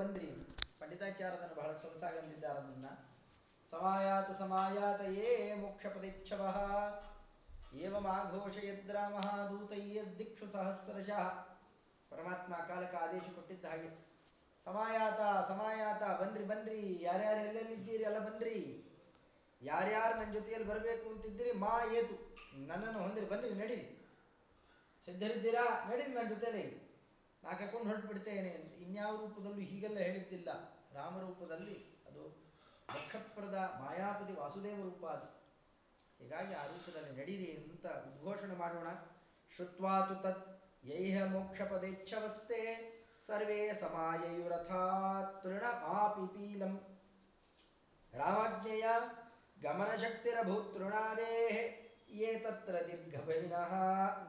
ಬಂದ್ರಿ. ಪಂಡಿತಾಚಾರ್ಯದನ್ನು ಬಹಳ ಸೊಗಸಾಗಂದಿದ್ದಾರೆ ಅದನ್ನ ಸಮಾಯಾತ ಸಮಾಯಾತ ಏ ಮೋಕ್ಷ ಪದೇಚ್ಛವ ದೂತಯ್ಯ ದಿಕ್ಷು ಸಹಸ್ರಶಃ. ಪರಮಾತ್ಮ ಕಾಲಕ ಕಾಲಕ್ಕೆ ಆದೇಶ ಕೊಟ್ಟಿದ್ದ ಹಾಗೆ. ಸಮಾಯಾತ ಸಮಾಯಾತ ಬನ್ರಿ ಬನ್ರಿ ಯಾರ್ಯಾರು ಎಲ್ಲೆಲ್ಲಿದ್ದೀರಿ, ಎಲ್ಲ ಬನ್ರಿ ಯಾರ್ಯಾರು ನನ್ನ ಜೊತೆಯಲ್ಲಿ ಬರಬೇಕು ಅಂತಿದ್ದೀರಿ, ಮಾ ಏತು. ನನ್ನನ್ನು ಹೊಂದಿರಿ ಬನ್ರಿ ನಡೀರಿ. ಸಿದ್ಧರಿದ್ದೀರಾ? ನಡೀರಿ ನನ್ನ ಜೊತೆಯಲ್ಲಿ. ನಾ ಕರ್ಕೊಂಡು ಹೊರಟು ಬಿಡ್ತೇನೆ ಅಂತ. ಇನ್ಯಾವ ರೂಪದಲ್ಲೂ ಹೀಗೆಲ್ಲ ಹೇಳಿದ್ದಿಲ್ಲ. ರಾಮರೂಪದಲ್ಲಿ ಅದು ಮೋಕ್ಷಪ್ರದ ಮಾಯಾಪತಿ ವಾಸುದೇವ ರೂಪ ಅದು. ಹೀಗಾಗಿ ಆ ರೂಪದಲ್ಲಿ ನಡೀರಿ ಅಂತ ಉದ್ಘೋಷಣೆ ಮಾಡೋಣ. ಶುತ್ವಾತು ತತ್ ಯೈಹ ಮೋಕ್ಷ ಪದೇಚ್ಛವಸ್ತೆ ಸರ್ವೇ ಸಮಾಯಯುರಥಾ ತೃಣ ಆಪಿಪೀಲಂ ರಾಮಾಜ್ಞೆಯ ತೃಣಾದೇಹೇ ಯೇ ತತ್ರ ದೀರ್ಘಭವಿನಃ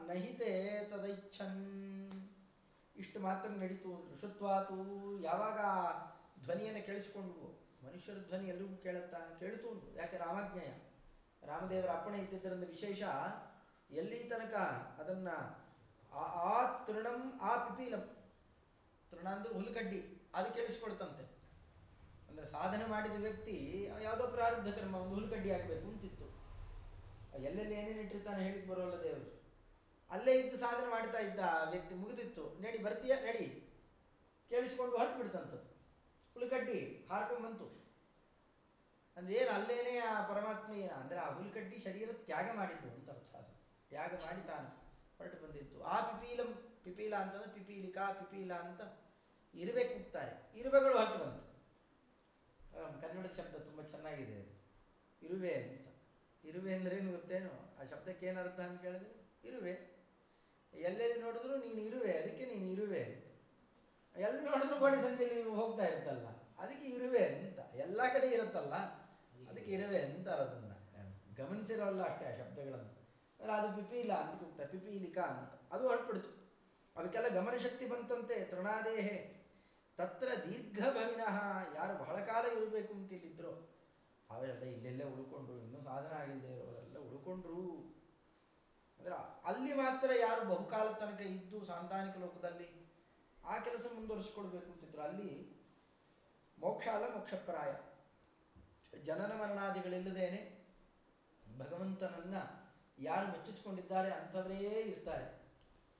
ನಹಿತೆ ತದೈಚ್ಛನ್. ಇಷ್ಟು ಮಾತ್ರ ನಡೀತು ಅಂದ್ರು. ಶುತ್ವಾತು ಯಾವಾಗ ಆ ಧ್ವನಿಯನ್ನು ಕೇಳಿಸಿಕೊಂಡು ಮನುಷ್ಯರ ಧ್ವನಿ ಎಲ್ರಿಗೂ ಕೇಳುತ್ತಾ, ಕೇಳಿತು ಯಾಕೆ ರಾಮಾಜ್ಞೆಯ? ರಾಮದೇವರ ಅಪ್ಪಣೆ ಇದ್ದಿದ್ದರಿಂದ ವಿಶೇಷ ಎಲ್ಲಿ ತನಕ ಅದನ್ನ ಆ- ತೃಣಂ ಆ ಪಿಪೀಲಂ. ತೃಣ ಅಂದ್ರೆ ಹುಲ್ಲುಕಡ್ಡಿ ಅದು ಕೇಳಿಸ್ಕೊಳ್ತಂತೆ. ಅಂದ್ರೆ ಸಾಧನೆ ಮಾಡಿದ ವ್ಯಕ್ತಿ ಯಾವುದೋ ಪ್ರಾರಬ್ಧ ಕರ್ಮ, ಒಂದು ಆಗಬೇಕು ಅಂತಿತ್ತು. ಎಲ್ಲೆಲ್ಲಿ ಏನೇನು ಇಟ್ಟಿರ್ತಾನೆ ಹೇಳಿಕ್ ಬರೋಲ್ಲ ದೇವರು. ಅಲ್ಲೇ ಇದ್ದು ಸಾಧನೆ ಮಾಡ್ತಾ ಇದ್ದ ವ್ಯಕ್ತಿ ಮುಗಿದಿತ್ತು. ನಡಿ, ಬರ್ತೀಯ? ನಡಿ. ಕೇಳಿಸ್ಕೊಂಡು ಹೊರಟು ಬಿಡ್ತಂಥದ್ದು ಹುಲ್ಕಡ್ಡಿ ಹಾರ್ಕೊಂಡ್ ಬಂತು. ಅಂದ್ರೆ ಏನು, ಅಲ್ಲೇನೆ ಆ ಪರಮಾತ್ಮ ಅಂದ್ರೆ ಆ ಹುಲ್ಕಡ್ಡಿ ಶರೀರ ತ್ಯಾಗ ಮಾಡಿದ್ದು ಅಂತ ಅರ್ಥ ಅದು. ತ್ಯಾಗ ಮಾಡಿ ತಾನು ಹೊರಟು ಬಂದಿತ್ತು. ಆ ಪಿಪೀಲಂ, ಪಿಪೀಲ ಅಂತಂದ್ರೆ ಪಿಪೀಲಿಕಾ, ಪಿಪೀಲ ಅಂತ ಇರುವೆ ಕೂಗ್ತಾರೆ. ಇರುವೆಗಳು ಹೊರಟು ಬಂತು. ಕನ್ನಡದ ಶಬ್ದ ತುಂಬಾ ಚೆನ್ನಾಗಿದೆ ಇರುವೆ ಅಂತ. ಇರುವೆ ಅಂದ್ರೆ ಏನು ಗೊತ್ತೇನು? ಆ ಶಬ್ದಕ್ಕೆ ಏನರ್ಥ ಅಂತ ಕೇಳಿದ್ರೆ ಇರುವೆ. ಎಲ್ಲೆಲ್ಲಿ ನೋಡಿದ್ರು ನೀನು ಇರುವೆ, ಅದಕ್ಕೆ ನೀನು ಇರುವೆ ಎಲ್ಲಿ ನೋಡಿದ್ರು ಸಂತೆಯಲ್ಲಿ ನೀವು ಹೋಗ್ತಾ ಇರ್ತಲ್ಲ ಅದಕ್ಕೆ ಇರುವೆ ಅಂತ. ಎಲ್ಲ ಕಡೆ ಇರುತ್ತಲ್ಲ, ಅದಕ್ಕೆ ಇರುವೆ ಅಂತ ಅದನ್ನ ಗಮನಿಸಿರೋಲ್ಲ ಅಷ್ಟೇ ಆ ಶಬ್ದಗಳನ್ನು. ಅಂದ್ರೆ ಅದು ಪಿಪೀಲ ಅಂತ ಕೂಗ್ತಾರೆ ಪಿಪೀಲಿಕಾ ಅಂತ. ಅದು ಹೊರಟ್ಬಿಡ್ತು. ಅವಕ್ಕೆಲ್ಲ ಗಮನಶಕ್ತಿ ಬಂತಂತೆ, ತೃಣಾದೇಹೆ. ತತ್ರ ದೀರ್ಘ ಭವಿನಃ ಯಾರು ಬಹಳ ಕಾಲ ಇರಬೇಕು ಅಂತ ಇಲ್ಲಿದ್ರು ಅವರೆಲ್ಲ ಇಲ್ಲೆಲ್ಲೇ ಉಳ್ಕೊಂಡ್ರು, ಇನ್ನೂ ಸಾಧನ ಆಗಿಲ್ಲದೆ ಇರೋರೆಲ್ಲ ಉಳ್ಕೊಂಡ್ರು. ಅಲ್ಲಿ ಮಾತ್ರ ಯಾರು ಬಹುಕಾಲ ತನಕ ಇದ್ದು ಸಾಂತಾನಿಕ ಲೋಕದಲ್ಲಿ ಆ ಕೆಲಸ ಮುಂದುವರಿಸ್ಕೊಡ್ಬೇಕು ಅಂತಿದ್ರು. ಅಲ್ಲಿ ಮೋಕ್ಷ ಅಲ್ಲ, ಮೋಕ್ಷಪ್ರಾಯ. ಜನನ ಮರಣಾದಿಗಳಿಲ್ಲದೇನೆ ಭಗವಂತನನ್ನ ಯಾರು ಮೆಚ್ಚಿಸ್ಕೊಂಡಿದ್ದಾರೆ ಅಂಥವರೇ ಇರ್ತಾರೆ.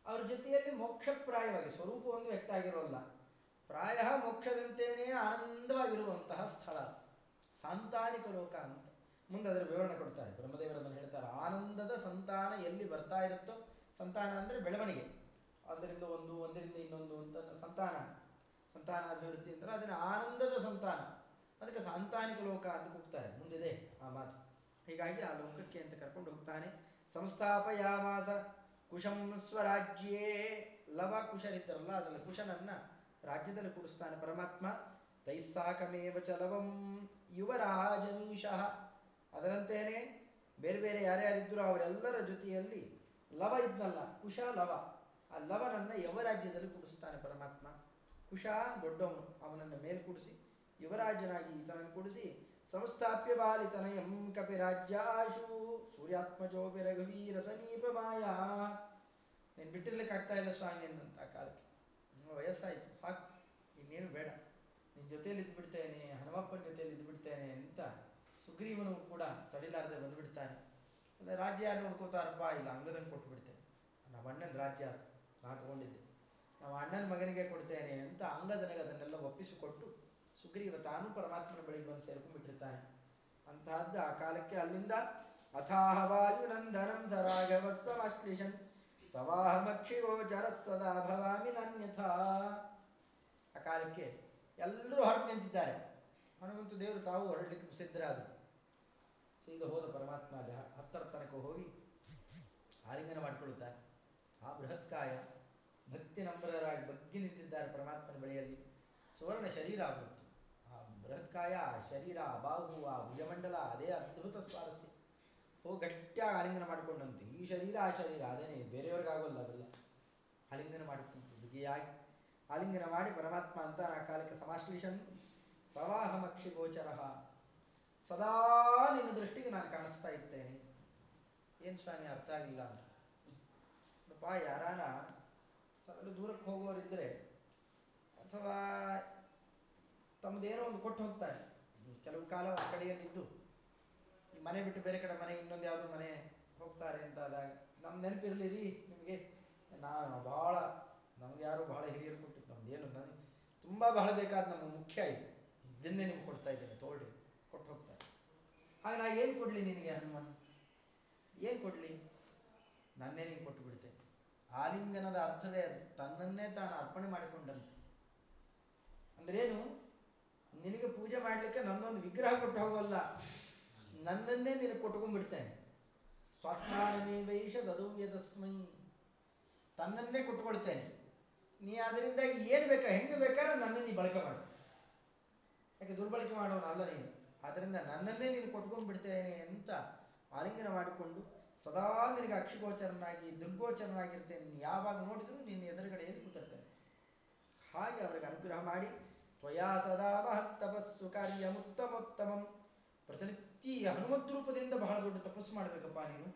ಅವ್ರ ಜೊತೆಯಲ್ಲಿ ಮೋಕ್ಷಪ್ರಾಯವಾಗಿ, ಸ್ವರೂಪವನ್ನು ವ್ಯಕ್ತ ಆಗಿರೋಲ್ಲ ಪ್ರಾಯ ಮೋಕ್ಷದಂತೆಯೇ ಆನಂದವಾಗಿರುವಂತಹ ಸ್ಥಳ. ಸಾಂತಾನಿಕ ಲೋಕ ಅಂತ ಮುಂದೆ ಅದರ ವಿವರಣೆ ಕೊಡ್ತಾರೆ. ಬ್ರಹ್ಮದೇವರನ್ನು ಹೇಳ್ತಾರೆ, ಆನಂದದ ಸಂತಾನ ಎಲ್ಲಿ ಬರ್ತಾ ಇರುತ್ತೋ, ಸಂತಾನ ಅಂದ್ರೆ ಬೆಳವಣಿಗೆ. ಅದರಿಂದ ಒಂದು, ಒಂದರಿಂದ ಇನ್ನೊಂದು ಅಂತ ಸಂತಾನ. ಸಂತಾನ ಅಭಿವೃದ್ಧಿ ಅಂದ್ರೆ ಅದನ್ನ ಆನಂದದ ಸಂತಾನ. ಅದಕ್ಕೆ ಸಾಂತಾನಿಕ ಲೋಕ ಅಂತ ಕೂಗ್ತಾರೆ ಮುಂದಿದೆ ಆ ಮಾತು. ಹೀಗಾಗಿ ಆ ಲೋಕಕ್ಕೆ ಅಂತ ಕರ್ಕೊಂಡು ಹೋಗ್ತಾನೆ. ಸಂಸ್ಥಾಪಯಾಮಾಸ ಕುಶಂ ಸ್ವರಾಜ್ಯೇ. ಲವ ಕುಶರಿದ್ದರಲ್ಲ ಅದನ್ನು ಕುಶನನ್ನ ರಾಜ್ಯದಲ್ಲಿ ಕೂಡಿಸ್ತಾನೆ ಪರಮಾತ್ಮ. ತೈಸ್ಸಾಕಮೇವ ಚಲವಂ ಯುವರಾಜನೀಶಃ. ಅದರಂತೆಯೇ ಬೇರೆ ಬೇರೆ ಯಾರ್ಯಾರಿದ್ದರೂ ಅವರೆಲ್ಲರ ಜೊತೆಯಲ್ಲಿ ಲವ ಇದ್ನಲ್ಲ, ಕುಶ ಲವ. ಆ ಲವನನ್ನ ಯವರಾಜ್ಯದಲ್ಲಿ ಕೂಡಿಸ್ತಾನೆ ಪರಮಾತ್ಮ? ಕುಶ ದೊಡ್ಡವನು, ಅವನನ್ನ ಮೇಲ್ ಕೂಡಿಸಿ ಯುವರಾಜನಾಗಿ ಈತನನ್ನು ಕೂಡಿಸಿ, ಸಂಸ್ಥಾಪ್ಯ ಬಾಲಿತನ ಎಂ ಕಪಿರಾಜ್ಯಾಶು ಸೂರ್ಯಾತ್ಮಜೋಪಿ ರಘುವೀರ ಸಮೀಪ ಮಾಯಾ ನೀನು ಬಿಟ್ಟಿರ್ಲಿಕ್ಕೆ ಆಗ್ತಾ ಇಲ್ಲ ಸ್ವಾಮಿ ಅಂದಂತ ಕಾಲಕ್ಕೆ. ವಯಸ್ಸಾಯಿತು, ಸಾಕು. ಇನ್ನೇನು ಬೇಡ. ನಿನ್ನ ಜೊತೆಯಲ್ಲಿ ಇದ್ದು ಬಿಡ್ತೇನೆ ಹನುಮಪ್ಪನ ಜೊತೆಯಲ್ಲಿ ಇದ್ದು ಬಿಡ್ತೇನೆ ಅಂತ ಸುಗ್ರೀವನು ಕೂಡ ತಡಿಲಾರದೆ ಬಂದ್ಬಿಡ್ತಾನೆ. ಅಂದರೆ ರಾಜ್ಯ ನೋಡ್ಕೋತಾರಪ್ಪ ಇಲ್ಲ ಅಂಗದಂಗೆ ಕೊಟ್ಟು ಬಿಡ್ತೇನೆ ನಮ್ಮ ಅಣ್ಣನ ರಾಜ್ಯ ಅದು. ನಾ ತಗೊಂಡಿದ್ದೆ. ನಮ್ಮ ಅಣ್ಣನ ಮಗನಿಗೆ ಕೊಡ್ತೇನೆ ಅಂತ ಅಂಗದನಿಗೆ ಅದನ್ನೆಲ್ಲ ಒಪ್ಪಿಸಿಕೊಟ್ಟು ಸುಗ್ರೀವ ತಾನು ಪರಮಾತ್ಮನ ಬಳಿಗೆ ಬಂದು ಸೇರ್ಕೊಂಡ್ಬಿಟ್ಟಿರ್ತಾನೆ. ಅಂತಹದ್ದು ಆ ಕಾಲಕ್ಕೆ ಅಲ್ಲಿಂದ ಅಥಾಹ ವಾಯುನಂದನಂ ಸರಾಘವ ಸಮಾಶ್ಲಿಷನ್ ತವಾಹಮಕ್ಷಿಗೋಚರ ಸದಾ ಭವಾಮಿ ನನ್ಯಥಾ. ಆ ಕಾಲಕ್ಕೆ ಎಲ್ಲರೂ ಹೊರಟು ನಿಂತಿದ್ದಾರೆ. ಹನುಮಂತ ದೇವರು ತಾವು ಹೊರಡ್ಲಿಕ್ಕೆ ಸಿದ್ಧರಾದರು. ಸೀದ ಹೋದ ಪರಮಾತ್ಮ ಅಲ್ಲಿ ಹತ್ತರ ತನಕ ಹೋಗಿ ಆಲಿಂಗನ ಮಾಡಿಕೊಳ್ಳುತ್ತಾರೆ ಆ ಬೃಹತ್ಕಾಯ ಭಕ್ತಿ ನಂಬರರಾಗಿ ಬಗ್ಗಿ ನಿಂತಿದ್ದಾರೆ ಪರಮಾತ್ಮನ ಬಳಿಯಲ್ಲಿ. ಸುವರ್ಣ ಶರೀರ ಆಗುತ್ತೆ ಆ ಬೃಹತ್ಕಾಯ ಶರೀರ ಬಾಹು, ಆ ಭುಜಮಂಡಲ, ಅದೇ ಅದ್ಭುತ ಸ್ವಾರಸ್ಯ. ಹೋಗಿ ಗಟ್ಟಿಯಾಗಿ ಆಲಿಂಗನ ಮಾಡಿಕೊಂಡಂತೆ. ಈ ಶರೀರ, ಆ ಶರೀರ, ಅದೇನೆ ಬೇರೆಯವ್ರಿಗಾಗೋಲ್ಲ ಅದೆಲ್ಲ. ಆಲಿಂಗನ ಮಾಡಿಕೊಂಡು ಬಿಗಿಯಾಗಿ ಆಲಿಂಗನ ಮಾಡಿ ಪರಮಾತ್ಮ ಅಂತ ಆ ಕಾಲಕ್ಕೆ ಸಮಾಶ್ಲೇಷನ್ ಪ್ರವಾಹಮಕ್ಷಿ ಗೋಚರ. ಸದಾ ನಿನ್ನ ದೃಷ್ಟಿಗೆ ನಾನು ಕಾಣಿಸ್ತಾ ಇರ್ತೇನೆ. ಏನು ಸ್ವಾಮಿ, ಅರ್ಥ ಆಗಿಲ್ಲ ಅಂತ. ಯಾರಾನ ದೂರಕ್ಕೆ ಹೋಗೋರಿದ್ರೆ ಅಥವಾ ತಮ್ಮದೇನೋ ಒಂದು ಕೊಟ್ಟು ಹೋಗ್ತಾರೆ. ಕೆಲವು ಕಾಲ ಆ ಕಡೆಯಲ್ಲಿದ್ದು ಈ ಮನೆ ಬಿಟ್ಟು ಬೇರೆ ಕಡೆ ಮನೆ, ಇನ್ನೊಂದು ಯಾವುದೋ ಮನೆ ಹೋಗ್ತಾರೆ ಅಂತ ಆದಾಗ ನಮ್ಮ ನೆನಪಿರಲಿ ನಿಮಗೆ. ನಾನು ಬಹಳ ನಮ್ಗೆ ಯಾರು ಬಹಳ ಹಿರಿಯರು ಕೊಟ್ಟಿದ್ದು. ನಮ್ದೇನು ನನಗೆ ತುಂಬ ಬಹಳ ಬೇಕಾದ ನಮ್ಮ ಮುಖ್ಯ ಇದು. ಇದನ್ನೇ ನಿಮ್ಗೆ ಕೊಡ್ತಾ ಇದ್ದೇನೆ, ತೋಳ್ರಿ. ಕೊಟ್ಟು ಹೋಗ್ತಾರೆ. ಹಾಗೆ ನಾ ಏನು ಕೊಡಲಿ ನಿನಗೆ ಹನುಮನ್? ಏನು ಕೊಡಲಿ? ನನ್ನೇ ನೀನು ಕೊಟ್ಟು ಬಿಡ್ತೇನೆ ಆಲಿಂಗನದ ಅರ್ಥವೇ ಅದು. ತನ್ನನ್ನೇ ತಾನು ಅರ್ಪಣೆ ಮಾಡಿಕೊಂಡಂತೆ. ಅಂದ್ರೇನು? ನಿನಗೆ ಪೂಜೆ ಮಾಡಲಿಕ್ಕೆ ನನ್ನೊಂದು ವಿಗ್ರಹ ಕೊಟ್ಟು ಹೋಗೋಲ್ಲ. ನನ್ನನ್ನೇ ನಿನಗೆ ಕೊಟ್ಕೊಂಡ್ಬಿಡ್ತೇನೆ ಸ್ವಾತ್ಮಾನಮೇ ವೈಷ ದದವ್ಯದಸ್ಮೈ ತನ್ನನ್ನೇ ಕೊಟ್ಕೊಳ್ತೇನೆ ನೀ ಅದರಿಂದ ಏನು ಬೇಕಾ, ಹೆಂಗೆ ಬೇಕಾದ್ರೆ ನನ್ನನ್ನು ನೀ ಬಳಕೆ ಮಾಡು. ಯಾಕೆ ದುರ್ಬಳಕೆ ಮಾಡೋಣ ಅಲ್ಲ ನೀನು? ಆದ್ದರಿಂದ ನನ್ನನ್ನೇ ನೀನು ಕೊಟ್ಕೊಂಡ್ಬಿಡ್ತೇನೆ ಅಂತ ಆಲಿಂಗನ ಮಾಡಿಕೊಂಡು ಸದಾ ನಿನಗೆ ಅಕ್ಷಗೋಚರನಾಗಿ, ದುರ್ಗೋಚರನಾಗಿರ್ತೇನೆ. ನೀನು ಯಾವಾಗ ನೋಡಿದ್ರು ನಿನ್ನ ಎದುರುಗಡೆಯಲ್ಲಿ ಕೂತಿರ್ತೇನೆ. ಹಾಗೆ ಅವರಿಗೆ ಅನುಗ್ರಹ ಮಾಡಿ, ತ್ವಯಾ ಸದಾ ಮಹತ್ ತಪಸ್ಸು ಕಾರ್ಯ ಮುತ್ತಮೋತ್ತಮಂ ಪ್ರತಿನಿತ್ಯ ಹನುಮದ್ ರೂಪದಿಂದ ಬಹಳ ದೊಡ್ಡ ತಪಸ್ಸು ಮಾಡಬೇಕಪ್ಪ ನೀನು.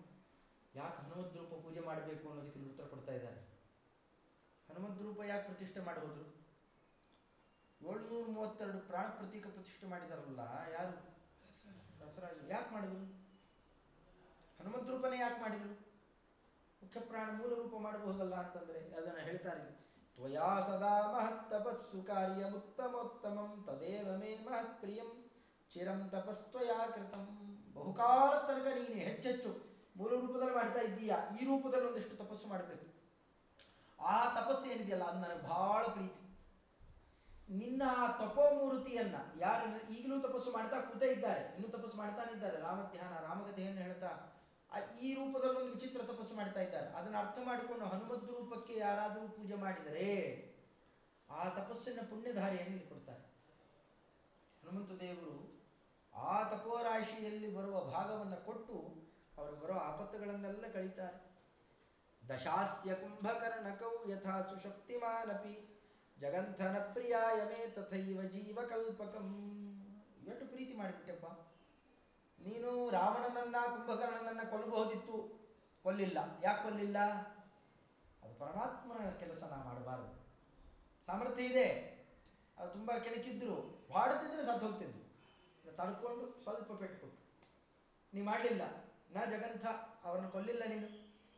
ಯಾಕೆ ಹನುಮದ್ ರೂಪ ಪೂಜೆ ಮಾಡಬೇಕು ಅನ್ನೋದಕ್ಕೆ ಉತ್ತರ ಕೊಡ್ತಾ ಇದ್ದಾರೆ ಹನುಮದ್ ರೂಪ ಯಾಕೆ ಪ್ರತಿಷ್ಠೆ ಮಾಡೋದು ಏಳ್ನೂರ ಮೂವತ್ತೆರಡು ಪ್ರಾಣ ಪ್ರತೀಕ ಪ್ರತಿಷ್ಠೆ ಮಾಡಿದಾರಲ್ಲ, ಯಾರು? ದಸರಾಜ ಯಾಕೆ ಮಾಡಿದ್ರು? ಹನುಮಂತ ರೂಪನೇ ಯಾಕೆ ಮಾಡಿದ್ರು? ಮುಖ್ಯ ಪ್ರಾಣ ಮೂಲ ರೂಪ ಮಾಡಬಹುದಲ್ಲ ಅಂತಂದ್ರೆ ಅದನ್ನ ಹೇಳ್ತಾರೆ ತ್ವಯಾ ಸದಾ ಮಹತ್ ತಪಸ್ಸು ಕಾರ್ಯ ಉತ್ತಮೋತ್ತಮಂ, ತದೇವ ಮೇ ಮಹತ್ ಪ್ರಿಯಂ, ಚಿರಂ ತಪಸ್ತ್ವಯಾ ಕೃತಂ. ಬಹುಕಾಲ ತನಕ ನೀನು ಹೆಚ್ಚೆಚ್ಚು ಮೂಲ ರೂಪದಲ್ಲಿ ಮಾಡ್ತಾ ಇದ್ದೀಯಾ? ಈ ರೂಪದಲ್ಲಿ ಒಂದಿಷ್ಟು ತಪಸ್ಸು ಮಾಡಬೇಕು. ಆ ತಪಸ್ಸು ಏನಿದೆಯಲ್ಲ, ಅದು ನನಗೆ ಬಹಳ ಪ್ರೀತಿ. ನಿನ್ನ ತಪೋಮೂರ್ತಿಯನ್ನ ಯಾರು ಈಗಲೂ ತಪಸ್ಸು ಮಾಡ್ತಾ ಕೂತ ಇದ್ದಾರೆ, ಇನ್ನೂ ತಪಸ್ಸು ಮಾಡ್ತಾನೆ ಇದ್ದಾರೆ. ರಾಮಧ್ಯಾನ ರಾಮಕಥೆಯನ್ನು ಹೇಳ್ತಾ ಈ ರೂಪದಲ್ಲಿ ಒಂದು ವಿಚಿತ್ರ ತಪಸ್ಸು ಮಾಡ್ತಾ ಇದ್ದಾರೆ. ಅದನ್ನು ಅರ್ಥ ಮಾಡಿಕೊಂಡು ಹನುಮದ್ ರೂಪಕ್ಕೆ ಯಾರಾದರೂ ಪೂಜೆ ಮಾಡಿದರೆ ಆ ತಪಸ್ಸಿನ ಪುಣ್ಯಧಾರೆಯನ್ನು ಕೊಡ್ತಾರೆ. ಹನುಮಂತ ದೇವರು ಆ ತಪೋರಾಶಿಯಲ್ಲಿ ಬರುವ ಭಾಗವನ್ನು ಕೊಟ್ಟು ಅವರು ಬರೋ ಆಪತ್ತುಗಳನ್ನೆಲ್ಲ ಕಳೀತಾರೆ. ದಶಾಸ್ಯ ಕುಂಭಕರ್ಣಕೌ ಯಥಾ ಸುಶಕ್ತಿಮಾನಪಿ ಜಗಂಥನ ಪ್ರಿಯಾಯಮೇ ತಥೈವ ತಥೈವ ಜೀವಕಲ್ಪಕಂ. ಎಷ್ಟು ಪ್ರೀತಿ ಮಾಡಿಬಿಟ್ಟೆಪ್ಪ. ನೀನು ರಾವಣನನ್ನ, ಕುಂಭಕರ್ಣನನ್ನ ಕೊಲ್ಲಬಹುದಿತ್ತು. ಕೊಲ್ಲಿಲ್ಲ. ಯಾಕೆ ಕೊಲ್ಲಿಲ್ಲ? ಅದು ಪರಮಾತ್ಮನ ಕೆಲಸ ನಾ ಮಾಡಬಾರದು. ಸಾಮರ್ಥ್ಯ ಇದೆ. ಅದು ತುಂಬ ಕೆಣಕಿದ್ರು. ಹೊಡೆದಿದ್ರೆ ಸತ್ತು ಹೋಗ್ತಿದ್ರು. ತಡ್ಕೊಂಡು ಸ್ವಲ್ಪ ಪೆಟ್ಟು ನೀ ಮಾಡಲಿಲ್ಲ. ನಾ ಜಗಂಥ, ಅವರನ್ನು ಕೊಲ್ಲಿಲ್ಲ ನೀನು.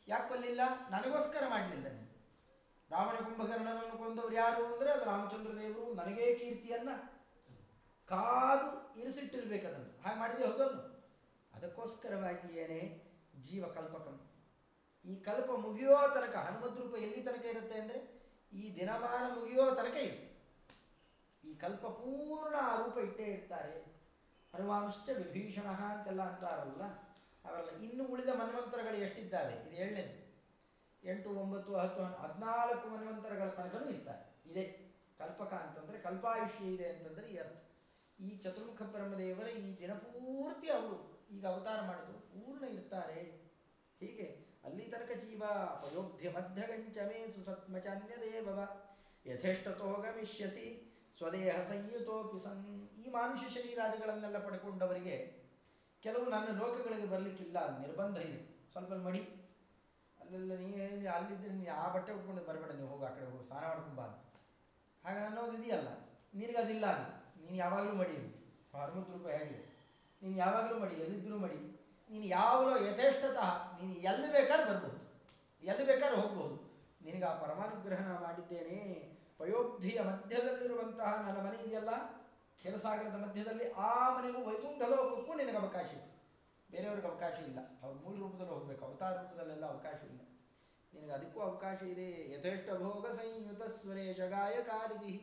ಯಾಕೆ ಕೊಲ್ಲಿಲ್ಲ? ನನಗೋಸ್ಕರ ಮಾಡಲಿಲ್ಲ ನೀನು. ರಾವಣ ಕುಂಭಕರ್ಣನನ್ನು ಕೊಂದವರು ಯಾರು ಅಂದ್ರೆ ಅದು ರಾಮಚಂದ್ರ ದೇವರು. ನನಗೇ ಕೀರ್ತಿಯನ್ನ ಕಾದು ಇರಿಸಿಟ್ಟಿರ್ಬೇಕು ಅದನ್ನು. ಹಾಗೆ ಮಾಡಿದೆ ಹೌದಲ್ಲ ಅದಕ್ಕೋಸ್ಕರವಾಗಿ ಏನೇ ಜೀವ ಕಲ್ಪಕಂ. ಈ ಕಲ್ಪ ಮುಗಿಯೋ ತನಕ, ಹನುಮದ್ ರೂಪ ಎಲ್ಲಿ ತನಕ ಇರುತ್ತೆ ಅಂದ್ರೆ ಈ ದಿನಮಾನ ಮುಗಿಯೋ ತನಕ ಇರುತ್ತೆ. ಈ ಕಲ್ಪ ಪೂರ್ಣ ಆ ರೂಪ ಇಟ್ಟೇ ಇರ್ತಾರೆ. ಹನುಮಾಂಶ್ಚ ವಿಭೀಷಣ ಅಂತೆಲ್ಲ ಅಂತಾರಲ್ಲ ಅವೆಲ್ಲ ಇನ್ನು ಉಳಿದ ಮನ್ವಂತರಗಳು ಎಷ್ಟಿದ್ದಾವೆ? ಇದು ಏಳನೇದು. ಎಂಟು, ಒಂಬತ್ತು, ಹತ್ತು ಹದಿನಾಲ್ಕು ಮನ್ವಂತರಗಳ ತನಕನೂ ಇರ್ತಾರೆ. ಇದೆ. ಕಲ್ಪಕ ಅಂತಂದ್ರೆ ಕಲ್ಪಾಯುಷ್ಯ ಇದೆ ಅಂತಂದ್ರೆ ಈ ಅರ್ಥ. ಈ ಚತುರ್ಮುಖ ಬ್ರಹ್ಮದೇವರ ಈ ದಿನಪೂರ್ತಿ ಅವರು ಈಗ ಅವತಾರ ಮಾಡಿದ್ರು. ಪೂರ್ಣ ಇರ್ತಾರೆ. ಹೀಗೆ ಅಲ್ಲಿ ತನಕ ಜೀವ. ಅಪಯೋಧ್ಯ ಮಧ್ಯಗಂಚಮೇ ಸುಸತ್ಮಚಾನ್ಯದೇ ದೇವವ ಯಥೇಷ್ಟತೋ ಗಮಿಷ್ಯಸಿ. ಸ್ವದೇಹ ಸಂಯುತೋಪಿ ಸನ್ ಈ ಮಾನುಷ್ಯ ಶರೀರಾದಿಗಳನ್ನೆಲ್ಲ ಪಡ್ಕೊಂಡವರಿಗೆ ಕೆಲವು ನನ್ನ ಲೋಕಗಳಿಗೆ ಬರಲಿಕ್ಕಿಲ್ಲ. ನಿರ್ಬಂಧ ಇದೆ. ಸ್ವಲ್ಪ ಮಡಿ. ಅಲ್ಲೆಲ್ಲ ನೀ ಅಲ್ಲಿದ್ದರೆ ನೀ ಆ ಬಟ್ಟೆ ಉಟ್ಕೊಂಡು ಬರಬೇಡ, ನೀವು ಹೋಗಿ, ಆ ಕಡೆ ಹೋಗಿ, ಸ್ನಾನ ಮಾಡ್ಕೊಂಡು ಬಾ ಹಾಗೆ ಅನ್ನೋದು ಇದೆಯಲ್ಲ, ನಿನಗೆ ಅದಿಲ್ಲ ಅದು. ನೀನು ಯಾವಾಗಲೂ ಮಡಿ ಅರವತ್ತು ರೂಪಾಯಿ ಹೇಗೆ ನೀನು ಯಾವಾಗಲೂ ಮಡಿ ಎಲ್ಲಿದ್ದರೂ ಮಡಿ. ನೀನು ಯಾವಾಗಲೂ ಯಥೇಷ್ಟತಃ ನೀನು ಎಲ್ಲಿ ಬೇಕಾದ್ರೂ ಬರ್ಬೋದು. ಎಲ್ಲಿ ಬೇಕಾದ್ರೂ ಹೋಗ್ಬೋದು. ನಿನಗೆ ಆ ಪರಮಾನುಗ್ರಹ ನಾ ಮಾಡಿದ್ದೇನೆ. ಪಯೋಬ್ಧಿಯ ಮಧ್ಯದಲ್ಲಿರುವಂತಹ ನನ್ನ ಮನೆ ಇದೆಯಲ್ಲ ಕೆಲಸಾಗರದ ಮಧ್ಯದಲ್ಲಿ ಆ ಮನೆಗೂ ವೈಕುಂಠ ಲೋಕಕ್ಕೂ ನಿನಗೆ ಅವಕಾಶ ಇದೆ. ಬೇರೆಯವ್ರಿಗೆ ಅವಕಾಶ ಇಲ್ಲ. ಅವ್ರ ಮೂಲ ರೂಪದಲ್ಲಿ ಹೋಗ್ಬೇಕು, ಅವತಾರ ರೂಪದಲ್ಲೆಲ್ಲ ಅವಕಾಶ ಇಲ್ಲ. ನಿನಗೆ ಅದಕ್ಕೂ ಅವಕಾಶ ಇದೆ. ಯಥೇಷ್ಟ ಭೋಗ ಸಂಯುತ ಸ್ವರೇಶ ಗಾಯಕಾದಿ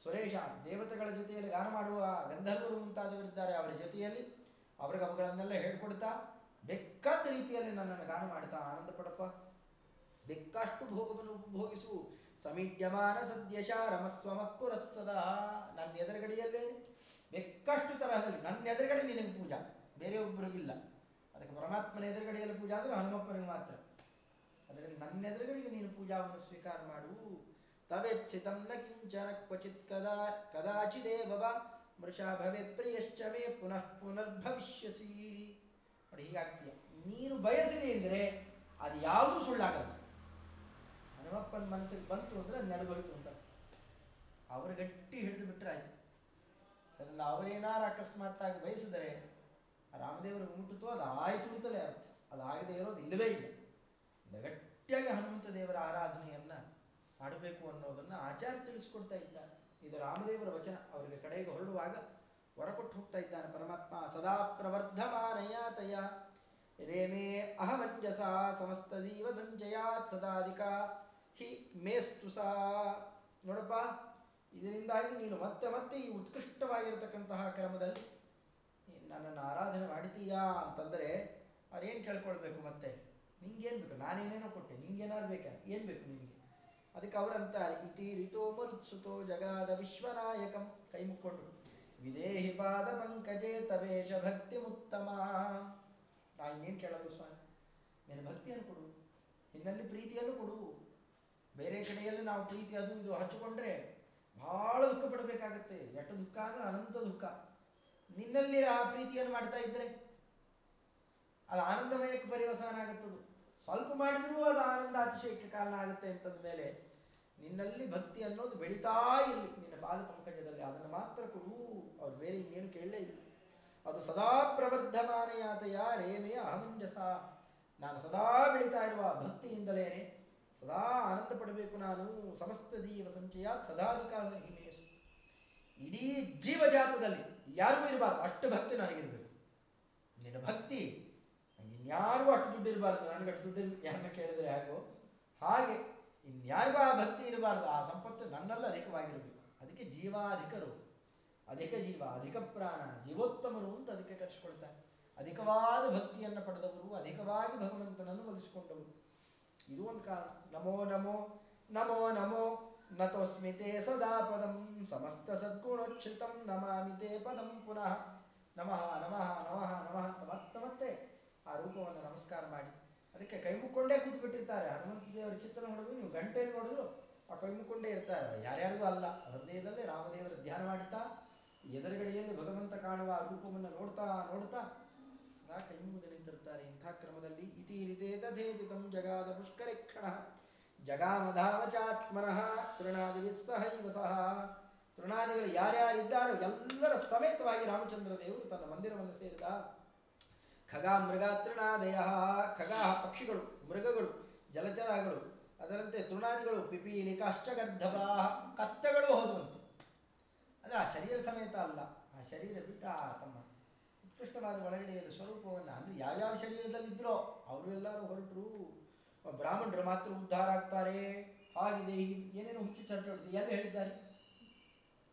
ಸುರೇಶ ದೇವತೆಗಳ ಜೊತೆಯಲ್ಲಿ ಗಾನ ಮಾಡುವ ಗಂಧರ್ವರು ಮುಂತಾದವರಿದ್ದಾರೆ. ಅವರ ಜೊತೆಯಲ್ಲಿ ಅವ್ರಿಗೆ ಅವುಗಳನ್ನೆಲ್ಲ ಹೇಳ್ಕೊಡ್ತಾ ಬೆಕ್ಕಾದ ರೀತಿಯಲ್ಲಿ ನನ್ನನ್ನು ಗಾನ ಮಾಡ್ತಾ ಆನಂದ ಪಡಪ್ಪ. ಬೆಕ್ಕಷ್ಟು ಭೋಗವನ್ನು ಉಪಭೋಗಿಸು. ಸಮೀಡ್ಯಮಾನ ಸದ್ಯಶ ರಮಸ್ವ ಮತ್ಪುರಸ್ಸದಾ ನನ್ನ ಎದುರುಗಡೆಯಲ್ಲೇ ಬೆಕ್ಕಷ್ಟು ತರಹದಲ್ಲಿ ನನ್ನ ಎದುರುಗಡೆ ನಿನಗೆ ಪೂಜಾ. ಬೇರೆ ಒಬ್ಬರಿಗಿಲ್ಲ ಅದಕ್ಕೆ ಪರಮಾತ್ಮನ ಎದುರುಗಡೆಯಲ್ಲಿ ಪೂಜಾ ಅಂದ್ರೆ ಹನುಮಪ್ಪನಿಗೆ ಮಾತ್ರ. ಅದರಲ್ಲಿ ನನ್ನ ಎದುರುಗಡೆಗೆ ನೀನು ಪೂಜಾವನ್ನು ಸ್ವೀಕಾರ ಮಾಡು. ತವೆತ್ಸಿತಂ ನ ಕಿಂಚನ ಕ್ವಚಿತ್ ಕದಾ ಕದಾಚಿದೇವ ಮೃಷಾ ಭವೇತ್ ಪ್ರಿಯಶ್ಚ ಮೇ ಪುನಃ ಪುನರ್ಭವಿಷ್ಯಸಿ. ನೋಡಿ, ಹೀಗಾಗ್ತೀಯ. ನೀನು ಬಯಸಿದೆ ಅಂದರೆ ಅದು ಯಾವುದೂ ಸುಳ್ಳಾಗಲ್ಲ. ಹನುಮಪ್ಪನ ಮನಸ್ಸಿಗೆ ಬಂತು ಅಂದ್ರೆ ಅದು ನಡೆದೋಯ್ತು ಅಂತ ಅವರು ಗಟ್ಟಿ ಹಿಡಿದು ಬಿಟ್ರೆ ಆಯ್ತು. ಅವರೇನಾರು ಅಕಸ್ಮಾತ್ತಾಗಿ ಬಯಸಿದರೆ ರಾಮದೇವರು ಮುಟ್ಟುತ್ತೋ ಅದು ಆಯಿತು ಅಂತಲೇ ಅರ್ಥ. ಅದಾಗದೇ ಇರೋದು ಇಲ್ಲವೇ ಇಲ್ಲ ಇಲ್ಲ. ಗಟ್ಟಿಯಾಗಿ ಹನುಮಂತ ದೇವರ ಆರಾಧನೆಯನ್ನ ಮಾಡಬೇಕು ಅನ್ನೋದನ್ನ ಆಚಾರ್ಯ ತಿಳಿಸ್ಕೊಡ್ತಾ ಇದ್ದಾನೆ ಇದು ರಾಮದೇವರ ವಚನ. ಅವರಿಗೆ ಕಡೆಗೆ ಹೊರಡುವಾಗ ಹೊರಕೊಟ್ಟು ಕೊಟ್ಟು ಹೋಗ್ತಾ ಇದ್ದಾನೆ ಪರಮಾತ್ಮ. ಸದಾ ಪ್ರವರ್ಧಮಾನಯ ತಯ. ರೇಮೇ ಅಹಮಂಜಸ ಸಮಸ್ತ ಜೀವ ಸಂಚಯಾತ್ ಸದಾಧಿಕ. ಹಿ ಮೇಸ್ತು ಸಾ. ನೋಡಪ್ಪ ಇದರಿಂದಾಗಿ ನೀನು ಮತ್ತೆ ಮತ್ತೆ ಈ ಉತ್ಕೃಷ್ಟವಾಗಿರತಕ್ಕಂತಹ ಕ್ರಮದಲ್ಲಿ ನನ್ನನ್ನು ಆರಾಧನೆ ಮಾಡಿತೀಯಾ ಅಂತಂದರೆ ಅವ್ರೇನು ಕೇಳ್ಕೊಳ್ಬೇಕು ಮತ್ತೆ? ನಿಂಗೇನು ಬೇಕು ನಾನೇನೇನೋ ಕೊಟ್ಟೆ. ನಿಂಗೇನಾದ್ರು ಬೇಕಾ? ಏನು ಬೇಕು ನಿನಗೆ ಅದಕ್ಕೆ ಅವರಂತಾರೆ ಇತಿ ರಿತೋ ಮರುತ್ಸುತೋ ಜಗಾದ ವಿಶ್ವನಾಯಕಂ ಕೈ ಮುಕ್ಕೊಂಡ್ರು ವಿದೇಹಿ ಪಾದ ಪಂಕಜೇ ತವೇಶ ಭಕ್ತಿ ಮುತ್ತಮ. ನಾ ಇನ್ನೇನು ಕೇಳೋದು ಸ್ವಾಮಿ? ನಿನ್ನ ಭಕ್ತಿಯನ್ನು ಕೊಡು. ನಿನ್ನಲ್ಲಿ ಪ್ರೀತಿಯನ್ನು ಕೊಡು. ಬೇರೆ ಕಡೆಯಲ್ಲಿ ನಾವು ಪ್ರೀತಿ ಅದು ಇದು ಹಚ್ಚಿಕೊಂಡ್ರೆ ಬಹಳ ದುಃಖ ಪಡಬೇಕಾಗತ್ತೆ. ಎಷ್ಟು ದುಃಖ ಅಂದ್ರೆ ಅನಂತ ದುಃಖ. ನಿನ್ನಲ್ಲಿ ಆ ಪ್ರೀತಿಯನ್ನು ಮಾಡ್ತಾ ಇದ್ರೆ ಅದು ಆನಂದಮಯಕ್ಕೆ ಪರಿವಸಾನ ಆಗುತ್ತದು. ಸ್ವಲ್ಪ ಮಾಡಿದ್ರೂ ಅದು ಆನಂದ ಅತಿಶಯಕ್ಕೆ ಕಾರಣ ಆಗುತ್ತೆ ಅಂತಂದ ಮೇಲೆ ನಿನ್ನಲ್ಲಿ ಭಕ್ತಿ ಅನ್ನೋದು ಬೆಳೀತಾ ಇರಲಿ. ನಿನ್ನ ಪಾದ ಪಂಕಜದಲ್ಲಿ ಅದನ್ನು ಮಾತ್ರ ಕೊಡು. ಅವ್ರು ಬೇರೆ ಇನ್ನೇನು ಕೇಳಲೇ ಇಲ್ಲ. ಅದು ಸದಾ ಪ್ರವರ್ಧಮಾನೆಯಾತೆಯ ರೇಮೆಯ ಅಹಮಂಜಸ. ನಾನು ಸದಾ ಬೆಳೀತಾ ಇರುವ ಭಕ್ತಿಯಿಂದಲೇ ಸದಾ ಆನಂದ ಪಡಬೇಕು ನಾನು. ಸಮಸ್ತ ಜೀವ ಸಂಚಯ ಸದಾಧಿಕಾರ ಇಡೀ ಜೀವಜಾತದಲ್ಲಿ ಯಾರಿಗೂ ಇರಬಾರ್ದು. ಅಷ್ಟು ಭಕ್ತಿ ನನಗಿರಬೇಕು. ನಿನ್ನ ಭಕ್ತಿ ಇನ್ಯಾರಿಗೂ ಅಷ್ಟು ದುಡ್ಡು ಇರಬಾರ್ದು. ನನಗೆ ಅಷ್ಟು ದುಡ್ಡು ಯಾರನ್ನ ಕೇಳಿದ್ರೆ ಹೇಗೋ ಹಾಗೆ ಇನ್ಯಾರಿಗೂ ಆ ಭಕ್ತಿ ಇರಬಾರ್ದು. ಆ ಸಂಪತ್ತು ನನ್ನೆಲ್ಲ ಅಧಿಕವಾಗಿರಬೇಕು. ಅದಕ್ಕೆ ಜೀವಾಧಿಕರು. ಅಧಿಕ ಜೀವ, ಅಧಿಕ ಪ್ರಾಣ, ಜೀವೋತ್ತಮರು ಅಂತ ಅದಕ್ಕೆ ಕರೆಸಿಕೊಳ್ತಾರೆ. ಅಧಿಕವಾದ ಭಕ್ತಿಯನ್ನು ಪಡೆದವರು, ಅಧಿಕವಾಗಿ ಭಗವಂತನನ್ನು ಒಲಿಸಿಕೊಂಡವರು ಇದು ಒಂದು ಕಾರಣ. ನಮೋ ನಮೋ ನಮೋ ನಮೋ. ನತೋಸ್ಮಿತೆ ಸದಾ ಪದಂ. ಸಮಸ್ತ ಸದ್ಗುಣೋಚ್ಛ್ರಿತಂ ನಮಾಮಿತೆ ಪದಂ ಪುನಃ. ನಮಃ ನಮಃ ನಮಃ ನಮಃ. ಅಂತ ಮತ್ತೆ ಮತ್ತೆ ಆ ರೂಪವನ್ನು ನಮಸ್ಕಾರ ಮಾಡಿ. ಅದಕ್ಕೆ ಕೈ ಮುಕ್ಕೊಂಡೇ ಕೂತ್ ಬಿಟ್ಟಿರ್ತಾರೆ ಹನುಮಂತ ದೇವರ ಚಿತ್ರ ನೋಡಿದ್ರು, ನೀವು ಗಂಟೆ ನೋಡಿದ್ರು ಆ ಕೈ ಮುಕ್ಕೊಂಡೇ ಇರ್ತಾರೆ. ಯಾರ್ಯಾರಿಗೂ ಅಲ್ಲ, ಹೃದಯದಲ್ಲಿ ರಾಮದೇವರ ಧ್ಯಾನ ಮಾಡ್ತಾ, ಎದುರುಗಡೆಯಲ್ಲಿ ಭಗವಂತ ಕಾಣುವ ಆ ರೂಪವನ್ನು ನೋಡ್ತಾ ನೋಡ್ತಾ ಸದಾ ಕೈ ಮುಗಿದು ನಿಂತಿರ್ತಾರೆ. ಇಂಥ ಕ್ರಮದಲ್ಲಿ ಇತಿ ತಥೇತಿತಂ ಜಗಾದ ಪುಷ್ಕರಿ ಕ್ಷಣ, ಜಗಾಮಧಾವಚಾತ್ಮನಃ ತೃಣಾದಿ ಸಹೈವ ಸಹ. ತೃಣಾದಿಗಳು ಯಾರ್ಯಾರಿದ್ದಾರೋ ಎಲ್ಲರ ಸಮೇತವಾಗಿ ರಾಮಚಂದ್ರ ದೇವರು ತನ್ನ ಮಂದಿರವನ್ನು ಸೇರಿದ ಖಗ ಮೃಗ ತೃಣಾದಯ ಖಗ ಪಕ್ಷಿಗಳು, ಮೃಗಗಳು ಜಲಚರಗಳು ಅದರಂತೆ ತೃಣಾದಿಗಳು, ಪಿಪೀಲಿ ಕಾಶ್ಚಗರ್ಧಭ ಕತ್ತಗಳು ಹೋದುವಂತೆ ಅದೇ ಆ ಶರೀರ ಸಮೇತ ಅಲ್ಲ, ಆ ಶರೀರ ಬಿಟ್ಟ ಆ ತಮ್ಮ ಉತ್ಕೃಷ್ಟವಾದ ಒಳಗಡೆಯಲ್ಲಿ ಸ್ವರೂಪವನ್ನು, ಅಂದ್ರೆ ಯಾವ್ಯಾವ ಶರೀರದಲ್ಲಿದ್ದರೋ ಅವರು ಎಲ್ಲರೂ ಹೊರಟರು, ಬ್ರಾಹ್ಮಣರು ಮಾತ್ರ ಉದ್ಧಾರ ಆಗ್ತಾರೆ, ಹಾಗಿದೆ ಏನೇನು ಹುಚ್ಚು ಚರ್ಚೆ ಎಲ್ಲಿ ಹೇಳಿದ್ದಾರೆ?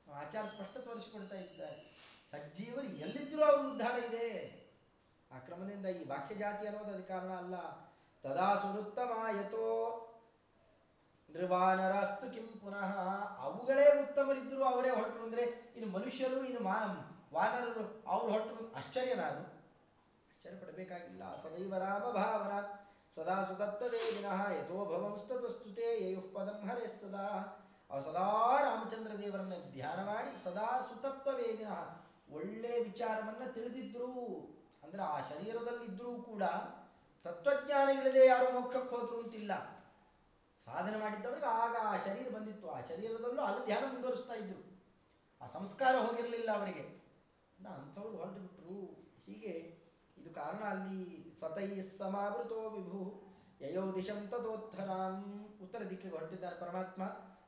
ಆಚಾರ ಸ್ಪಷ್ಟ ತೋರಿಸಿಕೊಡ್ತಾ ಇದ್ದಾರೆ. ಸಜ್ಜೀವರು ಎಲ್ಲಿದ್ದರೂ ಅವ್ರ ಉದ್ಧಾರ ಇದೆ. ಕ್ರಮದಿಂದ ಈ ವಾಕ್ಯ ಜಾತಿ ಅನ್ನೋದು ಅದಕ್ಕೆ ಕಾರಣ ಅಲ್ಲ. ತದಾ ಸುರುತ್ತಮ ಯಥೋ ನಿರ್ವಾನರಾಸ್ತು ಕಿಂ ಪುನಃ ಅವುಗಳೇ ಉತ್ತಮರಿದ್ದರು ಅವರೇ ಹೊರಟರು ಅಂದ್ರೆ ಇನ್ನು ಮನುಷ್ಯರು, ಇನ್ನು ಮಾ ವಾನರರು ಅವರು ಹೊರಟರು ಆಶ್ಚರ್ಯನ ಅದು ಆಶ್ಚರ್ಯ ಪಡಬೇಕಾಗಿಲ್ಲ ಸದೈವ ರಾಮ ಭಾವನ ಸದಾ ಸುತತ್ವದೇವಿನಃ ಯಥೋ ಭವಂಸ್ತುತೆ ಪದಂ ಹರೇ ಸದಾ. ಅವ ಸದಾ ರಾಮಚಂದ್ರ ದೇವರನ್ನ ಧ್ಯಾನ ಮಾಡಿ ಸದಾ ಸುತತ್ವವೇದಿನ ಒಳ್ಳೆ ವಿಚಾರವನ್ನ ತಿಳಿದಿದ್ರು ಅಂದ್ರೆ ಆ ಶರೀರದಲ್ಲಿದ್ದರೂ ಕೂಡ ತತ್ವಜ್ಞಾನ ಇಲ್ಲದೆ ಯಾರು ಮೋಕ್ಷಕ್ಕೆ ಹೋದ್ರು ಅಂತಿಲ್ಲ. ಸಾಧನೆ ಮಾಡಿದ್ದವರಿಗೆ ಆಗ ಆ ಶರೀರ ಬಂದಿತ್ತು. ಆ ಶರೀರದಲ್ಲೂ ಅಲ್ಲಿ ಧ್ಯಾನ ಮುಂದುವರಿಸ್ತಾ ಇದ್ರು. ಆ ಸಂಸ್ಕಾರ ಹೋಗಿರಲಿಲ್ಲ ಅವರಿಗೆ. ಅಂಥವ್ರು ಹೊರಟು ಬಿಟ್ರು ಹೀಗೆ ಇದು ಕಾರಣ ಅಲ್ಲಿ ಸತೈ ಸಮಾವೃತೋ ವಿಭು ಯಯೋ ದಿಶಂ ತದೋತ್ತರಾಂ. ಉತ್ತರ ದಿಕ್ಕಿಗೆ ಹೊರಟಿದ್ದಾರೆ ಪರಮಾತ್ಮ.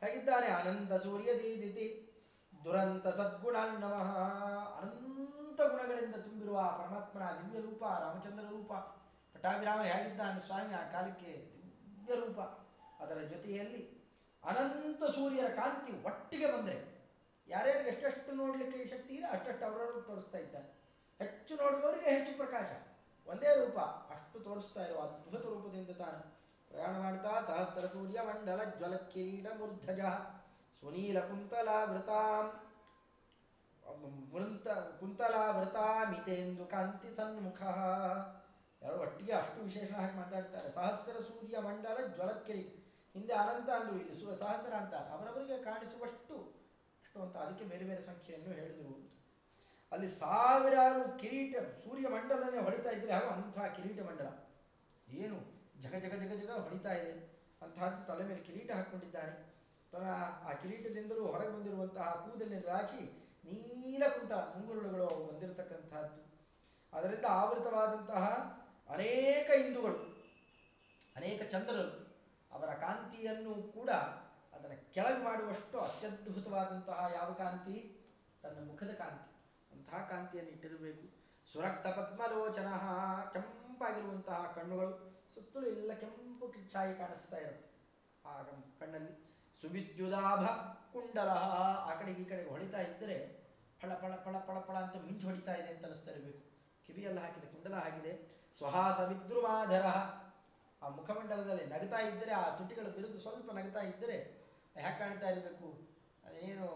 ಹೇಗಿದ್ದಾರೆ? ಆನಂದ ಸೂರ್ಯ ದೀದಿತಿ ದುರಂತ ಸದ್ಗುಣಾನ್ನವಃ ಅನಂತ ಗುಣಗಳಿಂದ ತುಂಬಿರುವ ಪರಮಾತ್ಮನ ದಿವ್ಯ ರೂಪ, ರಾಮಚಂದ್ರ ರೂಪ, ಪಟಾಭಿರಾಮ ಹೇಗಿದ್ದಾನೆ ಸ್ವಾಮಿ ಆ ಕಾಲಕ್ಕೆ? ದಿವ್ಯ ರೂಪ. ಅದರ ಜೊತೆಯಲ್ಲಿ ಅನಂತ ಸೂರ್ಯರ ಕಾಂತಿ ಒಟ್ಟಿಗೆ ಬಂದರೆ ಯಾರ್ಯಾರಿಗೆ ಎಷ್ಟೆಷ್ಟು ನೋಡಲಿಕ್ಕೆ ಶಕ್ತಿ ಇದೆ, ಅಷ್ಟೆಷ್ಟು ಅವರವರು ತೋರಿಸ್ತಾ ಇದ್ದಾರೆ. ಹೆಚ್ಚು ನೋಡುವವರಿಗೆ ಹೆಚ್ಚು ಪ್ರಕಾಶ. ಒಂದೇ ರೂಪ. ಅಷ್ಟು ತೋರಿಸ್ತಾ ಇರುವ ಅದ್ಭುತ ರೂಪದಿಂದ ತಾನು ಪ್ರಯಾಣ ಮಾಡ್ತಾ ಸಹಸ್ರ ಸೂರ್ಯ ಮಂಡಲ ಜ್ವಲ ಕಿರೀಟ ಮೂರ್ಧಜ ಸುನೀಲ ಕುಂತಲಾವೃತಾಂ ವೃಂತ. ಕುಂತಲಾವೃತಾಮಿತೆಂದು ಕಾಂತಿ ಸನ್ಮುಖ. ಯಾರು ಒಟ್ಟಿಗೆ ಅಷ್ಟು ವಿಶೇಷಣ ಹಾಕಿ ಮಾತಾಡ್ತಾರೆ. ಸಹಸ್ರ ಸೂರ್ಯ ಮಂಡಲ ಜ್ವಲ ಕಿರೀಟ. ಹಿಂದೆ ಅನಂತ ಅಂದರು, ಇಲ್ಲಿ ಸು, ಸಹಸ್ರ ಅಂತ. ಅವರವರಿಗೆ ಕಾಣಿಸುವಷ್ಟು, ಅಷ್ಟು ಅಂತ. ಅದಕ್ಕೆ ಬೇರೆ ಬೇರೆ ಸಂಖ್ಯೆಯನ್ನು ಹೇಳಿದರು ಅಲ್ಲಿ ಸಾವಿರಾರು ಕಿರೀಟ ಸೂರ್ಯ ಮಂಡಲನೇ ಹೊಡಿತಾ ಇದ್ರೆ ಹಾಗೂ ಅಂಥ ಕಿರೀಟ ಮಂಡಲ. ಏನು? ಜಗ ಜಗ ಜಗ ಜಗ ಹೊಡಿತಾ ಇದೆ. ಅಂತಹದ್ದು ತಲೆ ಮೇಲೆ ಕಿರೀಟ ಹಾಕೊಂಡಿದ್ದಾನೆ ತನ್ನ ಆ ಕಿರೀಟದಿಂದಲೂ ಹೊರಗೆ ಬಂದಿರುವಂತಹ ಕೂದಲಿನ ರಾಶಿ ನೀಲಕುಂತ ಮುಂಗುರುಳುಗಳು ಅವು ಬಂದಿರತಕ್ಕಂತಹದ್ದು ಅದರಿಂದ ಆವೃತವಾದಂತಹ ಅನೇಕ ಹಿಂದೂಗಳು, ಅನೇಕ ಚಂದ್ರರು ಅವರ ಕಾಂತಿಯನ್ನು ಕೂಡ ಅದನ್ನು ಕೆಳಗೆ ಮಾಡುವಷ್ಟು ಅತ್ಯದ್ಭುತವಾದಂತಹ ಯಾವ ಕಾಂತಿ? ತನ್ನ ಮುಖದ ಕಾಂತಿ. ಅಂತಹ ಕಾಂತಿಯನ್ನು ಇಟ್ಟಿರಬೇಕು. ಸುರಕ್ತ ಪದ್ಮಲೋಚನ ಕೆಂಪಾಗಿರುವಂತಹ ಕಣ್ಣುಗಳು ಸುತ್ತಲೂ ಎಲ್ಲ ಕೆಂಪು ಛಾಯೆ ಕಾಣಿಸ್ತಾ ಇರುತ್ತೆ. ಆ ಕಣ್ಣಲ್ಲಿ. ಸುವಿದ್ಯುದಾಭ ಕುಂಡಲ ಆ ಕಡೆಗೆ ಈ ಕಡೆಗೆ ಹೊಳಿತಾ ಇದ್ದರೆ ಫಳ ಫಳ ಫಳ ಫಳ ಫಳ ಅಂತ ಮಿಂಚು ಹೊಡಿತಾ ಇದೆ ಅಂತ ಅನಿಸ್ತಾ ಇರಬೇಕು. ಕಿವಿಯೆಲ್ಲ ಹಾಕಿದೆ, ಕುಂಡಲ ಹಾಕಿದೆ. ಸ್ವಹಾಸ ವಿದ್ರುಮಾಧರ ಆ ಮುಖಮಂಡಲದಲ್ಲಿ ನಗ್ತಾ ಇದ್ದರೆ, ಆ ತುಟಿಗಳು ಬಿರುದು ಸ್ವಲ್ಪ ನಗ್ತಾ ಇದ್ದರೆ ಯಾಕೆ ಕಾಣ್ತಾ ಇರಬೇಕು? ಅದೇನು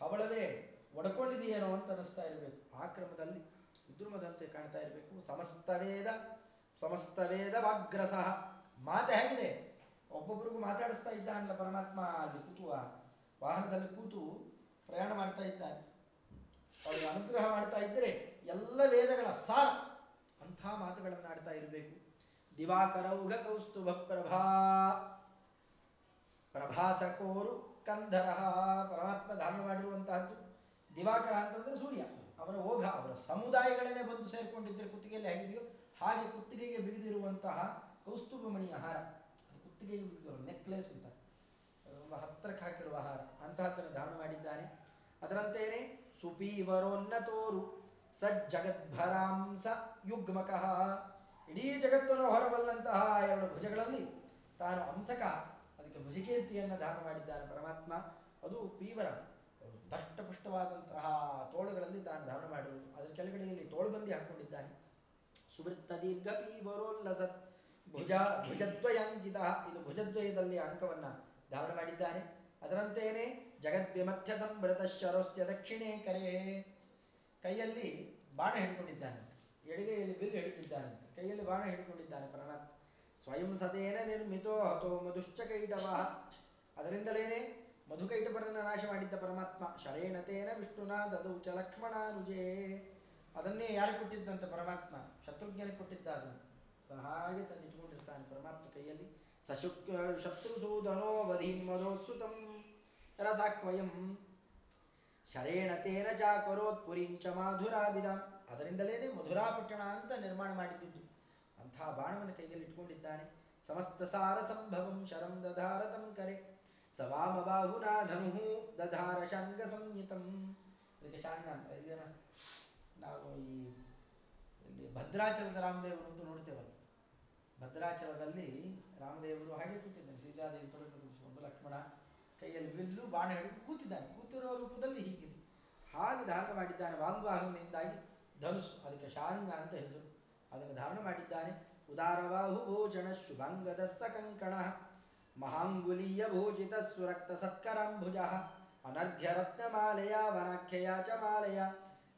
ಹವಳವೇ ಒಡ್ಕೊಂಡಿದೆಯೇನೋ ಅಂತ ಅನಿಸ್ತಾ ಇರಬೇಕು. ಆ ಕ್ರಮದಲ್ಲಿ ವಿದ್ರುಮದಂತೆ ಕಾಣ್ತಾ ಇರಬೇಕು. ಸಮಸ್ತ ವೇದ ಸಮಸ್ತ ವೇದ ವಾಗ್ರಸಃ. ಮಾತೆ ಹೇಗಿದೆ? ಒಬ್ಬೊಬ್ಬರಿಗೂ ಮಾತಾಡಿಸ್ತಾ ಇದ್ದಾನಲ್ಲ ಪರಮಾತ್ಮ ಅಲ್ಲಿ ಕೂತು ವಾಹನದಲ್ಲಿ ಕೂತು ಪ್ರಯಾಣ ಮಾಡ್ತಾ ಇದ್ದಾನೆ. ಅವರಿಗೆ ಅನುಗ್ರಹ ಮಾಡ್ತಾ ಇದ್ದರೆ ಎಲ್ಲ ವೇದಗಳ ಸಾರ ಅಂಥ ಮಾತುಗಳನ್ನು ಆಡ್ತಾ ಇರಬೇಕು. ದಿವಾಕರೌಘ ಕೌಸ್ತುಭ ಪ್ರಭಾ ಪ್ರಭಾಸಕೋರು ಕಂಧರ ಪರಮಾತ್ಮ ಧಾರಣ ಮಾಡಿರುವಂತಹದ್ದು ದಿವಾಕರ ಅಂತಂದ್ರೆ ಸೂರ್ಯ. ಅವರ ಓಘ ಅವರ ಸಮುದಾಯಗಳನ್ನೇ ಬಂದು ಸೇರಿಕೊಂಡಿದ್ದರೆ ಕುತ್ತಿಗೆಯಲ್ಲಿ ಹೇಗಿದೆಯೋ ಹಾಗೆ ಕುತ್ತಿಗೆಗೆ ಬಿಗಿದಿರುವಂತಹ ಕೌಸ್ತುಭಮಣಿಯ ಹಾರ ಬಿಗಿದಿರುವ ನೆಕ್ಲೆಸ್ ಅಂತ. ತುಂಬ ಹತ್ತಿರಕ್ಕೆ ಹಾಕಿರುವ ಹಾರ ಅಂತಹದ್ದನ್ನು ಧಾರಣ ಮಾಡಿದ್ದಾನೆ ಅದರಂತೆಯೇ ಸುಪೀವರೋನ್ನತೋರು ಸಜ್ಜಗದ್ಭರಾಂಸ ಯುಗ್ಮಕಃ. ಇಡೀ ಜಗತ್ತನ್ನು ಹೊರಬಲ್ಲಂತಹ ಎರಡು ಭುಜಗಳಲ್ಲಿ ತಾನು ಅಂಸಕ ಅದಕ್ಕೆ ಭುಜಕೀರ್ತಿಯನ್ನು ದಾನ ಮಾಡಿದ್ದಾನೆ ಪರಮಾತ್ಮ. ಅದು ಪೀವರ ದಷ್ಟಪುಷ್ಟವಾದಂತಹ ತೋಳುಗಳಲ್ಲಿ ತಾನು ಧಾರಣ ಮಾಡಿರುವುದು ಅದರ ಕೆಳಗಡೆಯಲ್ಲಿ ತೋಳುಬಂದಿ ಹಾಕೊಂಡಿದ್ದಾನೆ. ಸುವೃತ್ತ ದೀರ್ಘ ಪೀವರೋಲ್ಲಸತ್ ಭುಜ ಭುಜದ್ವಯಾಂಕಿತ ಇದು ಭುಜದ್ವಯದಲ್ಲಿ ಅಂಕವನ್ನ ಧಾರಣ ಮಾಡಿದ್ದಾನೆ. ಅದರಂತೆಯೇ ಜಗದ್ವಿಮಥ್ಯ ಸಂಭೃತ ಶರಸ್ಯ ದಕ್ಷಿಣೇ ಕರೆ. ಕೈಯಲ್ಲಿ ಬಾಣ ಹಿಡ್ಕೊಂಡಿದ್ದಾನೆ. ಎಡಗೈಯಲ್ಲಿ ಬಿಲ್ ಹಿಡಿದಿದ್ದಾನೆ ಕೈಯಲ್ಲಿ ಬಾಣ ಹಿಡ್ಕೊಂಡಿದ್ದಾನೆ ಪರಮಾತ್ಮ ಸ್ವಯಂ ಸದೇನ ನಿರ್ಮಿತೋ ಹತೋ ಮಧುಶ್ಚಕೈಟವ. ಅದರಿಂದಲೇನೆ ಮಧುಕೈಟಪರನ್ನ ನಾಶ ಮಾಡಿದ್ದ ಪರಮಾತ್ಮ. ಶರೇಣತೇನ ವಿಷ್ಣುನಾ ದದೌ ಚ ಲಕ್ಷ್ಮಣಾನುಜೇ ಅದನ್ನೇ ಯಾರು ಕೊಟ್ಟಿದ್ದಂತೆ ಪರಮಾತ್ಮ? ಶತ್ರುಘ್ನಿಗೆ ಕೊಟ್ಟಿದ್ದ ಹಾಗೆ ತಂದು ಇಟ್ಕೊಂಡಿರ್ತಾನೆ ಪರಮಾತ್ಮ ಕೈಯಲ್ಲಿ ಸಶುಕ್ ಶತ್ರುಸೂದನೋ ವಧೀನ್ಮದೋಸುತಂ ರಸಾಕ್ವಯಂ ಶರೇಣ ತೇನ ಚಾಕರೋತ್ ಪುರಿಂಚ ಮಾಧುರಾಭಿಧಾಂ ಅದರಿಂದಲೇನೆ ಮಧುರಾಪಟ್ಟಣ ಅಂತ ನಿರ್ಮಾಣ ಮಾಡಿದ್ದು ಅಂಥ ಬಾಣವನ್ನು ಕೈಯಲ್ಲಿ ಇಟ್ಕೊಂಡಿದ್ದಾನೆ. ಸಮಸ್ತ ಸಾರ ಸಂಭವಂ ಶರಂ ದಧಾರ ತಂ ಕರೆ. ಸವಾಮ ಬಾಹುನಾ ಧನು ದಧಾರ ಶಾಂಗ ಸಂಹಿತಂ. ಅದಕ್ಕೆ ಶಾಂಗ ಅಂತ, ಇದನ್ನ ನಾವು ಈ ಭದ್ರಾಚಲದ ರಾಮದೇವರು ಅಂತ ನೋಡ್ತೇವಲ್ಲ. ಭದ್ರಾಚಲದಲ್ಲಿ ರಾಮದೇವರು ಹಾಗೆ ಕೂತಿದ್ದಾನೆ. ಸೀತಾದೇವಿ ತೊಳೆದು ಕೂರಿಸಿಕೊಂಡು ಲಕ್ಷ್ಮಣ ಕೈಯಲ್ಲಿ ಬಿಲ್ಲು, ಬಾಣ ಹಿಡಿದು ಕೂತಿದ್ದಾನೆ. ಕೂತಿರುವ ರೂಪದಲ್ಲಿ ಹೀಗಿದೆ. ಹಾಗೆ ಧಾರಣ ಮಾಡಿದ್ದಾನೆ ವಾಂಗ್ವಾಹುವಿನಿಂದಾಗಿ ಧನುಷ್ ಅದಕ್ಕೆ ಶಾರಂಗ ಅಂತ ಹೆಸರು. ಅದನ್ನು ಧಾರಣ ಮಾಡಿದ್ದಾನೆ. ಉದಾರವಾಹು ಭೋಜನ ಶುಭಂಗದ ಸಕಂಕಣ. ಮಹಾಂಗುಲೀಯ ಭೋಜಿತ ಸುರಕ್ತ ಸತ್ಕರಾಂಭುಜ. ಅನರ್ಘ್ಯ ರತ್ನಮಾಲೆಯ ವನಾಖ್ಯಯ ಚ ಮಾಲೆಯ.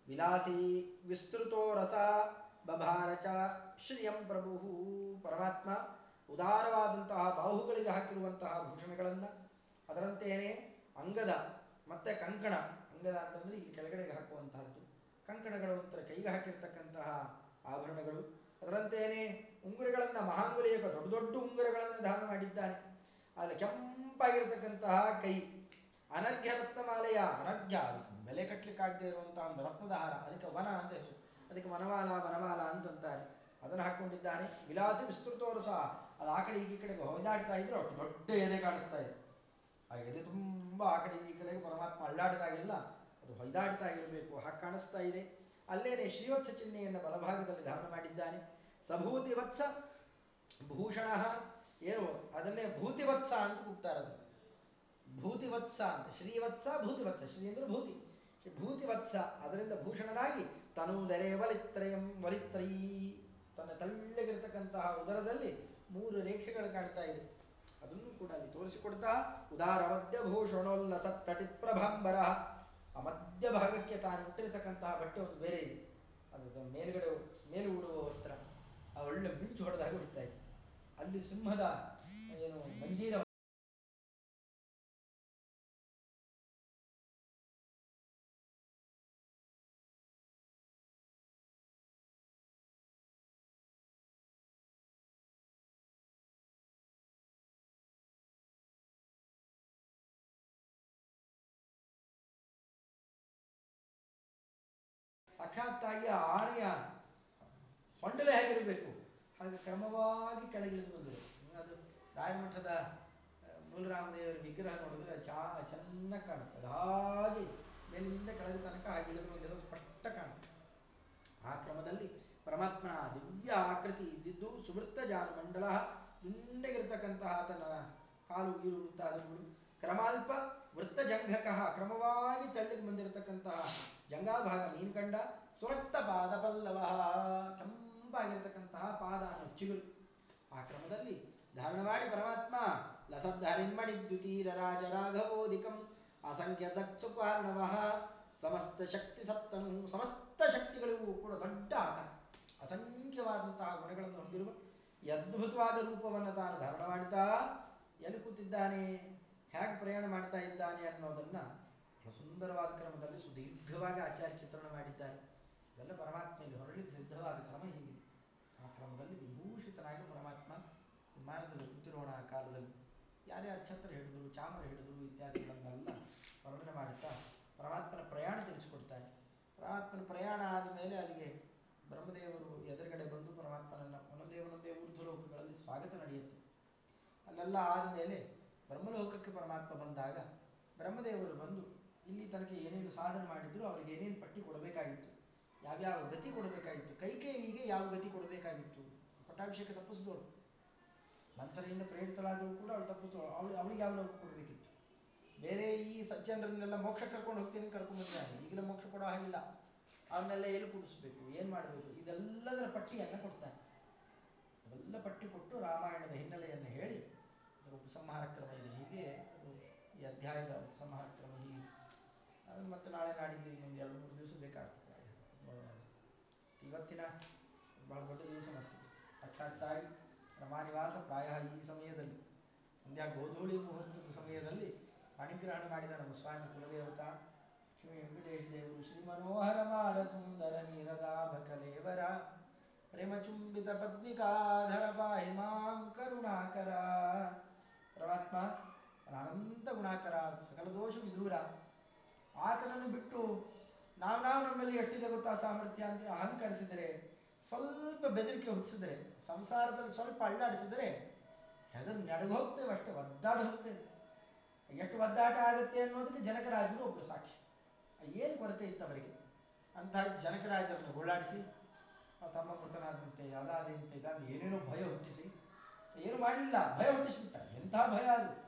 ವಿಲಾಸಿ ವಿಸ್ತೃತೋ ರಸ. ಬಭಾರ ಚ ಶ್ರಿಯಂ ಪ್ರಭು ಪರಮಾತ್ಮ ಉದಾರವಾದಂತಹ ಬಾಹುಗಳಿಗೆ ಹಾಕಿರುವಂತಹ ಭೂಷಣಗಳನ್ನು ಅದರಂತೆಯೇ ಅಂಗದ ಮತ್ತೆ ಕಂಕಣ. ಅಂಗದ ಅಂತಂದ್ರೆ ಈ ಕೆಳಗಡೆಗೆ ಹಾಕುವಂತಹದ್ದು. ಕಂಕಣಗಳ ಉತ್ತರ ಕೈಗೆ ಹಾಕಿರ್ತಕ್ಕಂತಹ ಆಭರಣಗಳು. ಅದರಂತೆಯೇ ಉಂಗುರಗಳನ್ನು ಮಹಾಂಗುಲಿಯಕ ದೊಡ್ಡ ದೊಡ್ಡ ಉಂಗುರಗಳನ್ನು ದಾನ ಮಾಡಿದ್ದಾನೆ. ಆದರೆ ಕೆಂಪಾಗಿರ್ತಕ್ಕಂತಹ ಕೈ ಅನರ್ಘ್ಯ ರತ್ನಮಾಲೆಯ ಅನರ್ಘ್ಯ, ಬೆಲೆ ಕಟ್ಟಲಿಕ್ಕಾಗದೇ ಇರುವಂತಹ ಒಂದು ರತ್ನದ ಹಾರ, ಅದಕ್ಕೆ ವನ ಅಂತ ಹೆಸರು. ಅದಕ್ಕೆ ಮನವಾಲ ಮನವಾಲ ಅಂತಂತಾರೆ. ಅದನ್ನು ಹಾಕೊಂಡಿದ್ದಾನೆ. ವಿಲಾಸಿ ವಿಸ್ತೃತವರು ಸಹ. ಅದು ಆ ಕಡೆ, ಈ ಕಡೆಗೆ ಹೊಯ್ದಾಡ್ತಾ ಇದ್ರು ಅಷ್ಟು ದೊಡ್ಡ ಎದೆ ಕಾಣಿಸ್ತಾ ಇದೆ. ಆ ಎದೆ ತುಂಬ ಆ ಕಡೆ, ಈ ಕಡೆಗೆ ಪರಮಾತ್ಮ ಅದು ಹೊಯ್ದಾಡ್ತಾ ಇರಬೇಕು. ಹಾಗೆ ಕಾಣಿಸ್ತಾ ಇದೆ. ಅಲ್ಲೇನೆ ಶ್ರೀವತ್ಸ ಚಿಹ್ನೆಯನ್ನು ಬಲಭಾಗದಲ್ಲಿ ಧಾರಣ ಮಾಡಿದ್ದಾನೆ. ಸಭೂತಿ ವತ್ಸ ಭೂಷಣ ಏನು? ಅದನ್ನೇ ಭೂತಿವತ್ಸ ಅಂತ ಕೂಗ್ತಾರೆ ಅದು ಭೂತಿವತ್ಸ ಶ್ರೀವತ್ಸ ಭೂತಿವತ್ಸ ಶ್ರೀ ಅಂದ್ರೆ ಭೂತಿ. ಭೂತಿವತ್ಸ ಅದರಿಂದ ಭೂಷಣನಾಗಿ ತನುದರೆ ವಲಿತ್ರಯಂ ವಲಿತ್ರೈ. ತನ್ನ ತಳ್ಳಗಿರತಕ್ಕಂತಹ ಉದರದಲ್ಲಿ ಮೂರು ರೇಖೆಗಳು ಕಾಣ್ತಾ ಇದೆ ಅದನ್ನು ಕೂಡ ಅಲ್ಲಿ ತೋರಿಸಿಕೊಡ್ತಾ, ಉದಾರ ಮಧ್ಯ ಭೂಷಣೋಲ್ಲಸ ತಟಿತ್ ಪ್ರಭಾಂಬರ. ಆ ಮಧ್ಯ ಭಾಗಕ್ಕೆ ತಾನು ಉಟ್ಟಿರತಕ್ಕಂತಹ ಬಟ್ಟೆ ಒಂದು ಬೇರೆ ಇದೆ. ಅದು ಮೇಲ್ಗಡೆ ಮೇಲು ಉಡುವ ವಸ್ತ್ರ. ಆ ಒಳ್ಳೆ ಮಿಂಚು ಹೊಡೆದಾಗ ಹೊಡಿತಾ ಇದೆ ಅಲ್ಲಿ ಸಿಂಹದ ಏನು ಮಂಜೀರ ಆ ಆನೆಯ ಹೊಂಡಲೆ ಹೇಗಿರಬೇಕು. ಹಾಗೆ ಕ್ರಮವಾಗಿ ಕೆಳಗಿಳಿದು ಬಂದರು. ಅದು ರಾಯಮಠದ ಮೂಲರಾಮದೇವರ ವಿಗ್ರಹ ನೋಡಿದ್ರೆ ಚಾ, ಚೆನ್ನಾಗಿ ಕಾಣುತ್ತೆ. ಹಾಗೆ ಮೇಲಿಂದ ಕೆಳಗೆ ತನಕ ಹಾಗೆ ಇಳಿದು ಸ್ಪಷ್ಟ ಕಾಣುತ್ತೆ. ಆ ಕ್ರಮದಲ್ಲಿ ಪರಮಾತ್ಮನ ದಿವ್ಯ ಆಕೃತಿ ಇದ್ದಿದ್ದು ಸುವೃತ್ತ ಜಾನಮಂಡಲ ದುಂಡಗಿರ್ತಕ್ಕಂತಹ ಆತನ ಕಾಲು ನೀರು ಕ್ರಮಾಲ್ಪ ವೃತ್ತ ಜಂಘಕಃ ಕ್ರಮವಾಗಿ ತಳ್ಳಿಗೆ ಬಂದಿರತಕ್ಕಂತಹ ಜಂಗಾಭಾಗ ಮೀನ್ಕಂಡ ಸ್ವರಕ್ತ ಪಾದ ಪಲ್ಲವ ಕೆಂಪಾಗಿರ್ತಕ್ಕಂತಹ ಪಾದ ಚಿಗುರು. ಆ ಕ್ರಮದಲ್ಲಿ ಧಾರಣ ಮಾಡಿ ಪರಮಾತ್ಮ ಲಸದ್ಧರಿಮಣಿ ದ್ವಿತೀರ ರಾಜ ರಾಘವೋದಿಕಂ ಅಸಂಖ್ಯ ಚಕ್ಷುಪಾರ್ಣವ ಸಮಸ್ತ ಶಕ್ತಿ ಸತ್ತನು, ಸಮಸ್ತ ಶಕ್ತಿಗಳಿಗೂ ಕೂಡ ದೊಡ್ಡ ಅಸಂಖ್ಯವಾದಂತಹ ಗುಣಗಳನ್ನು ಹೊಂದಿರುವ ಅದ್ಭುತವಾದ ರೂಪವನ್ನು ತಾನು ಧಾರಣ ಮಾಡ್ತಾ ಎಲ್ಲಿ ಕೂತಿದ್ದಾನೆ? ಹೇಗೆ ಪ್ರಯಾಣ ಮಾಡ್ತಾ ಇದ್ದಾನೆ ಅನ್ನೋದನ್ನ ಸುಂದರವಾದ ಕ್ರಮದಲ್ಲಿ ಸುದೀರ್ಘವಾಗಿ ಆಚಾರ್ಯ ಚಿತ್ರಣ ಮಾಡಿದ್ದಾರೆ. ಇದೆಲ್ಲ ಪರಮಾತ್ಮೆಯಲ್ಲಿ ಹೊರಳಿಗೆ ಸಿದ್ಧವಾದ ಕ್ರಮ ಹೀಗಿದೆ. ಆ ಕ್ರಮದಲ್ಲಿ ವಿಭೂಷಿತನಾಗಿ ಪರಮಾತ್ಮ ವಿಮಾನದಲ್ಲಿ ಕೂತಿರೋಣ ಆ ಕಾಲದಲ್ಲಿ. ಯಾರ್ಯಾರು ಛತ್ರ ಹಿಡಿದ್ರು, ಚಾಮರ ಹಿಡಿದ್ರು ಇತ್ಯಾದಿಗಳನ್ನೆಲ್ಲ ವರ್ಣನೆ ಮಾಡುತ್ತಾ ಪರಮಾತ್ಮನ ಪ್ರಯಾಣ ತಿಳಿಸಿಕೊಡ್ತಾರೆ. ಪರಮಾತ್ಮನ ಪ್ರಯಾಣ ಆದ ಮೇಲೆ ಅಲ್ಲಿಗೆ ಬ್ರಹ್ಮದೇವರು ಎದುರುಗಡೆ ಬಂದು ಪರಮಾತ್ಮನನ್ನ ಒಂದೊಂದೇ ಒಂದೊಂದೇ ಊರ್ಧ್ವಲೋಕಗಳಲ್ಲಿ ಸ್ವಾಗತ ನಡೆಯುತ್ತೆ. ಅಲ್ಲೆಲ್ಲ ಆದಮೇಲೆ ಬ್ರಹ್ಮಲೋಕಕ್ಕೆ ಪರಮಾತ್ಮ ಬಂದಾಗ ಬ್ರಹ್ಮದೇವರು ಬಂದು ಇಲ್ಲಿ ತನಕ ಏನೇನು ಸಾಧನೆ ಮಾಡಿದ್ರು ಅವರಿಗೆ ಏನೇನು ಪಟ್ಟಿ ಕೊಡಬೇಕಾಗಿತ್ತು, ಯಾವ್ಯಾವ ಗತಿ ಕೊಡಬೇಕಾಗಿತ್ತು, ಕೈಕೇಯಿಗೆ ಯಾವ ಗತಿ ಕೊಡಬೇಕಾಗಿತ್ತು? ಪಟ್ಟಾಭಿಷೇಕ ತಪ್ಪಿಸಿದವಳು. ಮಂಥರೆಯಿಂದ ಪ್ರೇರಿತರಾದರೂ ಕೂಡ ಅವಳು ತಪ್ಪಿಸಿದವಳು ಅವಳು ಅವಳಿಗೆ ಯಾವ ಲೋಕ ಕೊಡಬೇಕಿತ್ತು? ಬೇರೆ ಈ ಸಜ್ಜನರನ್ನೆಲ್ಲ ಮೋಕ್ಷ ಕರ್ಕೊಂಡು ಹೋಗ್ತೀನಿ ಕರ್ಕೊಂಡು ಬಂದಿದ್ದಾನೆ ಈಗಲೇ ಮೋಕ್ಷ ಕೊಡೋ ಹಾಗಿಲ್ಲ. ಅವನ್ನೆಲ್ಲ ಎಲ್ಲಿ ಕೂಡಿಸ್ಬೇಕು? ಏನು ಮಾಡಬೇಕು? ಇದೆಲ್ಲದರ ಪಟ್ಟಿಯನ್ನು ಕೊಡ್ತಾನೆ ಅವೆಲ್ಲ ಪಟ್ಟಿ ಕೊಟ್ಟು ರಾಮಾಯಣದ ಹಿನ್ನೆಲೆಯನ್ನು ಹೇಳಿ ಉಪಸಂಹಾರ ಕ್ರಮ ಅಧ್ಯಾಯದ ಕ್ರಮ ಹೀಗೆ. ಅದನ್ನು ಮತ್ತೆ ನಾಳೆ ನಾಡಿದ್ದು ಇನ್ನೊಂದು ಎರಡು ಮೂರು ದಿವಸ ಬೇಕಾಗ್ತದೆ. ಇವತ್ತಿನ ಬಹಳ ದೊಡ್ಡ ದಿವಸ ಅನಿಸ್ತದೆ ಸಾಕ್ಷಾತ್ತಾಗಿ ರಮಾನಿವಾಸ ಪ್ರಾಯ ಈ ಸಮಯದಲ್ಲಿ. ಸಂಧ್ಯಾ ಗೋಧೂಳಿ ಮುಹೂರ್ತದ ಸಮಯದಲ್ಲಿ ಪಾಣಿಗ್ರಹಣ ಮಾಡಿದ ನಮ್ಮ ಸ್ವಾಮಿ ಕುಲದೇವತ ಶ್ರೀ ವೆಂಕಟೇಶ ದೇವರು ಶ್ರೀ ಮನೋಹರ ಮಾರ ಸುಂದರ ನೀರದಾಭಕ ಕಲೇವರ, ಪ್ರೇಮಚುಂಬಿತ ಪದ್ಮಿಕಾಧರ ಪಾಹಿ ಮಾಂ ಕರುಣಾಕರ. ಪರಮಾತ್ಮ ಅನಂತ ಗುಣಾಕರ, ಸಕಲ ದೋಷ ವಿದೂರ ಆತನನ್ನು ಬಿಟ್ಟು ನಾವು ನಾವು ನಮ್ಮಲ್ಲಿ ಎಷ್ಟಿದೆ ಗೊತ್ತಾ ಸಾಮರ್ಥ್ಯ ಅಂತ ಅಹಂಕರಿಸಿದರೆ, ಸ್ವಲ್ಪ ಬೆದರಿಕೆ ಹುಟ್ಟಿಸಿದರೆ ಸಂಸಾರದಲ್ಲಿ ಸ್ವಲ್ಪ ಅಳ್ಳಾಡಿಸಿದರೆ, ಹೆದರು ನಡೆದು ಹೋಗ್ತೇವೆ ಅಷ್ಟೇ, ಒದ್ದಾಡಿ ಹೋಗ್ತೇವೆ. ಎಷ್ಟು ಒದ್ದಾಟ ಆಗುತ್ತೆ ಅನ್ನೋದಕ್ಕೆ ಜನಕರಾಜರು ಒಬ್ಬರು ಸಾಕ್ಷಿ. ಏನು ಕೊರತೆ ಇತ್ತು ಅವರಿಗೆ? ಅಂತಹ ಜನಕರಾಜರನ್ನು ಗೋಳಾಡಿಸಿ ತಮ್ಮ ಮೃತನಾದಂತೆ ಅದಾದಂತೆ ಏನೇನೋ ಭಯ ಹುಟ್ಟಿಸಿ, ಏನು ಮಾಡಲಿಲ್ಲ, ಭಯ ಹುಟ್ಟಿಸಿಬಿಟ್ಟ ಎಂಥ ಭಯ ಅದು?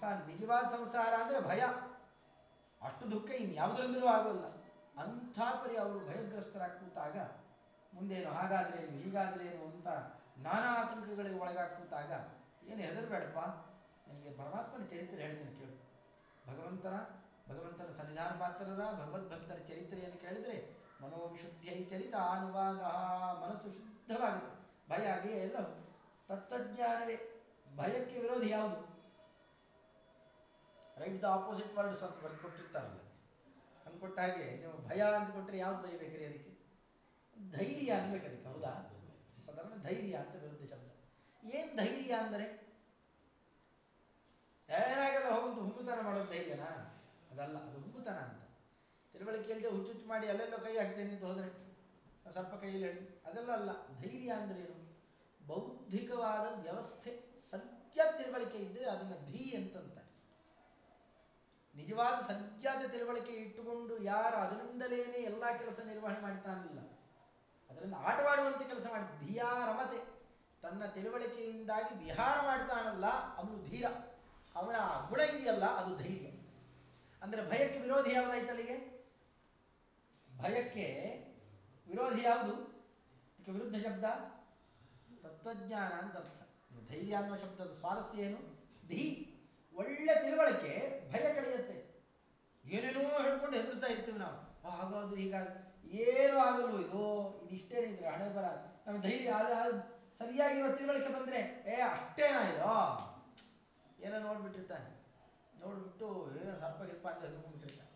ಸಂಸಾರ ನಿಜವಾದ ಸಂಸಾರ ಅಂದ್ರೆ ಭಯ. ಅಷ್ಟು ದುಃಖ ಇನ್ಯಾವುದರಿಂದಲೂ ಆಗೋಲ್ಲ. ಅಂಥ ಪರಿ ಅವರು ಭಯಗ್ರಸ್ತರಾಗಿ ಕೂತಾಗ, ಮುಂದೇನು ಹಾಗಾದ್ರೇನು, ಹೀಗಾದ್ರೇನು ಅಂತ ನಾನಾ ಆತಂಕಗಳಿಗೆ ಒಳಗಾಗಿ ಕೂತಾಗ, ಏನು ಹೆದರ್ಬೇಡಪ್ಪ. ನನಗೆ ಪರಮಾತ್ಮನ ಚರಿತ್ರೆ ಹೇಳ್ತೀನಿ ಕೇಳು. ಭಗವಂತನ ಭಗವಂತನ ಸನ್ನಿಧಾನ ಪಾತ್ರರ ಭಗವದ್ಭಕ್ತರ ಚರಿತ್ರೆಯನ್ನು ಕೇಳಿದ್ರೆ ಮನೋವಿಶುದ್ಧಿಯ ಚರಿತ ಅನುವಾದ ಮನಸ್ಸು ಶುದ್ಧವಾಗುತ್ತೆ. ಭಯ ಆಗಿಯೇ ಎಲ್ಲ. ತತ್ವಜ್ಞಾನವೇ ಭಯಕ್ಕೆ ವಿರೋಧಿ ಯಾವುದು ರೈಟ್ ದ ಆಪೋಸಿಟ್ ವರ್ಡ್ ಸ್ವಲ್ಪ ಬರೆದು ಕೊಟ್ಟಿರ್ತಾರಲ್ಲ ಹಂಗೆ ಹಾಗೆ ನೀವು ಭಯ ಅಂತ ಕೊಟ್ಟರೆ ಯಾವ್ದು ಬೇಕ್ರಿ ಅದಕ್ಕೆ? ಧೈರ್ಯ ಅನ್ಬೇಕು ಅದಕ್ಕೆ, ಹೌದಾ? ಸಾಧಾರಣ ಧೈರ್ಯ ಅಂತ ವಿರುದ್ಧ ಶಬ್ದ. ಏನ್ ಧೈರ್ಯ ಅಂದರೆ? ಏನಾಗಲ್ಲ ಹೋಗುದು ಹುಂಗುತನ ಮಾಡೋದು ಧೈರ್ಯನಾ? ಅದಲ್ಲ, ಅದು ಹುಂಬುತನ ಅಂತ. ತಿಳುವಳಿಕೆ ಇಲ್ಲದೆ ಹುಚ್ಚುಚ್ಚು ಮಾಡಿ ಅಲ್ಲೆಲ್ಲೋ ಕೈ ಹಾಕ್ತೇನೆ ಅಂತ ಹೋದ್ರೆ ಸ್ವಲ್ಪ ಕೈಯಲ್ಲಿ ಹೇಳಿ ಅದೆಲ್ಲ ಅಲ್ಲ, ಧೈರ್ಯ ಅಂದ್ರೆ ಏನು? ಬೌದ್ಧಿಕವಾದ ವ್ಯವಸ್ಥೆ. ಸತ್ಯ ತಿಳುವಳಿಕೆ ಇದ್ದರೆ ಅದನ್ನ ಧೀ ಅಂತಂತಾರೆ. ನಿಜವಾದ ಸಂಖ್ಯಾತ ತಿಳುವಳಿಕೆ ಇಟ್ಟುಕೊಂಡು ಯಾರು ಅದರಿಂದಲೇನೆ ಎಲ್ಲ ಕೆಲಸ ನಿರ್ವಹಣೆ ಮಾಡ್ತಾನಿಲ್ಲ ಅದರಿಂದ ಆಟವಾಡುವಂತೆ ಕೆಲಸ ಮಾಡಿ, ಧಿಯಾ ರಮತೆ. ತನ್ನ ತಿಳುವಳಿಕೆಯಿಂದಾಗಿ ವಿಹಾರ ಮಾಡ್ತಾನಲ್ಲ ಅವನು ಧೀರ. ಅವನ ಗುಣ ಇದೆಯಲ್ಲ, ಅದು ಧೈರ್ಯ. ಅಂದರೆ ಭಯಕ್ಕೆ ವಿರೋಧಿ ಯಾವುದಾಯ್ತು ಅಲ್ಲಿಗೆ ಭಯಕ್ಕೆ ವಿರೋಧಿ ಯಾವುದು? ವಿರುದ್ಧ ಶಬ್ದ? ತತ್ವಜ್ಞಾನ ಅಂತ ಅರ್ಥ. ಧೈರ್ಯ ಅನ್ನುವ ಶಬ್ದದ ಸ್ವಾರಸ್ಯ ಏನು? ಧೀ. ಒಳ್ಳೆ ತಿಳುವಳಿಕೆ ಭಯ ಕಳೆಯುತ್ತೆ. ಏನೇನೋ ಹೇಳ್ಕೊಂಡು ಹೆದರ್ತಾ ಇರ್ತೀವಿ ನಾವು. ಹಾಗಾದ್ರು ಹೀಗಾಗಿ ಏನು ಆಗಲು ಇದು? ಇದಿಷ್ಟೇ ಇದ್ರೆ ಹಣೆ ಬರ. ನಮ್ಮ ಧೈರ್ಯ ಆದ್ರೆ ಅದು ಸರಿಯಾಗಿರುವ ತಿಳುವಳಿಕೆ ಬಂದ್ರೆ, ಏ ಅಷ್ಟೇನಾ ಇದು. ಏನೋ ನೋಡ್ಬಿಟ್ಟಿರ್ತಾನೆ ನೋಡ್ಬಿಟ್ಟು ಏನೋ ಸರ್ಪ, ಗಿರ್ಪ ಅಂತ ಹೆದ್ಕೊಂಡ್ಬಿಟ್ಟಿರ್ತಾನೆ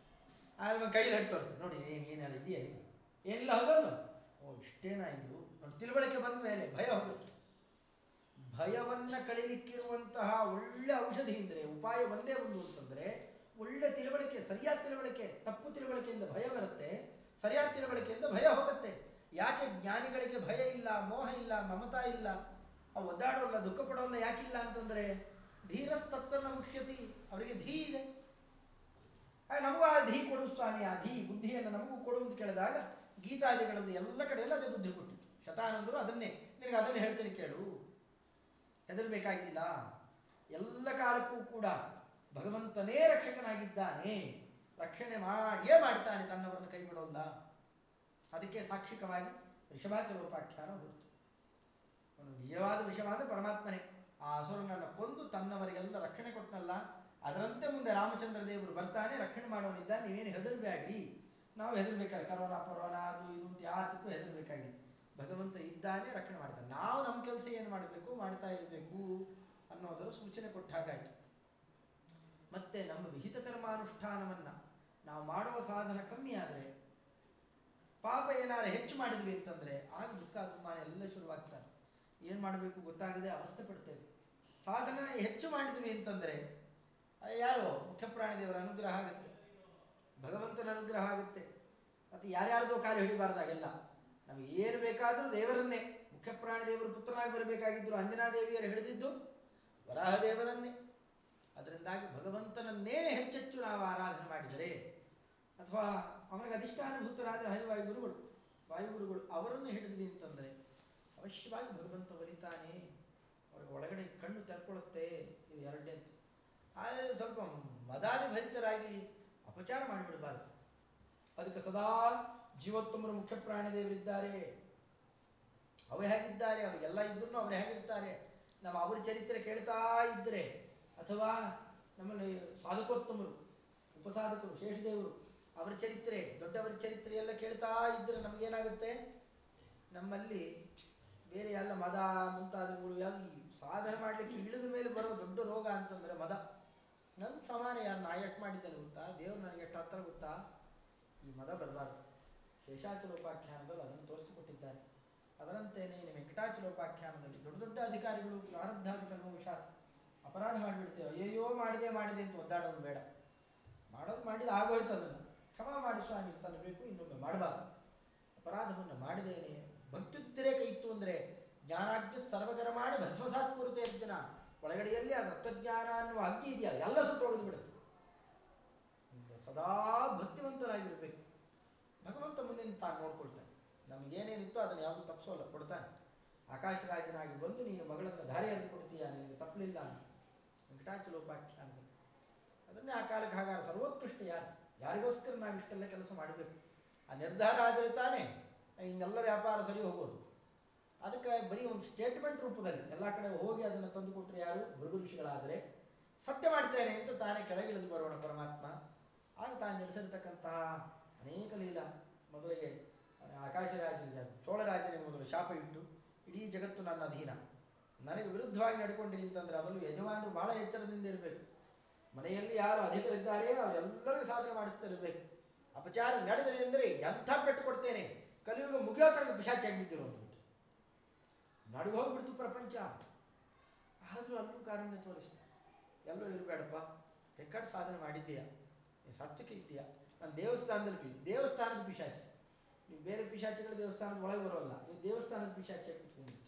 ಆಮೇಲೆ ಕೈಲಿ ಹಟ್ಟು ತೋರಿಸ್ತಾನೆ ನೋಡಿ ಏನು ಏನೆಲ್ಲ ಇದೆಯಾ ಏನಿಲ್ಲ, ಹೋಗೋದು. ಓ ಇಷ್ಟೇನಾ ಇದು. ನೋಡಿ ತಿಳುವಳಿಕೆ ಬಂದ ಮೇಲೆ ಭಯ ಹೋಗುತ್ತೆ. ಭಯವನ್ನ ಕಳೀಲಿಕ್ಕಿರುವಂತಹ ಒಳ್ಳೆ ಔಷಧಿ ಅಂದರೆ ಉಪಾಯ ಒಂದೇ ಒಂದು ಅಂತಂದ್ರೆ, ಒಳ್ಳೆ ತಿಳುವಳಿಕೆ, ಸರಿಯಾದ ತಿಳುವಳಿಕೆ, ತಪ್ಪು ತಿಳುವಳಿಕೆಯಿಂದ ಭಯ ಬರುತ್ತೆ. ಸರಿಯಾದ ತಿಳುವಳಿಕೆಯಿಂದ ಭಯ ಹೋಗುತ್ತೆ. ಯಾಕೆ ಜ್ಞಾನಿಗಳಿಗೆ ಭಯ ಇಲ್ಲ, ಮೋಹ ಇಲ್ಲ, ಮಮತಾ ಇಲ್ಲ? ಅವು ಒದ್ದಾಡೋಲ್ಲ, ದುಃಖ ಪಡೋಲ್ಲ ಯಾಕಿಲ್ಲ ಅಂತಂದ್ರೆ ಧೀರಸ್ತತ್ವನ ಮುಖ್ಯತಿ, ಅವರಿಗೆ ಧೀ ಇದೆ. ನಮಗೂ ಆ ಧೀ ಕೊಡು ಸ್ವಾಮಿ, ಆ ಧೀ ಬುದ್ಧಿಯನ್ನು ನಮಗೂ ಕೊಡು ಅಂತ ಕೇಳಿದಾಗ ಗೀತಾದಿಗಳಲ್ಲಿ ಎಲ್ಲ ಕಡೆಯಲ್ಲ ಅದೇ ಬುದ್ಧಿ ಕೊಟ್ಟಿತ್ತು ಶತಾನಂದರು ಅದನ್ನೇ, ನಿನಗೆ ಅದನ್ನೇ ಹೇಳ್ತೀನಿ ಕೇಳು. ಹೆದರ್ಬೇಕಾಗಿಲ್ಲ ಎಲ್ಲ ಕಾಲಕ್ಕೂ ಕೂಡ ಭಗವಂತನೇ ರಕ್ಷಕನಾಗಿದ್ದಾನೆ. ರಕ್ಷಣೆ ಮಾಡಿಯೇ ಮಾಡ್ತಾನೆ ತನ್ನವರನ್ನು ಕೈ ಬಿಡೋಲ್ಲ ಅದಕ್ಕೆ ಸಾಕ್ಷಿಕವಾಗಿ ಋಷಭಾಚಲೋಪಾಖ್ಯಾನ ಹೊರತು ಅವನು ನಿಜವಾದ ವಿಷವಾದ ಪರಮಾತ್ಮನೇ. ಆ ಅಸುರನನ್ನು ಕೊಂದು ತನ್ನವರಿಗೆಲ್ಲ ರಕ್ಷಣೆ ಕೊಟ್ಟನಲ್ಲ ಅದರಂತೆ ಮುಂದೆ ರಾಮಚಂದ್ರ ದೇವರು ಬರ್ತಾನೆ, ರಕ್ಷಣೆ ಮಾಡೋನಿದ್ದ ನೀವೇನು ಹೆದರಬೇಡಿ ನಾವು ಹೆದರ್ಬೇಕಾಗಿ ಕರೋನಾ ಪರೋನಾ ಅದು ಇದು ಯಾತಕ್ಕೂ ಹೆದರ್ಬೇಕಾಗಿಲ್ಲ. ಭಗವಂತ ಇದ್ದಾನೆ, ರಕ್ಷಣೆ ಮಾಡ್ತಾನೆ. ನಾವು ನಮ್ಮ ಕೆಲಸ ಏನು ಮಾಡಬೇಕು, ಮಾಡ್ತಾ ಇರಬೇಕು ಅನ್ನೋದರ ಸೂಚನೆ ಕೊಟ್ಟ ಹಾಗಾಯಿತು. ಮತ್ತೆ ನಮ್ಮ ವಿಹಿತ ಕರ್ಮಾನುಷ್ಠಾನವನ್ನು ನಾವು ಮಾಡುವ ಸಾಧನ ಕಮ್ಮಿ ಆದರೆ, ಪಾಪ ಏನಾರು ಹೆಚ್ಚು ಮಾಡಿದ್ವಿ ಅಂತಂದರೆ, ಆಗ ದುಃಖ, ಅಭಿಮಾನ ಎಲ್ಲ ಶುರುವಾಗ್ತಾರೆ ಏನು ಮಾಡಬೇಕು ಗೊತ್ತಾಗದೆ ಅವಸ್ಥೆ ಪಡ್ತೇವೆ. ಸಾಧನ ಹೆಚ್ಚು ಮಾಡಿದ್ವಿ ಅಂತಂದರೆ, ಯಾರು ಮುಖ್ಯ ಪ್ರಾಣಿದೇವರ ಅನುಗ್ರಹ ಆಗುತ್ತೆ. ಭಗವಂತನ ಅನುಗ್ರಹ ಆಗುತ್ತೆ. ಮತ್ತು ಯಾರ್ಯಾರ್ದೋ ಕಾಲು ಹಿಡಿಬಾರ್ದಾಗೆಲ್ಲ ನಮಗೆ ಏನು ಬೇಕಾದರೂ ದೇವರನ್ನೇ, ಮುಖ್ಯ ಪ್ರಾಣಿದೇವರು ಪುತ್ರನಾಗಿ ಬರಬೇಕಾಗಿದ್ರು ಅಂಜನಾದೇವಿಯರು ಹಿಡಿದಿದ್ದು ವರಾಹದೇವರನ್ನೇ. ಅದರಿಂದಾಗಿ ಭಗವಂತನನ್ನೇ ಹೆಚ್ಚೆಚ್ಚು ನಾವು ಆರಾಧನೆ ಮಾಡಿದರೆ ಅಥವಾ ಅವನಿಗೆ ಅಧಿಷ್ಠಾನಭೂತರಾದ ಹರಿವಾಯುಗುರುಗಳು ವಾಯುಗುರುಗಳು ಅವರನ್ನು ಹಿಡಿದ್ವಿ ಅಂತಂದರೆ ಅವಶ್ಯವಾಗಿ ಭಗವಂತ ಒಲಿತಾನೆ ಅವ್ರಿಗೆ ಒಳಗಡೆ ಕಣ್ಣು ತೆರ್ಕೊಳ್ಳುತ್ತೆ, ಇದು ಎರಡನೇದ್ದು. ಆದರೆ ಸ್ವಲ್ಪ ಮದಾದಿ ಭರಿತರಾಗಿ ಅಪಚಾರ ಮಾಡಿಬಿಡಬಾರ್ದು. ಅದಕ್ಕೆ ಸದಾ ಜೀವೋತ್ತಮರು ಮುಖ್ಯ ಪ್ರಾಣಿದೇವರಿದ್ದಾರೆ ಅವರು ಹೇಗಿದ್ದಾರೆ? ಅವರಿಗೆಲ್ಲ ಇದ್ರೂ ಅವ್ರು ಹೇಗಿರ್ತಾರೆ? ನಾವು ಅವರ ಚರಿತ್ರೆ ಕೇಳ್ತಾ ಇದ್ದರೆ ಅಥವಾ ನಮ್ಮಲ್ಲಿ ಸಾಧಕೋತ್ತಮರು, ಉಪಸಾಧಕರು ಶೇಷದೇವರು ಅವರ ಚರಿತ್ರೆ, ದೊಡ್ಡವರ ಚರಿತ್ರೆ ಎಲ್ಲ ಕೇಳ್ತಾ ಇದ್ದರೆ ನಮಗೇನಾಗುತ್ತೆ? ನಮ್ಮಲ್ಲಿ ಬೇರೆ ಎಲ್ಲ ಮದ ಮುಂತಾದವುಗಳು ಯಾವ ಸಾಧನೆ ಮಾಡಲಿಕ್ಕೆ ಇಳಿದ ಮೇಲೆ ಬರೋ ದೊಡ್ಡ ರೋಗ ಅಂತಂದ್ರೆ ಮದ. ನನ್ನ ಸಮಾನ ಯಾರು ನಾ ಎಷ್ಟು ಮಾಡಿದ್ದೇನೆ ಗೊತ್ತಾ? ದೇವ್ರು ನನಗೆ ಎಷ್ಟು ಹತ್ತಿರ ಗೊತ್ತಾ? ಈ ಮದ ಬರಬಾರ್ದು. ಶೇಷಾಚಲೋಪಾಖ್ಯಾನದಲ್ಲಿ ಅದನ್ನು ತೋರಿಸಿಕೊಟ್ಟಿದ್ದಾರೆ. ಅದರಂತೆಯೇ ವೆಂಕಟಾಚಲ ವೆಂಕಟಾಚಲೋಪಾಖ್ಯಾನದಲ್ಲಿ ದೊಡ್ಡ ದೊಡ್ಡ ಅಧಿಕಾರಿಗಳು ಪ್ರಾರಬ್ಧಾದಿ ಕರ್ಮವಶಾತ್ ಅಪರಾಧ ಮಾಡಿಬಿಡ್ತೇವೆ ಅಯ್ಯಯ್ಯೋ, ಮಾಡಿದೆ ಮಾಡಿದೆ ಅಂತ ಒದ್ದಾಡೋದು ಬೇಡ. ಮಾಡೋದು ಮಾಡಿದ ಆಗೋಯ್ತು ಅದನ್ನು. ಕ್ಷಮ ಮಾಡಿ ಸ್ವಾಮಿ ಇನ್ನೊಮ್ಮೆ ಮಾಡಬಾರ್ದು. ಅಪರಾಧವನ್ನು ಮಾಡಿದೇನೆ ಭಕ್ತಿದ್ರೇಕ ಇತ್ತು ಅಂದರೆ ಜ್ಞಾನಾಗ್ನಿ ಸರ್ವಕರ ಮಾಡಿ ಭಸ್ಮಸಾತ್ ಕುರುತೆ ದಿನ ಒಳಗಡೆಯಲ್ಲಿ ಆ ತತ್ವಜ್ಞಾನ ಅನ್ನುವ ಅಗ್ನಿ ಇದೆಯಲ್ಲ, ಎಲ್ಲ ಸುಟ್ಟು ಹೋಗಿದ್ಬಿಡುತ್ತೆ ಸದಾ ಭಕ್ತಿವಂತರಾಗಿರ್ಬೇಕು. ಭಗವಂತ ಮುಂದಿನ ತಾನು ನೋಡ್ಕೊಳ್ತಾನೆ. ನಮಗೇನೇನಿತ್ತು ಅದನ್ನು ಯಾವುದು ತಪ್ಪಿಸೋಲ್ಲ ಕೊಡ್ತಾನೆ. ಆಕಾಶರಾಜನಾಗಿ ಬಂದು ನೀನು ಮಗಳನ್ನು ಎರೆದು ಕೊಡ್ತೀಯ? ನಿನಗೆ ತಪ್ಪಲಿಲ್ಲ ವೆಂಕಟಾಚಲೋಪಾಖ್ಯಾನದಲ್ಲಿ. ಅದನ್ನೇ ಆ ಕಾಲಕ್ಕೆ ಹಾಗಾದ್ರೆ ಸರ್ವೋತ್ಕೃಷ್ಟ ಯಾರು? ಯಾರಿಗೋಸ್ಕರ ನಾವು ಇಷ್ಟೆಲ್ಲ ಕೆಲಸ ಮಾಡಬೇಕು? ಆ ನಿರ್ಧಾರ ಆದರೆ ತಾನೇ ಹಿಂಗೆಲ್ಲ ವ್ಯಾಪಾರ ಸರಿ ಹೋಗೋದು. ಅದಕ್ಕೆ ಬರೀ ಒಂದು ಸ್ಟೇಟ್ಮೆಂಟ್ ರೂಪದಲ್ಲಿ ಎಲ್ಲ ಕಡೆ ಹೋಗಿ ಅದನ್ನು ತಂದು ಕೊಟ್ಟರೆ ಯಾರು? ಭೃಗು ಋಷಿಗಳಾದರೆ ಸತ್ಯ ಮಾಡ್ತೇನೆ ಅಂತ ತಾನೇ ಕೆಳಗಿಳಿದು ಬರೋಣ ಪರಮಾತ್ಮ. ಆಗ ತಾನು ನಡೆಸಿರ್ತಕ್ಕಂತಹ ಅನೇಕ ಲೀಲಾ ಮೊದಲಿಗೆ ಆಕಾಶ ಆಕಾಶರಾಜನಿಗೆ ಚೋಳರಾಜನಿಗೆ ಮೊದಲು ಶಾಪ ಇಟ್ಟು, ಇಡೀ ಜಗತ್ತು ನನ್ನ ಅಧೀನ. ನನಗೆ ವಿರುದ್ಧವಾಗಿ ನಡ್ಕೊಂಡಿದೆ ಅಂತಂದ್ರೆ ಅದರಲ್ಲೂ ಯಜಮಾನರು ಬಹಳ ಎಚ್ಚರದಿಂದ ಇರಬೇಕು. ಮನೆಯಲ್ಲಿ ಯಾರು ಅಧಿಕರಿದ್ದಾರೆಯೋ ಅವರೆಲ್ಲರಿಗೂ ಸಾಧನೆ ಮಾಡಿಸ್ತಾ ಇರಬೇಕು ಅಪಚಾರ ನಡೆದರೆ ಅಂದರೆ ಎಂಥ ಪೆಟ್ಟು ಕೊಡ್ತೇನೆ? ಕಲಿಯುಗ ಮುಗಿಯೋ ತನಕ ಪಿಶಾಚಿ ಆಗಿಬಿಟ್ಟಿರೋ ಅಂದ್ಬಿಟ್ಟು ನಡುವೆ ಹೋಗ್ಬಿಡ್ತು ಪ್ರಪಂಚ. ಆದರೂ ಅಲ್ಲೂ ಕಾರಣ ತೋರಿಸ್ತಾ ಎಲ್ಲೋ ಇರಬೇಡಪ್ಪ. ರೆಕಾರ್ಡ್ ಸಾಧನೆ ಮಾಡಿದ್ದೀಯಾ? ಸತ್ಯಕ್ಕೆ ಇದ್ದೀಯಾ? ನಾನು ದೇವಸ್ಥಾನದಲ್ಲಿ ಪಿ ದೇವಸ್ಥಾನದ ಪಿಶಾಚಿ. ನೀವು ಬೇರೆ ಪಿಶಾಚಿಗಳು ದೇವಸ್ಥಾನದ ಒಳಗೆ ಬರೋಲ್ಲ. ನೀವು ದೇವಸ್ಥಾನದ ಪಿಶಾಚಿ ಕೂತ್ಕೊಂಡಿತ್ತು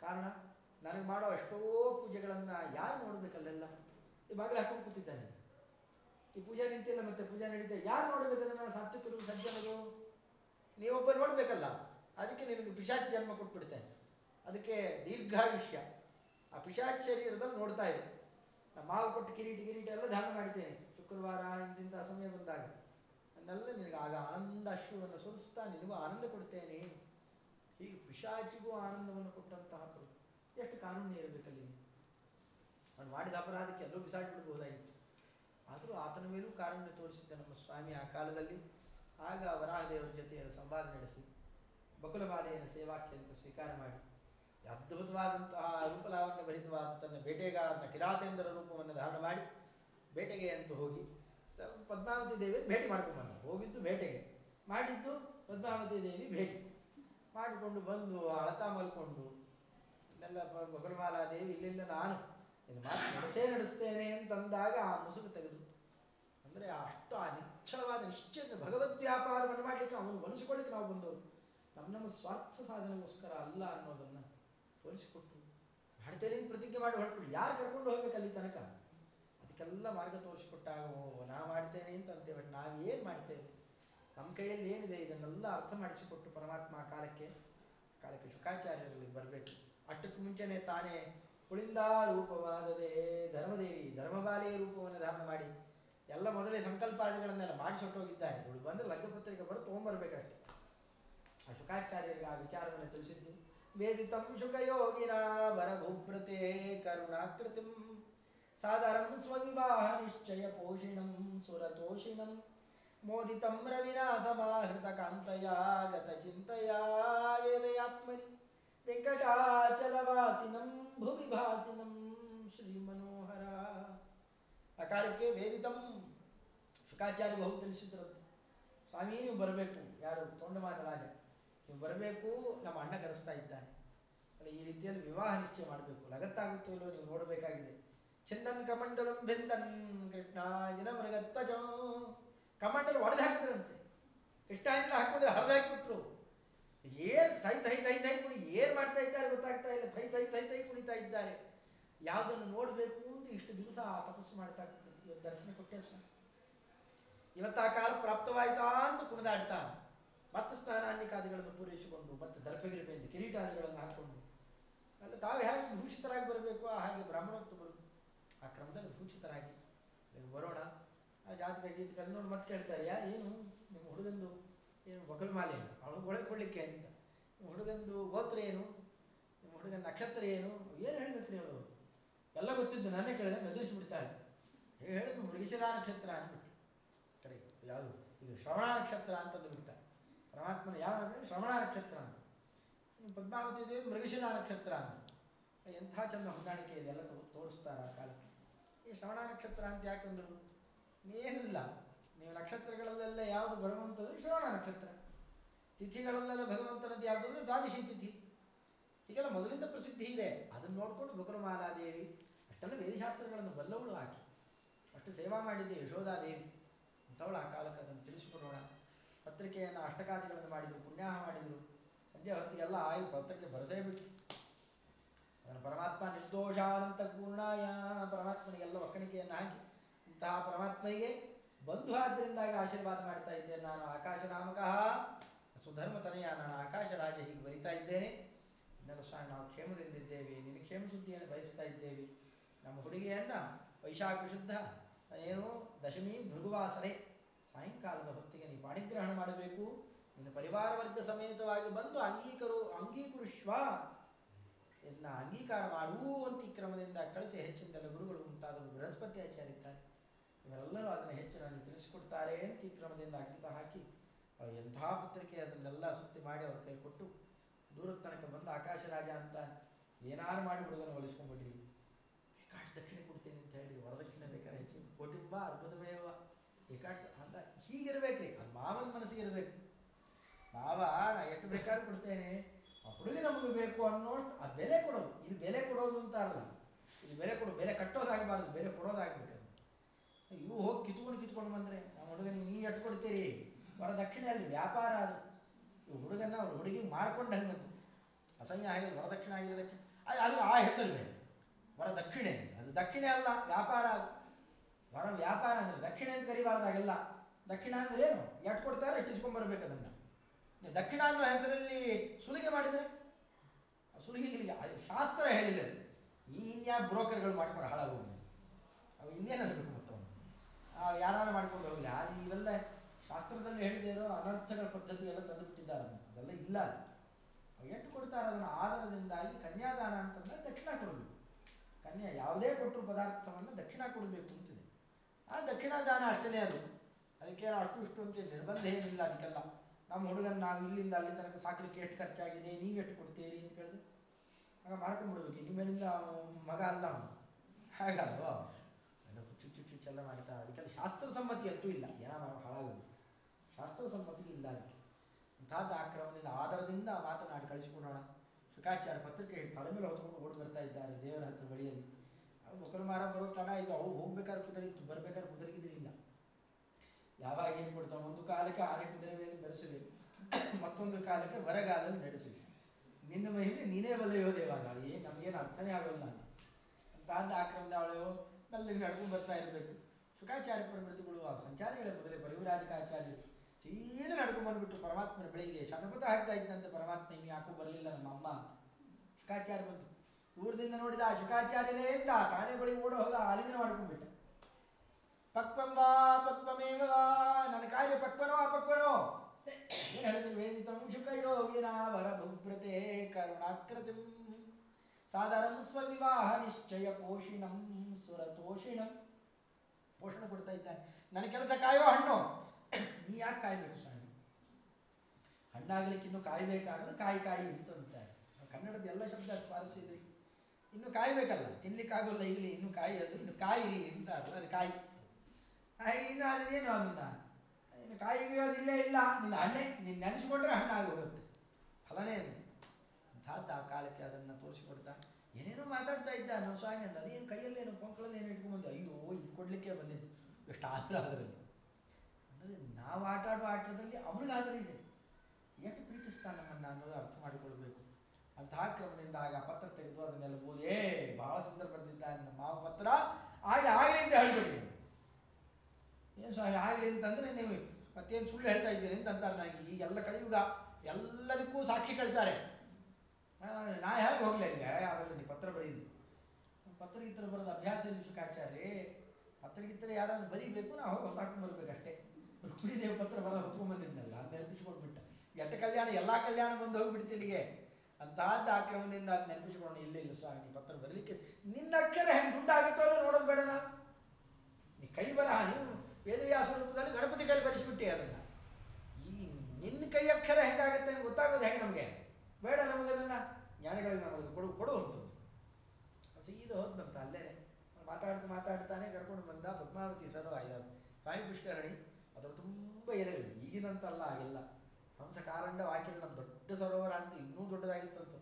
ಕಾರಣ? ನನಗೆ ಮಾಡೋ ಎಷ್ಟೋ ಪೂಜೆಗಳನ್ನು ಯಾರು ನೋಡಬೇಕಲ್ಲೆಲ್ಲ ಈ ಬಾಗಿಲು ಹಾಕೊಂಡು ಕೂತಿದ್ದಾನೆ ಈ ಪೂಜೆ ನಿಂತಿಲ್ಲ ಮತ್ತೆ ಪೂಜೆ ನಡೀತಾ ಯಾರು ನೋಡ್ಬೇಕು ಅದನ್ನ? ಸಾತ್ವಿಕರು, ಸಜ್ಜನರು? ನೀವೊಬ್ಬ ನೋಡಬೇಕಲ್ಲ. ಅದಕ್ಕೆ ನಿನಗೆ ಪಿಶಾಚ್ ಜನ್ಮ ಕೊಟ್ಬಿಡ್ತೇನೆ ಅದಕ್ಕೆ ದೀರ್ಘಾಯುಷ್ಯ. ಆ ಪಿಶಾಚ್ ಶರೀರದಲ್ಲಿ ನೋಡ್ತಾ ನಮ್ಮ ಮಾವು ಕೊಟ್ಟು ಕಿರೀಟ ಕಿರೀಟ ಎಲ್ಲ ದಾನ ಮಾಡಿದ್ದೇನೆ. ಶುಕ್ರವಾರ ಇಂತಿಂತ ಸಮಯ ಬಂದಾಗ. ಅದನ್ನೆಲ್ಲ ನಿನಗೆ ಆಗ ಆನಂದ, ಅಶ್ರುವನ್ನು ಸುರಿಸ್ತಾ ನಿನಗೂ ಆನಂದ ಕೊಡ್ತೇನೆ. ಹೀಗೆ ಪಿಶಾಚಿಗೂ ಆನಂದವನ್ನು ಕೊಟ್ಟಂತಹ ಎಷ್ಟು ಕಾನೂನು ಇರಬೇಕಲ್ಲಿ? ಅವನು ಮಾಡಿದ ಅಪರಾಧಕ್ಕೆ ಎಲ್ಲೋ ಬಿಸಾಡಿಬಿಡ್ಬೋದಾಗಿತ್ತು ಆದರೂ ಆತನ ಮೇಲೂ ಕಾರುಣ್ಯ ತೋರಿಸಿದ್ದ ನಮ್ಮ ಸ್ವಾಮಿ ಆ ಕಾಲದಲ್ಲಿ. ಆಗ ವರಾಹದೇವರ ಜೊತೆ ಸಂವಾದ ನಡೆಸಿ ಬಕುಲಮಾಲೆಯನ್ನು ಸೇವಾಕ್ಯ ಅಂತ ಸ್ವೀಕಾರ ಮಾಡಿ ಅದ್ಭುತವಾದಂತಹ ರೂಪಲಾವಣ್ಯ ಭರಿತವಾದ ತನ್ನ ಬೇಟೆಗಾರನ ಕಿರಾತೇಂದ್ರ ರೂಪವನ್ನು ಧಾರಣ ಮಾಡಿ ಬೇಟೆಗೆ ಅಂತ ಹೋಗಿ ಪದ್ಮಾವತಿ ದೇವಿ ಭೇಟಿ ಮಾಡ್ಕೊಂಡ್ಬಂದ ಹೋಗಿದ್ದು ಬೇಟೆಗೆ. ಮಾಡಿದ್ದು ಪದ್ಮಾವತಿ ದೇವಿ ಭೇಟಿ. ಮಾಡಿಕೊಂಡು ಬಂದು ಅಳತಾ ಮಲ್ಕೊಂಡು ಎಲ್ಲ ಪ- ದೇವಿ, ಇಲ್ಲಿಂದ ನಾನು ಮಾತು ನಡೆಸೇ ನಡೆಸ್ತೇನೆ ಅಂತಂದಾಗ ಆ ಮುಸುಕು ತೆಗೆದು, ಅಂದರೆ ಅಷ್ಟು ಆ ನಿಶ್ಚಲವಾದ ನಿಶ್ಚಯ ಭಗವದ್ ವ್ಯಾಪಾರವನ್ನು ಮಾಡಲಿಕ್ಕೆ ಅವನು ಒಲಿಸಿಕೊಳ್ಳಿಕ್ಕೆ ನಾವು ಬಂದವರು. ನಮ್ಮ ನಮ್ಮ ಸ್ವಾರ್ಥ ಸಾಧನೆಗೋಸ್ಕರ ಅಲ್ಲ ಅನ್ನೋದನ್ನು ತೋರಿಸಿಕೊಟ್ಟು ಮಾಡ್ತೇನೆ ಪ್ರತಿಜ್ಞೆ ಮಾಡಿ ಹೊರಟು ಯಾರು ಕರ್ಕೊಂಡು ಹೋಗ್ಬೇಕು ಅಲ್ಲಿ ತನಕ? ಅದಕ್ಕೆಲ್ಲ ಮಾರ್ಗ ತೋರಿಸಿಕೊಟ್ಟಾಗ, ಓ, ನಾ ಮಾಡ್ತೇನೆ ಅಂತ ಅಂತೇವೆ ನಾವು ನಾವೇನು ಮಾಡ್ತೇವೆ? ನಮ್ಮ ಕೈಯಲ್ಲಿ ಏನಿದೆ, ಇದನ್ನೆಲ್ಲ ಅರ್ಥ ಮಾಡಿಸಿಕೊಟ್ಟು ಪರಮಾತ್ಮ ಕಾಲಕ್ಕೆ ಕಾಲಕ್ಕೆ ಶುಕಾಚಾರ್ಯರಲ್ಲಿ ಬರಬೇಕು. ಅಷ್ಟಕ್ಕೆ ಮುಂಚೆನೆ ತಾನೇ ಉಳಿಂದ ರೂಪವಾದದೆ ಧರ್ಮದೇವಿ ಧರ್ಮಬಾಲಿಯ ರೂಪವನ್ನು ಧಾರಣ ಮಾಡಿ, ಎಲ್ಲ ಮೊದಲೇ ಸಂಕಲ್ಪಾದಿಗಳನ್ನೆಲ್ಲ ಮಾಡಿಸೊಟ್ಟೋಗಿದ್ದಾರೆ. ಇವಳು ಬಂದು ಲಗ್ನಪತ್ರಿಕೆ ಬರೋ ತೊಗೊಂಬರ್ಬೇಕಷ್ಟೆ. ಆ ಶುಕಾಚಾರ್ಯರಿಗೆ ಆ ವಿಚಾರವನ್ನು ತಿಳಿಸಿದ್ದು, ವೇದಿತಂ ಶುಕಯೋಗಿನ ವರಭೂಭೃತೆ ಕರುಣಾಕೃತಿಂ ಸಾದರಂ ಸ್ವವಿವಾಹ ನಿಶ್ಚಯ ಪೋಷಿಣಂ ಸುರತೋಷಿಣಂ. ಮೋದಿತಂ ರವಿನಾ ಸಮಾಹೃತ ಕಾಂತಯ ಗತ ಚಿಂತೆಯ ವೇದಯಾತ್ಮನಿ. ವೆಂಕಟಾಚಲವಾಸಿನಂ ಭುವಿ ಭಾಸಿನಂ ಶ್ರೀಮನೋಹರ. ಮನೋಹರ ಕಾಲಕ್ಕೆ ವೇದಿತಂ. ಶುಕಾಚಾರ್ಯ ಬಹು ತಿಳಿಸಿದ್ರಂತೆ. ಸ್ವಾಮಿ, ನೀವು ಬರಬೇಕು. ಯಾರು? ತೊಂಡಮಾನ ರಾಜ ನೀವು ಬರಬೇಕು, ನಮ್ಮ ಅಣ್ಣ ಕರೆಸ್ತಾ ಇದ್ದಾನೆ. ಈ ರೀತಿಯಲ್ಲಿ ವಿವಾಹ ನಿಶ್ಚಯ ಮಾಡಬೇಕು. ಲಗತ್ತಾಗುತ್ತೋ ಇಲ್ಲೋ ನೀವು ನೋಡಬೇಕಾಗಿದೆ. ಚಂದನ್ ಕಮಂಡಲಂ ಬೆಂದನ್ ಕೃಷ್ಣಾಜಿನ ಮೃಗತ್ವಜಂ ಕಮಂಡಲ ಒಡೆದು ಹಾಕಿದ್ರಂತೆ. ಕೃಷ್ಣಾಜಿನ ಹಾಕೊಂಡು ಹರಿದು ಹಾಕಿಬಿಟ್ರು. ಏನ್ ಥೈ ಥೈ ಥೈ ಥೈ ಕುಣಿ, ಏನ್ ಮಾಡ್ತಾ ಇದ್ದಾರೆ ಗೊತ್ತಾಗ್ತಾ ಇಲ್ಲ. ಥೈ ಥೈ ಥೈ ಥೈ ಕುಣಿತಾ ಇದ್ದಾರೆ. ಯಾವುದನ್ನು ನೋಡಬೇಕು ಅಂತ ಇಷ್ಟು ದಿವಸ ತಪಸ್ಸು ಮಾಡ್ತಾ ಕೂತಿದ್ರು. ಇವತ್ತು ದರ್ಶನ ಕೊಟ್ಟೆ ಇವತ್ತ ಇವತ್ತು ಕಾಲ ಪ್ರಾಪ್ತವಾಯ್ತಾ ಅಂತ ಕುಣಿದಾಡ್ತಾ, ಮತ್ತೆ ಸ್ನಾನಾನಿಕಾದಿಗಳನ್ನು ಪೂರೈಸಿಕೊಂಡು, ಮತ್ತೆ ಮೇಲೆ ಕಿರೀಟಾದಿಗಳನ್ನು ಹಾಕೊಂಡು, ಅಲ್ಲ ತಾವು ಹೇಗೆ ಭೂಷಿತರಾಗಿ ಬರಬೇಕು, ಹಾಗೆ ಬ್ರಾಹ್ಮಣೋತ್ತಮರು ಆ ಕ್ರಮದಲ್ಲಿ ಸೂಚಿತರಾಗಿ ಈಗ ಬರೋಣ? ಆ ಜಾತಕ ಗೀತಕಲ್ಲಿ ನೋಡಿ ಮತ್ತೆ ಕೇಳ್ತಾರೆ, ಯಾ, ಏನು? ನಿಮ್ಮ ಹುಡುಗಂದು ಏನು ಬಕಲ್ಮಾಲೆ ಅವಳು ಒಳಕೊಳ್ಳಿಕ್ಕೆ ಅಂತ. ನಿಮ್ಮ ಹುಡುಗಂದು ಗೋತ್ರ ಏನು? ನಿಮ್ಮ ಹುಡುಗನ ನಕ್ಷತ್ರ ಏನು? ಏನು ಹೇಳ್ಬೇಕ್ರಿ ಅವಳು ಎಲ್ಲ ಗೊತ್ತಿದ್ದು ನನ್ನೇ ಕೇಳಿದೆ ಮೆದುರಿಸಿಬಿಡ್ತಾಳೆ ಹೇಳಿದ್ರು ಮೃಗಶಿರಾ ನಕ್ಷತ್ರ ಅಂದ್ಬಿಟ್ಟು ಕಡೆ, ಯಾವುದು? ಇದು ಶ್ರವಣ ನಕ್ಷತ್ರ ಅಂತಂದು ಬಿಡ್ತಾರೆ. ಪರಮಾತ್ಮನ ಯಾವ? ಶ್ರವಣ ನಕ್ಷತ್ರ ಅಂತ ಪದ್ಮಾವತಿ ದೇವಿ ಮೃಗಶಿರ ನಕ್ಷತ್ರ ಅಂತ ಎಂಥ ಚಂದ ಹೊಂದಾಣಿಕೆ ಇದೆಲ್ಲ ತೋರಿಸ್ತಾರೆ ಆ ಕಾಲಕ್ಕೆ. ಈ ಶ್ರವಣ ನಕ್ಷತ್ರ ಅಂತ ಯಾಕೆ ಅಂದರು ಏನಿಲ್ಲ ನೀವು ನಕ್ಷತ್ರಗಳಲ್ಲೆಲ್ಲ ಯಾವುದು ಭಗವಂತದ್ದು? ಶ್ರವಣ ನಕ್ಷತ್ರ. ತಿಥಿಗಳಲ್ಲೆಲ್ಲ ಭಗವಂತನದ್ದು ಯಾವುದು ಅಂದರೆ ದ್ವಾದಶಿ ತಿಥಿ. ಹೀಗೆಲ್ಲ ಮೊದಲಿಂದ ಪ್ರಸಿದ್ಧಿ ಇದೆ. ಅದನ್ನು ನೋಡಿಕೊಂಡು ಬಕುರಮಾಲಾದೇವಿ ಅಷ್ಟೆಲ್ಲ ವೇದಶಾಸ್ತ್ರಗಳನ್ನು ಬಲ್ಲವಳು ಹಾಕಿ ಅಷ್ಟು ಸೇವಾ ಮಾಡಿದ್ದೆ ಯಶೋಧಾದೇವಿ ಅಂಥವಳು ಆ ಕಾಲಕ್ಕೆ ಅದನ್ನು ತಿಳಿಸಿಕೊಡೋಣ ಪತ್ರಿಕೆಯನ್ನು ಅಷ್ಟಕಾದಿಗಳನ್ನು ಮಾಡಿದರು, ಪುಣ್ಯಾಹ ಮಾಡಿದರು. ಸಂಜೆ ಹೊತ್ತಿಗೆಲ್ಲ ಆಯು ಪತ್ರಕ್ಕೆ ಬರಸೇ ಬಿಟ್ಟು ಅದನ್ನು ಪರಮಾತ್ಮ ನಿರ್ದೋಷಾನಂತ ಪೂರ್ಣಾಯ ಪರಮಾತ್ಮನಿಗೆಲ್ಲ ಒಕ್ಕಣಿಕೆಯನ್ನು ಹಾಕಿ ಇಂತಹ ಪರಮಾತ್ಮನಿಗೆ ಬಂಧು ಆದ್ದರಿಂದಾಗಿ ಆಶೀರ್ವಾದ ಮಾಡ್ತಾ ಇದ್ದೇನೆ. ನಾನು ಆಕಾಶ ನಾಮಕಃ ಸುಧರ್ಮ ತನೆಯ ನಾನು ಆಕಾಶ ರಾಜ ಹೀಗೆ ಬರಿತಾ ಇದ್ದೇನೆ. ಇನ್ನೆಲ್ಲ ಸ್ವಾಮಿ ನಾವು ಕ್ಷೇಮದಿಂದಿದ್ದೇವೆ ನಿನ್ನ ಕ್ಷೇಮ ಸುದ್ದಿಯನ್ನು ಬಯಸ್ತಾ ಇದ್ದೇವೆ. ನಮ್ಮ ಹುಡುಗಿಯನ್ನ ವೈಶಾಖ ಶುದ್ಧ, ಏನು ದಶಮಿ ಭೃಗುವಾಸನೆ ಸಾಯಂಕಾಲದ ಹೊತ್ತಿಗೆ ನೀವು ಪಾಣಿಗ್ರಹಣ ಮಾಡಬೇಕು. ನಿನ್ನ ಪರಿವಾರ ವರ್ಗ ಸಮೇತವಾಗಿ ಬಂದು ಅಂಗೀಕರು ಅಂಗೀಕರಿಶ್ವ ಎನ್ನ ಅಂಗೀಕಾರ ಅಂತ ಕ್ರಮದಿಂದ ಕಳಿಸಿ ಹೆಚ್ಚಿನ ಗುರುಗಳು ಮುಂತಾದವರು ಬೃಹಸ್ಪತಿ ಆಚಾರಿದ್ದಾರೆ ಇವರೆಲ್ಲರೂ ಅದನ್ನು ಹೆಚ್ಚು ನನಗೆ ತಿಳಿಸಿಕೊಡ್ತಾರೆ ಅಂತ ಈ ಕ್ರಮದಿಂದ ಅಂಕಿತ ಹಾಕಿ ಎಂಥ ಪತ್ರಿಕೆ ಅದನ್ನೆಲ್ಲ ಸುತ್ತಿ ಮಾಡಿ ಅವ್ರ ಕೈ ಕೊಟ್ಟು, ದೂರದ ತನಕ ಬಂದು ಆಕಾಶ ರಾಜ ಅಂತ ಏನಾರು ಮಾಡಿ ಹುಡುಗನ ಒಲಿಸ್ಕೊಂಡ್ಬಿಟ್ರಿ ಏಕಾಟ ದಕ್ಷಿಣ ಕೊಡ್ತೀನಿ ಅಂತ ಹೇಳಿ ವರದಕ್ಷಿಣೆ ಬೇಕಾದ್ರೆ ಹೆಚ್ಚು ಕೊಟ್ಟಿಬ್ಬ ಅರ್ಬುದಮೇವ ಏಕಾಟ ಅಂತ ಹೀಗಿರ್ಬೇಕ್ರಿ. ಅದು ಮಾವನ ಮನಸ್ಸಿಗೆ ಇರಬೇಕು. ಮಾವ ನಾ ಎಷ್ಟು ಬೇಕಾದ್ರೂ ಕೊಡ್ತೇನೆ. ಹುಡುಗ ನಮಗೆ ಬೇಕು ಅನ್ನೋಷ್ಟು ಆ ಬೆಲೆ ಕೊಡೋದು. ಇದು ಬೆಲೆ ಕೊಡೋದು ಅಂತ ಅಲ್ಲ. ಇದು ಬೆಲೆ ಕೊಡೋದು ಬೆಲೆ ಕಟ್ಟೋದಾಗಬಾರ್ದು ಬೆಲೆ ಕೊಡೋದಾಗಬೇಕು. ಇವು ಹೋಗಿ ಕಿತ್ಕೊಂಡು ಕಿತ್ಕೊಂಡು ಬಂದರೆ ನಮ್ಮ ಹುಡುಗನಿಗೆ ನೀವು ಎಷ್ಟು ಕೊಡ್ತೀರಿ ವರದಕ್ಷಿಣೆ ಅಲ್ಲಿ ವ್ಯಾಪಾರ ಅದು. ಇವು ಹುಡುಗನ ಅವ್ರು ಹುಡುಗಿಗೆ ಮಾಡ್ಕೊಂಡು ಹಂಗಂತು ಅಸಹ್ಯ ಆಗಿಲ್ಲ ವರದಕ್ಷಿಣೆ ಆಗಿರೋದಕ್ಕೆ ಅದು ಅದು ಆ ಹೆಸರು ಬೇರೆ ವರದಕ್ಷಿಣೆ ದಕ್ಷಿಣೆ. ಅದು ದಕ್ಷಿಣೆ ಅಲ್ಲ, ವ್ಯಾಪಾರ ಅದು. ವರ ವ್ಯಾಪಾರ ಅಂದರೆ ದಕ್ಷಿಣೆ ಅಂತ ಕರಿಬಾರ್ದಾಗೆಲ್ಲ ದಕ್ಷಿಣ ಅಂದ್ರೆ ಏನು? ಎಷ್ಟು ಕೊಡ್ತಾರೆ ಎಷ್ಟು ಇಸ್ಕೊಂಡ್ಬರ್ಬೇಕು ಅದನ್ನ. ದಕ್ಷಿಣ ಅನ್ನೋ ಹೆಸರಲ್ಲಿ ಸುಲಿಗೆ ಮಾಡಿದರೆ ಸುಲಿಗೆ ಸುಲಿಗೆಗಳಿಗೆ ಶಾಸ್ತ್ರ ಹೇಳಿಲ್ಲ. ಈ ಇನ್ಯಾ ಬ್ರೋಕರ್ಗಳು ಮಾಡ್ಕೊಂಡು ಹಾಳಾಗೋದು ಅವು ಇನ್ನೇನು ಅನ್ಬೇಕು ಮತ್ತವನು ಯಾರು ಮಾಡ್ಕೊಂಡು ಹೋಗಲಿ. ಅದು ಇವೆಲ್ಲ ಶಾಸ್ತ್ರದಲ್ಲಿ ಹೇಳಿದೆ ಇರೋ ಅನರ್ಥಗಳ ಪದ್ಧತಿ ಎಲ್ಲ ತಂದುಬಿಟ್ಟಿದ್ದಾರೆ. ಅದೆಲ್ಲ ಇಲ್ಲ ಎಷ್ಟು ಕೊಡ್ತಾರೆ ಅದನ್ನು ಆಧಾರದಿಂದಾಗಿ ಕನ್ಯಾದಾನ ಅಂತಂದ್ರೆ ದಕ್ಷಿಣ ಕೊಡಬೇಕು ಕನ್ಯಾ ಯಾವುದೇ ಕೊಟ್ಟರು ಪದಾರ್ಥವನ್ನು ದಕ್ಷಿಣ ಕೊಡಬೇಕು ಅಂತಿದೆ. ಆ ದಕ್ಷಿಣ ದಾನ ಅಷ್ಟೇ ಅದು. ಅದಕ್ಕೆ ಅಷ್ಟು ಇಷ್ಟು ಅಂತ ನಿರ್ಬಂಧ ಏನಿಲ್ಲ ಅದಕ್ಕೆಲ್ಲ. ನಮ್ಮ ಹುಡುಗನ ನಾವು ಇಲ್ಲಿಂದ ಅಲ್ಲಿ ತನಕ ಸಾಕಲಿಕ್ಕೆ ಎಷ್ಟು ಖರ್ಚಾಗಿದೆ, ನೀವು ಎಷ್ಟು ಕೊಡ್ತೀರಿ ಅಂತ ಕೇಳಿದ್ರೆ, ಆಗ ಮಾಡ್ಕೊಂಡ್ಬಿಡ್ಬೇಕು ನಿಮ್ಮೇಲಿಂದ ಮಗ ಅಲ್ಲ ಅವನು. ಹಾಗಲ್ವಾ ಚುಚ್ಚು ಚುಚ್ಚು ಎಲ್ಲ ಹುಚ್ಚೆಲ್ಲ ಮಾಡ್ತಾ ಅದಕ್ಕೆಲ್ಲ ಶಾಸ್ತ್ರ ಸಮ್ಮತಿ ಅಂತೂ ಇಲ್ಲ. ಏನೋ ನಾವು ಹಾಳಾಗೋದು. ಶಾಸ್ತ್ರ ಸಮ್ಮತಿ ಇಲ್ಲ ಅದಕ್ಕೆ. ಅಂಥದ್ದು ಆಕ್ರಮದಿಂದ ಕ್ರಮದಿಂದ ಆಧಾರದಿಂದ ಮಾತನಾಡಿ ಕಳಿಸಿಕೊಡೋಣ ಶುಕಾಚಾರ ಪತ್ರಿಕೆ ತಲೆ ಮೇಲೆ ಹೊತ್ಕೊಂಡು ಓಡಿ ಬರ್ತಾ ಇದ್ದಾರೆ ದೇವರ ಹತ್ರ ಬಳಿಯಲ್ಲಿ. ಅವ್ರು ಮಕ್ಕಳು ಮಾರ ಬರೋ ತಡ ಇದು. ಅವು ಹೋಗ್ಬೇಕಾದ್ರೆ ಕುದುರಿತ್ತು ಬರ್ಬೇಕಾದ್ರೆ ಕುದುರಿಗಿದ್ರಿಲ್ಲ ಯಾವಾಗ ಏನು ಕೊಡ್ತಾವ ಒಂದು ಕಾಲಕ್ಕೆ ಆನೆ ಕುದುರೆ ಮೇಲೆ ಬೆರೆಸಿದೆ ಮತ್ತೊಂದು ಕಾಲಕ್ಕೆ ಬರಗಾಲ ನಡೆಸಿದೆ ನಿನ್ನ ಮಹಿಮೆ ನೀನೇ ಬಲ್ಲೆಯೋ ದೇವಾಗ ಏನು ನಮಗೇನು ಅರ್ಥನೇ ಆಗೋಲ್ಲ ಅಂತ ಅಂದ ಆಕ್ರಮದ ಅವಳೆಯೋ ಮೆಲ್ಲಗೆ ನಡ್ಕೊಂಡು ಬರ್ತಾ ಇರಬೇಕು. ಶುಕಾಚಾರ್ಯ ಪ್ರವೃತ್ತಿಗಳು ಆ ಸಂಚಾರಿಗಳೇ ಮೊದಲೇ ಆಚಾರ್ಯ ಸೀದಾ ನಡ್ಕೊಂಡು ಬಂದ್ಬಿಟ್ಟು ಪರಮಾತ್ಮನ ಬೆಳಿಗ್ಗೆ ಶತಪಥ ಹಾಕ್ತಾ ಇದ್ದಂತೆ ಪರಮಾತ್ಮ ಹಿಂಗೆ ಯಾಕೋ ಬರಲಿಲ್ಲ ನಮ್ಮ ಅಮ್ಮ. ಶುಕಾಚಾರ್ಯ ಬಂತು ದೂರದಿಂದ ನೋಡಿದ ಆ ಶುಕಾಚಾರ್ಯರೇ ಆ ತಾನೇ ಬಳಿ ಓಡೋ ಹೋದ ಆಲಿಂಗನ ಮಾಡ್ಕೊಂಡ್ಬಿಟ್ಟ. ಪಕ್ವಂ ವಾ ಪಕ್ವಮೇವ ವಾ. ನನ್ನ ಕಾರ್ಯ ಪಕ್ವನೋ ಅಪಕ್ವನೋ ಏನು ಭುಭ್ರತೆ ಕರುಣಾಕೃತಿಂ. ಸಾದರಂ ಸ್ವವಿವಾಹ ನಿಶ್ಚಯ ಪೋಷಿಣಂ ಸುರತೋಷಿಣಂ. ಪೋಷಣ ಕೊಡ್ತಾ ಇದ್ದಾನೆ. ನನ್ನ ಕೆಲಸ ಕಾಯೋ ಹಣ್ಣು. ನೀ ಯಾಕೆ ಕಾಯಬೇಕು ಸ್ವಾಮಿ? ಹಣ್ಣಾಗ್ಲಿಕ್ಕೆ ಇನ್ನು ಕಾಯ್ಬೇಕಾಗಲ್ಲ ಕಾಯಿ ಕಾಯಿ ಅಂತಂತಾರೆ ಕನ್ನಡದ ಎಲ್ಲ ಶಬ್ದ ಪಾಲಿಸಿ ಇದೆ. ಇನ್ನು ಕಾಯ್ಬೇಕಲ್ಲ. ತಿನ್ಲಿಕ್ಕಾಗಲ್ಲ ಇಲ್ಲಿ ಇನ್ನು ಕಾಯಿ ಅದು ಇನ್ನು ಕಾಯಿರಿ ಅಂತ ಅದು ಕಾಯಿ. ಇನ್ನು ಅದೇನು ಅದನ್ನ. ಕಾಯಿಗೆ ಅದು ಇಲ್ಲೇ ಇಲ್ಲ. ನಿನ್ನ ಹಣ್ಣೆ ನೀನು ನೆನೆಸ್ಕೊಂಡ್ರೆ ಹಣ್ಣಾಗಿ ಹೋಗುತ್ತೆ ಫಲನೇ ಅದು. ಅಂಥದ್ದು ಆ ಕಾಲಕ್ಕೆ ಅದನ್ನು ತೋರಿಸಿಕೊಡ್ತಾ ಏನೇನೋ ಮಾತಾಡ್ತಾ ಇದ್ದ ನಮ್ಮ ಸ್ವಾಮಿ ಅಂತ ಅದೇನು ಕೈಯಲ್ಲೇನು ಕೊಂಕಳಲ್ಲಿ ಏನು ಇಟ್ಕೊಂಡ್ಬಂದು? ಅಯ್ಯೋ, ಇದು ಕೊಡ್ಲಿಕ್ಕೆ ಬಂದಿದ್ದು ಎಷ್ಟು ಆದ್ರ ಅದರಲ್ಲಿ ಅಂದರೆ ನಾವು ಆಟ ಆಡುವ ಆಟದಲ್ಲಿ ಅವನಿಗಾದ್ರೆ ಇದೆ. ಎಷ್ಟು ಪ್ರೀತಿಸ್ತಾನೆ ನಮ್ಮನ್ನು ಅನ್ನೋದು ಅರ್ಥ ಮಾಡಿಕೊಳ್ಬೇಕು. ಅಂತಹ ಕ್ರಮದಿಂದ ಆಗ ಪತ್ರ ತೆಗೆದು ಅದನ್ನೆಲ್ಲ ಓದೇ ಬಹಳ ಸುಂದರ ಬರೆದಿದ್ದಾನೆ ನಮ್ಮ ಮಾವ ಪತ್ರ ಆಗ ಆಗಲಿ ಅಂತ ಹೇಳ್ಬಿಡಿ ಏನು ಸ್ವಾಮಿ, ಆಗಲಿ ಅಂತಂದ್ರೆ ನೀವು ಮತ್ತೇನು ಸುಳ್ಳು ಹೇಳ್ತಾ ಇದ್ದೀರಿ ಅಂತ ಅಂತಾರೆ. ನನಗೆ ಈ ಎಲ್ಲ ಕಲಿಯುಗ ಎಲ್ಲದಕ್ಕೂ ಸಾಕ್ಷಿ ಕಳಿತಾರೆ. ನಾ ಹೇಗೆ ಹೋಗಲಿ ಅಲ್ಲಿಗೆ ಆಮೇಲೆ ನೀವು ಪತ್ರ ಬರೀದು ಪತ್ರ ಗಿತ್ರ ಬರೋದು ಅಭ್ಯಾಸ ಇಲ್ಲ ಶುಕಾಚಾರಿ ಪತ್ರ ಗಿತ್ರ ಯಾರನ್ನು ಬರೀಬೇಕು, ನಾ ಹೋಗಿ ರುಕ್ಮಿಣಿ ದೇವ ಪತ್ರ ಬರೋ ಹೊತ್ಕೊಂಡ್ಬಂದಿದ್ನಲ್ಲ ಅದು ನೆನಪಿಸ್ಕೊಂಡ್ಬಿಟ್ಟ ಎಟ್ಟ ಕಲ್ಯಾಣ, ಎಲ್ಲ ಕಲ್ಯಾಣ ಬಂದು ಹೋಗ್ಬಿಡ್ತು ಇಲ್ಲಿಗೆ. ಅಂತಹದ್ದು ಆಕ್ರಮಣದಿಂದ ಅದು ನೆನಪಿಸ್ಕೊಂಡು, ಇಲ್ಲ ಇಲ್ಲ ನೀ ಪತ್ರ ಬರಲಿಕ್ಕೆ ನಿನ್ನ ಅಕ್ಷರ ಹೆಂಗೆ ಗುಂಡಾಗುತ್ತೋ ನೋಡೋದು ಬೇಡ ನಾ ನೀ ಕೈ ಬರ ನೀವು ವೇದವ್ಯಾಸ ರೂಪದಲ್ಲಿ ಗಣಪತಿ ಕೈ ಬರೆಸಿಬಿಟ್ಟೆ ಅದನ್ನು. ಈ ನಿನ್ನ ಕೈ ಅಕ್ಷರ ಹೇಗಾಗುತ್ತೆ ಅಂತ ಗೊತ್ತಾಗೋದು ಹೇಗೆ ನಮಗೆ? ಬೇಡ ನಮಗೆ ಅದನ್ನ. ಜ್ಞಾನಿಗಳಿಗೆ ನಮಗೆ ಕೊಡು ಕೊಡು ಅಂತ. ಸೀದಾ ನಮ್ಮ ಅಲ್ಲೇ. ಮಾತಾಡ್ತಾ ಮಾತಾಡ್ತಾನೆ ಕರ್ಕೊಂಡು ಬಂದ ಪದ್ಮಾವತಿ ಸರ್ವ ಆಯ್ತು ಸ್ವಾಮಿ ಪುಷ್ಕರಣಿ ಅದರ ತುಂಬ ಎಲೆಗಳು. ಈಗಿನಂತಲ್ಲ ಆಗಿಲ್ಲ. ಹಂಸ ಕಾರಂಡ ವಾಕ್ಯ ನಮ್ಮ ದೊಡ್ಡ ಸರೋವರ ಅಂತ ಇನ್ನೂ ದೊಡ್ಡದಾಗಿತ್ತಂತ.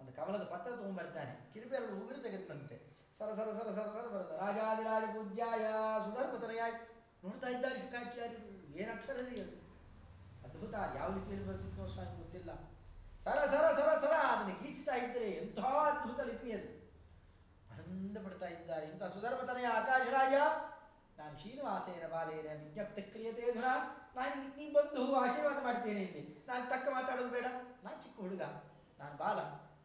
ಒಂದು ಕಮಲದ ಪತ್ರ ತಗೊಂಡ್ಬರ್ತಾನೆ ಕಿರುಬೆರಳು ಉಗುರು ತೆಗೆದಂತೆ ಸರ ಸರ ಸರ ಸರ ಸರ ಬರದ. ರಾಜಾದಿರಾಜ ಪೂಜ್ಯಾಯ ಸುಧರ್ಮತನಯಾಯ. ನೋಡ್ತಾ ಇದ್ದಾರೆ ಶುಕಾಚಾರ್ಯರು. ಏನು ಅಕ್ಷರ ಅದು? ಅದ್ಭುತ. ಯಾವ ಲಿಪಿಯಲ್ಲಿ ಬರ್ತಿತ್ತು ಸ್ವಾಮಿ ಗೊತ್ತಿಲ್ಲ. ಸರ ಸರ ಸರ ಸರ ಅದನ್ನು ಗೀಚ್ತಾ ಇದ್ದರೆ ಎಂಥ ಅದ್ಭುತ ಲಿಪಿ ಅದು. ಆನಂದ ಪಡ್ತಾ ಇದ್ದಾರೆ. ಇಂಥ ಸುಧರ್ಮತನೆಯ ಆಕಾಶ ರಾಜ ನಾನು ಶ್ರೀನಿವಾಸೇನ ಬಾಲೇನ ವಿಜ್ಞಪ್ತ ಕ್ರಿಯತೆ ಧುರ ನಾನು ನೀ ಬಂದು ಆಶೀರ್ವಾದ ಮಾಡ್ತೇನೆ ಇಲ್ಲಿ ನಾನು ತಕ್ಕ ಮಾತಾಡೋದು ಬೇಡ. ನಾನು ಚಿಕ್ಕ ಹುಡುಗ. ನಾನು ಬಾಲ.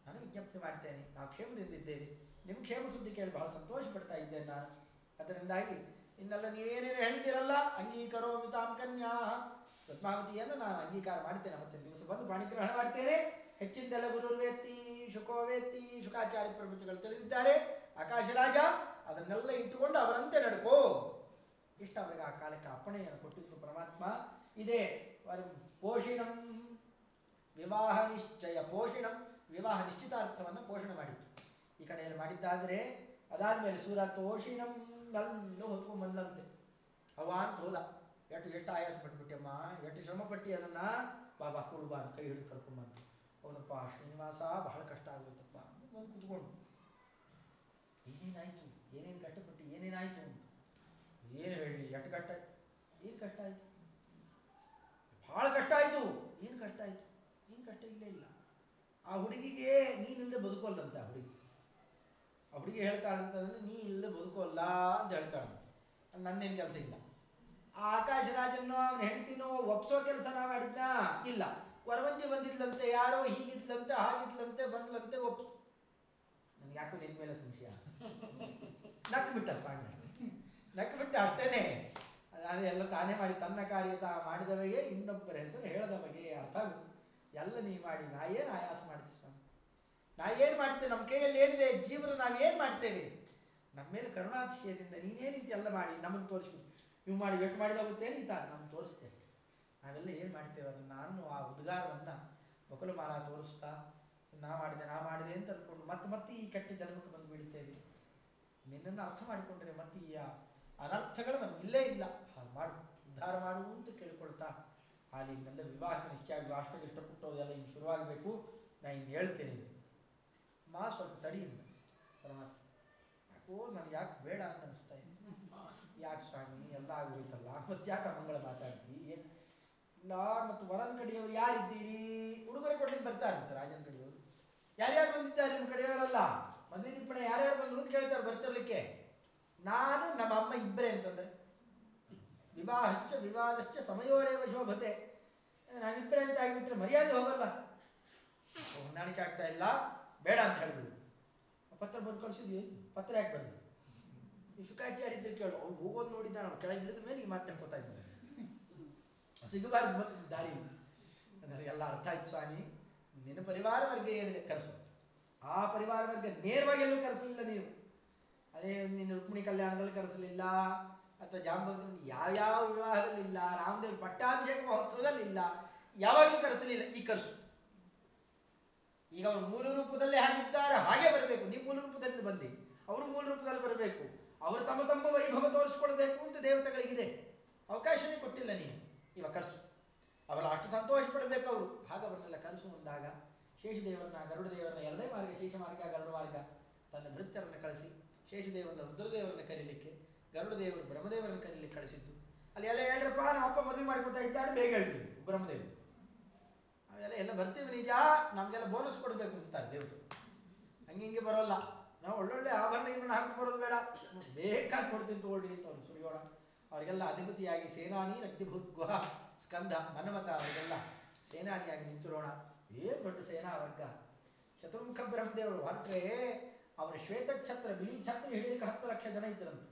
ನಾನು ವಿಜ್ಞಪ್ತಿ ಮಾಡ್ತೇನೆ. ನಾವು ಕ್ಷೇಮದಿಂದಿದ್ದೇವೆ ನಿಮ್ಮ ಕ್ಷೇಮ ಸುದ್ದಿ ಕೇಳಿ ಬಹಳ ಸಂತೋಷ ಪಡ್ತಾ ಇದ್ದೇನೆ ನಾನು. ಅದರಿಂದಾಗಿ ಇನ್ನೆಲ್ಲ ನೀವೇನೇನು ಹೇಳಿದ್ದೀರಲ್ಲ, ಅಂಗೀಕರೋ ಮಿತಾಂ ಕನ್ಯಾ. ಪದ್ಮಾವತಿಯನ್ನು ನಾನು ಅಂಗೀಕಾರ ಮಾಡ್ತೇನೆ ಮತ್ತೆ ದಿವಸ ಬಂದು ಪಾಣಿಗ್ರಹಣ ಮಾಡ್ತೇನೆ. ಹೆಚ್ಚಿಂದೆಲ್ಲ ಗುರುರ್ವೇತ್ತಿ ಶುಕೋವೇತಿ ಶುಕಾಚಾರ್ಯ ಪ್ರಪಂಚಗಳು ತಿಳಿದಿದ್ದಾರೆ. ಆಕಾಶ ರಾಜ ಅದನ್ನೆಲ್ಲ ಇಟ್ಟುಕೊಂಡು ಅವರಂತೆ ನಡ್ಕೋ. ಇಷ್ಟ ಅವರಿಗೆ ಆ ಕಾಲಕ್ಕೆ ಅಪ್ಪಣೆಯನ್ನು ಕೊಟ್ಟಿದ್ದು ಪರಮಾತ್ಮ. ಇದೆ ಪೋಷಿಣಂ. ವಿವಾಹ ನಿಶ್ಚಯ ಪೋಷಿಣಂ. ವಿವಾಹ ನಿಶ್ಚಿತಾರ್ಥವನ್ನು ಪೋಷಣೆ ಮಾಡಿತ್ತು ಈ ಕಡೆಯಲ್ಲಿ ಮಾಡಿದ್ದಾದ್ರೆ ಅದಾದ್ಮೇಲೆ ಸೂರ ತೋಷಿಣಂ ಎಲ್ಲ ಹೊತ್ಕೊಂಡ್ ಬಂದಂತೆ. ಅವ ಅಂತ ಹೋದ. ಎಷ್ಟು ಎಷ್ಟು ಆಯಾಸ ಪಟ್ಬಿಟ್ಟಮ್ಮ, ಎಷ್ಟು ಶ್ರಮ ಪಟ್ಟಿ ಅದನ್ನ? ಬಾಬಾ, ಕೊಡು ಬಾ ಅಂತ ಕೈ ಹಿಡಿದು ಕರ್ಕೊಂಡ್ಬಂತು ಹೌದಪ್ಪ, ಶ್ರೀನಿವಾಸ ಬಹಳ ಕಷ್ಟ ಆಗುತ್ತಪ್ಪ ಬಂದು ಕುತ್ಕೊಂಡು ಏನೇನಾಯ್ತು? ಏನೇನು ಕಷ್ಟಪಟ್ಟು? ಏನೇನಾಯ್ತು? ಅಂತ. ಏನು ಹೇಳಿ, ಎಷ್ಟು ಕಷ್ಟ? ಏನು ಕಷ್ಟ ಆಯ್ತು? ಬಹಳ ಕಷ್ಟ ಆಯ್ತು. ಏನು ಕಷ್ಟ ಆಯ್ತು? ಏನು ಕಷ್ಟ ಇಲ್ಲೇ ಇಲ್ಲ. ಆ ಹುಡುಗಿಗೆ ನೀನಿಂದ ಬದುಕೋಲ್ಲಂತೆ ಆ ಹುಡುಗಿ. ಆ ಹುಡುಗಿ ಹೇಳ್ತಾಳಂತಂದ್ರೆ, ನೀ ಇಲ್ಲದೆ ಬದುಕೋಲ್ಲ ಅಂತ ಹೇಳ್ತಾಳಂತ. ನನ್ನೇನು ಕೆಲಸ ಇಲ್ಲ. ಆ ಆಕಾಶ ರಾಜನೋ ಅವನ ಹೆಂಡತಿನೋ ಒಪ್ಸೋ ಕೆಲಸ ನಾ ಮಾಡಿದ್ನಾ ಇಲ್ಲ. ಕೊರವಂತಿ ಬಂದಿದ್ಲಂತೆ, ಯಾರೋ ಹೀಗಿದ್ಲಂತೆ, ಹಾಗಿದ್ಲಂತೆ, ಬಂದ್ಲಂತೆ ಒಪ್ಸು. ನನ್ಗೆ ಯಾಕೋ ನಿನ್ ಮೇಲೆ ಸಂಶಯ. ನಕ್ ಬಿಟ್ಟ ಸ್ವಾಮಿ ನಕ್ ಬಿಟ್ಟ ಅಷ್ಟೇನೆ. ಅದೆಲ್ಲ ತಾನೇ ಮಾಡಿ, ತನ್ನ ಕಾರ್ಯ ತಾ ಮಾಡಿದವಗೆ ಇನ್ನೊಬ್ಬರ ಹೆಸರು ಹೇಳದವಗೆ ಅರ್ಥ ಎಲ್ಲ ನೀ ಮಾಡಿ, ನಾ ಏನು ಆಯಾಸ ಮಾಡ್ತೀನಿ ನಾ ಏನು ಮಾಡ್ತೇವೆ ನಮ್ಮ ಕೈಯಲ್ಲಿ ಏನಿದೆ? ಜೀವನ ನಾವು ಏನು ಮಾಡ್ತೇವೆ? ನಮ್ಮ ಮೇಲೆ ಕರುಣಾತಿಶಯದಿಂದ ನೀನೇನಿದೆ ಎಲ್ಲ ಮಾಡಿ, ನಮ್ಮನ್ನು ತೋರಿಸ್ಬಿಟ್ಟು ನೀವು ಮಾಡಿ ಎಷ್ಟು ಮಾಡಿದಾಗುತ್ತೆ ಈತ ನಮ್ಮ ತೋರಿಸ್ತೇವೆ ನಾವೆಲ್ಲ ಏನು ಮಾಡ್ತೇವೆ? ಅದನ್ನು ನಾನು ಆ ಉದ್ಗಾರವನ್ನು ಬಕುಲಮಾಲ ತೋರಿಸ್ತಾ, ನಾ ಮಾಡಿದೆ ನಾ ಮಾಡಿದೆ ಅಂತ ಅನ್ಕೊಂಡು ಮತ್ತೆ ಮತ್ತೆ ಈ ಕೆಟ್ಟ ಜನ್ಮಕ್ಕೆ ಬಂದು ಬೀಳ್ತೇವೆ. ನಿನ್ನನ್ನು ಅರ್ಥ ಮಾಡಿಕೊಂಡ್ರೆ ಮತ್ತೆ ಈ ಅನರ್ಥಗಳು ನಮಗಿಲ್ಲೇ ಇಲ್ಲೇ ಹಾಗೆ ಮಾಡು, ಉದ್ಧಾರ ಮಾಡು ಅಂತ ಕೇಳ್ಕೊಳ್ತಾ ಹಾಲಿ ಇನ್ನೆಲ್ಲ ವಿವಾಹ ನಿಶ್ಚಯ ಆಗಿ ಅಷ್ಟಕ್ಕೆ ಇಷ್ಟಪಟ್ಟೋದೆಲ್ಲ ಇನ್ನು ಶುರುವಾಗಬೇಕು. ನಾ ಇನ್ನು ಹೇಳ್ತೇನೆ. ಮಾ ಸ್ವಲ್ಪ ತಡಿ ಅಂತ ಪರಮಾತ್ಮ ಓ ನನಗೆ ಯಾಕೆ ಬೇಡ ಅಂತ ಅನಿಸ್ತಾ ಇದೆ. ಯಾಕೆ ಸ್ವಾಮಿ, ಎಲ್ಲ ಆಗೋಯ್ತಲ್ಲ. ಮತ್ತೆ ಯಾಕೆ ಮಂಗಳ ಮಾತಾಡ್ತಿ? ಏನು ಇಲ್ಲ, ಮತ್ತು ವರನ ಕಡೆಯವರು ಯಾರಿದ್ದೀರಿ? ಉಡುಗೊರೆ ಕೊಡ್ಲಿಕ್ಕೆ ಬರ್ತಾರೆ ಇರ್ತಾರೆ ರಾಜನ ಕಡೆಯವರು. ಯಾರ್ಯಾರು ಬಂದಿದ್ದಾರೆ ನಿಮ್ಮ ಕಡೆಯವರಲ್ಲ? ಮದುವೆ ನಿಪ್ಪಣೆ ಯಾರ್ಯಾರು ಬಂದು ಅಂತ ಕೇಳ್ತಾರೆ ಬರ್ತಿರ್ಲಿಕ್ಕೆ. ನಾನು, ನಮ್ಮ ಅಮ್ಮ ಇಬ್ಬರೇ ಅಂತಂದ್ರೆ. ವಿವಾಹಶ್ಚ, ವಿವಾದಶ್ಚ ಸಮಯೋರೇವ ಶೋಭತೆ. ನಾವಿಬ್ಬರೇ ಅಂತ ಆಗಿಬಿಟ್ರೆ ಮರ್ಯಾದೆ ಹೋಗಲ್ಲ ಹೊಂದಾಣಿಕೆ ಆಗ್ತಾ ಇಲ್ಲ. ಬೇಡ ಅಂತ ಹೇಳಿದ್ರು ಪತ್ರ ಬಂದು ಕಳಿಸಿದ್ವಿ, ಪತ್ರ ಯಾಕೆ ಈ ಶುಕಾಚಾರ್ಯ ಇದ್ರೆ ಕೇಳು, ಅವ್ನು ಹೋಗೋದು ನೋಡಿದ್ದ ನಾವು ಕೆಳಗೆ ಇಳಿದ ಮೇಲೆ ಈ ಮಾತು ಹೇಳ್ಕೊತಾ ಇದ್ದಾನೆ. ಸಿಗಬಾರ್ದು ಮತ್ತೆ ದಾರಿ ಎಲ್ಲ ಅರ್ಥ ಆಯ್ತು ಸ್ವಾಮಿ. ನಿನ್ನ ಪರಿವಾರ ವರ್ಗ ಏನಿದೆ ಕರೆಸು? ಆ ಪರಿವಾರ ವರ್ಗ ನೇರವಾಗಿ ಎಲ್ಲೂ ಕರೆಸಲಿಲ್ಲ ನೀವು ಅದೇ ನಿನ್ನ ರುಕ್ಮಿಣಿ ಕಲ್ಯಾಣದಲ್ಲಿ ಕರೆಸಲಿಲ್ಲ, ಅಥವಾ ಜಾಂಬವಂತ ಯಾವ್ಯಾವ ವಿವಾಹದಲ್ಲಿ ಇಲ್ಲ, ರಾಮದೇವ್ ಪಟ್ಟಾಭಿಷೇಕ ಮಹೋತ್ಸವದಲ್ಲಿ ಇಲ್ಲ, ಯಾವಾಗಲೂ ಕರೆಸಲಿಲ್ಲ ಈ ಕರೆಸು. ಈಗ ಅವರು ಮೂಲ ರೂಪದಲ್ಲೇ ಹಾಗಿದ್ದಾರೆ ಹಾಗೆ ಬರಬೇಕು. ನೀವು ಮೂಲ ರೂಪದಲ್ಲಿ ಬಂದಿ, ಅವರು ಮೂಲ ರೂಪದಲ್ಲಿ ಬರಬೇಕು. ಅವರು ತಮ್ಮ ತಮ್ಮ ವೈಭವ ತೋರಿಸ್ಕೊಳ್ಬೇಕು ಅಂತ ದೇವತೆಗಳಿಗಿದೆ. ಅವಕಾಶನೇ ಕೊಟ್ಟಿಲ್ಲ ನೀನು. ಇವ ಕರ್ಸು. ಅವರ ಅಷ್ಟು ಸಂತೋಷ ಪಡಬೇಕು ಅವರು. ಹಾಗೆ ಅವರನ್ನೆಲ್ಲ ಕನಸು ಬಂದಾಗ ಶೇಷದೇವರನ್ನ ಗರುಡ ದೇವರನ್ನ ಎಲ್ಲೇ ಮಾರ್ಗ, ಶೇಷ ಮಾರ್ಗ, ಗರುಡ ಮಾರ್ಗ, ತನ್ನ ಭೃತ್ಯರನ್ನ ಕಳಿಸಿ, ಶೇಷದೇವರನ್ನ, ರುದ್ರದೇವರನ್ನ ಕರೀಲಿಕ್ಕೆ ಗರುಡ ದೇವರು ಬ್ರಹ್ಮದೇವರನ್ನ ಕರೀಲಿಕ್ಕೆ ಕಳಿಸಿದ್ದು. ಅಲ್ಲಿ ಎಲ್ಲ ಹೇಳ್ರಪ್ಪ, ನಮ್ಮ ಅಪ್ಪ ಮದುವೆ ಮಾಡಿಕೊತಾ ಇದ್ದಾರೆ, ಬೇಗ ಹೇಳ್ರಿ. ಬ್ರಹ್ಮದೇವರು. ಅವೆಲ್ಲ ಎಲ್ಲ ಬರ್ತೀವಿ ನಿಜ, ನಮಗೆಲ್ಲ ಬೋನಸ್ ಕೊಡಬೇಕು ಅಂತಾರೆ ದೇವರು. ಹಂಗೆ ಹಿಂಗೆ ಬರೋಲ್ಲ. ನಾವು ಒಳ್ಳೊಳ್ಳೆ ಆಭರಣ ಇವನ್ನ ಹಾಕಿ ಬರೋದು ಬೇಡ. ಬೇಕಾಗಿ ಕೊಡ್ತೀನಿ ತಗೊಳ್ಳಿ ಅಂತ ಸುರಿಯೋಣ ಅವರಿಗೆಲ್ಲ ಅಧಿಪತಿಯಾಗಿ ಸೇನಾನಿ ರಕ್ತಿಭೂತ್ ಗುಹ ಸ್ಕಂದ ಮನಮತ ಅವರಿಗೆಲ್ಲ ಸೇನಾನಿಯಾಗಿ ನಿಂತಿರೋಣ. ಏನು ದೊಡ್ಡ ಸೇನಾ ವರ್ಗ. ಚತುರ್ಮುಖ ಬ್ರಹ್ಮದೇವರು ಹೊರಟ್ರೆ ಅವರ ಶ್ವೇತ ಛತ್ರ ಬಿಳಿ ಛತ್ರ ಹಿಡಿಯಲಿಕ್ಕೆ ಹತ್ತು ಲಕ್ಷ ಜನ ಇದ್ರಂತೆ.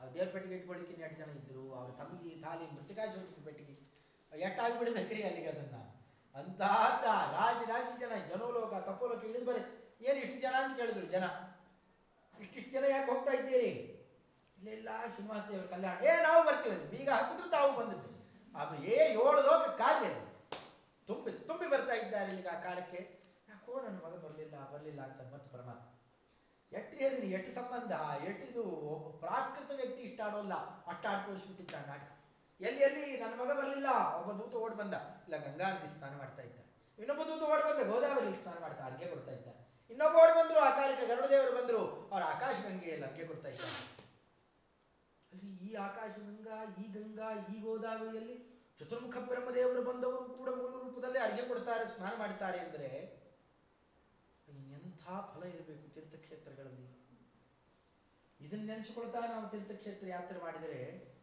ಅವ್ರ ದೇವ್ರ ಪೆಟ್ಟಿಗೆ ಇಟ್ಕೊಳ್ಳಿಕ್ಕೆ ಎರಡು ಜನ ಇದ್ರು? ಅವ್ರ ತಮ್ಮಿಗೆ ತಾಲಿ ಮೃತಿಕಾಯಿ ಪೆಟ್ಟಿಗೆ ಎಟ್ಟಾಗಿ ಬಿಡ್ಬೇಕ್ರಿ ಅಲ್ಲಿಗೆ ಅದನ್ನ. ಅಂತ ರಾಜ ರಾಜ ಜನ ಜನೋಲೋಕ, ತಪೋಲೋಕ ಇಳಿದು ಬರೀ. ಏನು ಇಷ್ಟು ಜನ ಅಂತ ಕೇಳಿದ್ರು ಜನ. ಇಷ್ಟಿಷ್ಟು ಜನ ಯಾಕೆ ಹೋಗ್ತಾ ಇದ್ದೀರಿ? ಇಲ್ಲ ಶ್ರೀನಿವಾಸ ದೇವರ ಕಲ್ಯಾಣ. ಏ, ನಾವು ಬರ್ತೀವಿ ಬೀಗ ಹಾಕಿದ್ರು ತಾವು ಬಂದಿದ್ದು. ಅದು ಏ, ಏಳು ಲೋಕ ಕಾಲ. ತುಂಬಿ ತುಂಬಿ ಬರ್ತಾ ಇದ್ದಾರೆ ಈಗ ಆ ಕಾಲಕ್ಕೆ. ಯಾಕೋ ನನ್ನ ಮಗ ಬರಲಿಲ್ಲ ಬರಲಿಲ್ಲ ಅಂತ ಮತ್ತೆ ಪರಮಾತ್ಮ. ಎಟ್ಟು ಹೇಳಿದೀನಿ ಎಷ್ಟು ಸಂಬಂಧ? ಎಟ್ಟಿದು ಪ್ರಾಕೃತ ವ್ಯಕ್ತಿ ಇಷ್ಟ ಆಡೋಲ್ಲ ಅಷ್ಟ ಆಡ್ ತೋರಿಸ್ಬಿಟ್ಟಿದ್ದ ನಾಟಕ. ಎಲ್ಲಿ ಎಲ್ಲಿ? ನನ್ನ ಮಗ ಬರಲಿಲ್ಲ. ಒಬ್ಬ ದೂತ ಓಡ್ ಬಂದ. ಇಲ್ಲ ಗಂಗಾ ನದಿ ಸ್ನಾನ ಮಾಡ್ತಾ ಇದ್ದ. ಇನ್ನೊಬ್ಬ ದೂತ ಓಡ್ ಬಂದ. ಗೋದಾವರಿ ಸ್ನಾನ ಮಾಡ್ತಾ ಅರ್ಗೆ ಕೊಡ್ತಾ ಇದ್ದ. ಇನ್ನೊಬ್ಬ ಓಡ್ ಬಂದ್ರು. ಆ ಕಾಲಕ್ಕೆ ಗರುಡದೇವರು ಬಂದ್ರು. ಅವ್ರ ಆಕಾಶ ಗಂಗೆಯಲ್ಲಿ ಅರ್ಗೆ ಕೊಡ್ತಾ ಇದ್ದ. ಅಲ್ಲಿ ಈ ಆಕಾಶ ಗಂಗಾ, ಈ ಗಂಗಾ, ಈ ಗೋದಾವರಿಯಲ್ಲಿ ಚತುರ್ಮುಖ ಬ್ರಹ್ಮದೇವರು ಬಂದವರು ಕೂಡ ಮೂಲ ರೂಪದಲ್ಲಿ ಅರ್ಗೆ ಕೊಡ್ತಾರೆ, ಸ್ನಾನ ಮಾಡ್ತಾರೆ ಅಂದ್ರೆ ಎಂಥ ಫಲ ಇರಬೇಕು ತೀರ್ಥಕ್ಷೇತ್ರಗಳಲ್ಲಿ. ಇದನ್ನ ನೆನೆಸಿಕೊಳ್ತಾ ನಾವು ತೀರ್ಥಕ್ಷೇತ್ರ ಯಾತ್ರೆ ಮಾಡಿದರೆ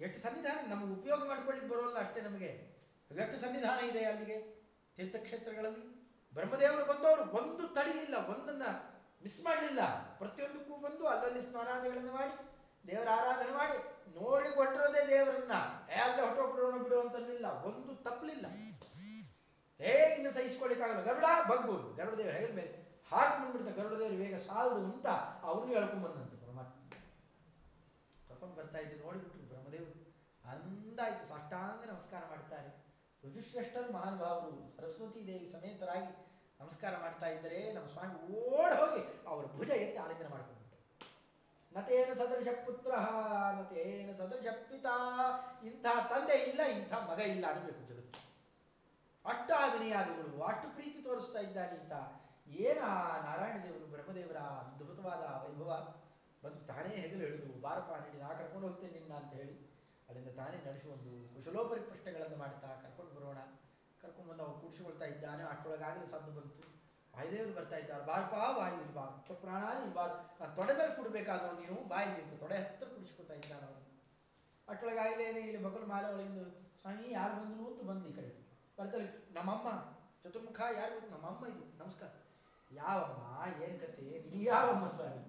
ಎಷ್ಟು ಸನ್ನಿಧಾನ, ನಮಗೆ ಉಪಯೋಗ ಮಾಡ್ಕೊಳ್ಳಿಕ್ಕೆ ಬರೋಲ್ಲ ಅಷ್ಟೇ ನಮಗೆ. ಎಷ್ಟು ಸನ್ನಿಧಾನ ಇದೆ ಅಲ್ಲಿಗೆ? ತೀರ್ಥಕ್ಷೇತ್ರಗಳಲ್ಲಿ. ಬ್ರಹ್ಮದೇವರು ಬಂದವರು, ಒಂದು ತಡಿಲಿಲ್ಲ ಒಂದನ್ನ ಮಿಸ್ ಮಾಡಲಿಲ್ಲ. ಪ್ರತಿಯೊಂದಕ್ಕೂ ಬಂದು ಅಲ್ಲಲ್ಲಿ ಸ್ನಾನಾದಿಗಳನ್ನು ಮಾಡಿ, ದೇವರ ಆರಾಧನೆ ಮಾಡಿ, ನೋಡಿ ಕೊಟ್ಟಿರೋದೇ ದೇವರನ್ನ. ಎಲ್ಲ ಹೊಟ್ಟೋಗ್ಬಿಡೋಣ ಬಿಡು ಅಂತಲಿಲ್ಲ ಒಂದು ತಪ್ಪಲಿಲ್ಲ ಏ, ಇನ್ನು ಸಹಿಸ್ಕೊಳ್ಳಿಕ್ಕಾಗಲ್ಲ. ಗರುಡ ಬಗ್ಬೋದು ಗರುಡ ದೇವರು ಮೇಲೆ, ಹಾಗೆ ಬಂದ್ಬಿಡ್ತ ಗರುಡ ದೇವರು ಬೇಗ ಸಾಲದು ಅಂತ ಅವ್ರನ್ನೂ ಹೇಳ್ಕೊಂಬಂದಂತೆ ಪರಮಾತ್ಮ. ಕರ್ಕೊಂಡು ಬರ್ತಾ ಇದ್ದು ನೋಡಿಬಿಟ್ರು ಬ್ರಹ್ಮದೇವರು ಅಂದಾಯ್ತು ಸಾಷ್ಟಾಂಗ ನಮಸ್ಕಾರ ಮಾಡ್ತಾರೆ. ಋತುಶ್ರೇಷ್ಠರು ಮಹಾನುಭಾವರು ಸರಸ್ವತಿ ದೇವಿ ಸಮೇತರಾಗಿ ನಮಸ್ಕಾರ ಮಾಡ್ತಾ ಇದ್ದರೆ ನಮ್ಮ ಸ್ವಾಮಿ ಓಡ ಹೋಗಿ ಅವರ ಭುಜ ಎತ್ತಿ ಆಲಿಂಗನ ಮಾಡ್ಕೊಂಡ್ಬಿಟ್ಟು ನತೇನ ಸದೃಶ ಪುತ್ರ, ನತೇನ ಸದೃಶ ಪಿತಾ, ಇಂಥ ತಂದೆ ಇಲ್ಲ, ಇಂಥ ಮಗ ಇಲ್ಲ ಅನ್ನಬೇಕು ಜಗತ್ತು. ಅಷ್ಟು ಅಭಿನಯಾದಿಗಳು ಅಷ್ಟು ಪ್ರೀತಿ ತೋರಿಸ್ತಾ ಇದ್ದಾನೆ ಅಂತ ಏನ ನಾರಾಯಣ ದೇವರು, ಬ್ರಹ್ಮದೇವರ ಅದ್ಭುತವಾದ ವೈಭವ? ಬಂದು ತಾನೇ ಹೆಗಲು ಎಳೆದು, ಬಾರಪ್ಪ ನೀಡಿ ನಾ ಕರ್ಕೊಂಡು ಹೋಗ್ತೇನೆ ನಿನ್ನ ಅಂತ ಹೇಳಿ ತಾನೇ ನಡೆಸುವ ಒಂದು ಕುಶಲೋಪರಿ ಪ್ರಶ್ನೆಗಳನ್ನು ಮಾಡ್ತಾ ಕರ್ಕೊಂಡು ಬರೋಣ. ಕರ್ಕೊಂಡು ಬಂದು ಅವನು ಕೂಡಿಸಿಕೊಳ್ತಾ ಇದ್ದಾನೆ ಅಷ್ಟೊಳಗಾಗಲೇ ಸದ್ದು ಬಂತು. ವಾಯುದೇವರು ಬರ್ತಾ ಇದ್ದಾರೆ. ಬಾರ್ಪ ವಾಯು ಮುಖ್ಯ ಪ್ರಾಣ ನೀನು ಬಾ ನಾನು ತೊಡೆ ಮೇಲೆ ಕೊಡಬೇಕಾದವ ನೀನು, ಬಾಯಿ ನಿಂತು ತೊಡೆ ಹತ್ತಿರ ಕುಡಿಸ್ಕೊಳ್ತಾ ಇದ್ದಾನೆ ಅವನು ಅಷ್ಟೊಳಗಾಗಲೇ ಇಲ್ಲಿ ಬಗಲ್ ಮಾಲೆ ಒಳಗಿಂದು ಸ್ವಾಮಿ, ಯಾರು ಬಂದ್ರು ಅಂತ ಬಂದು ಈ ಕಡೆ. ಬರ್ತಾರೆ ನಮ್ಮಮ್ಮ, ಚತುರ್ಮುಖ, ಯಾರು ನಮ್ಮ ನಮ್ಮಮ್ಮ ಇದು. ನಮಸ್ಕಾರ. ಯಾವಮ್ಮ, ಏನ್ ಕತೆ? ನೀ ಯಾವಮ್ಮ ಸ್ವಾಮಿ?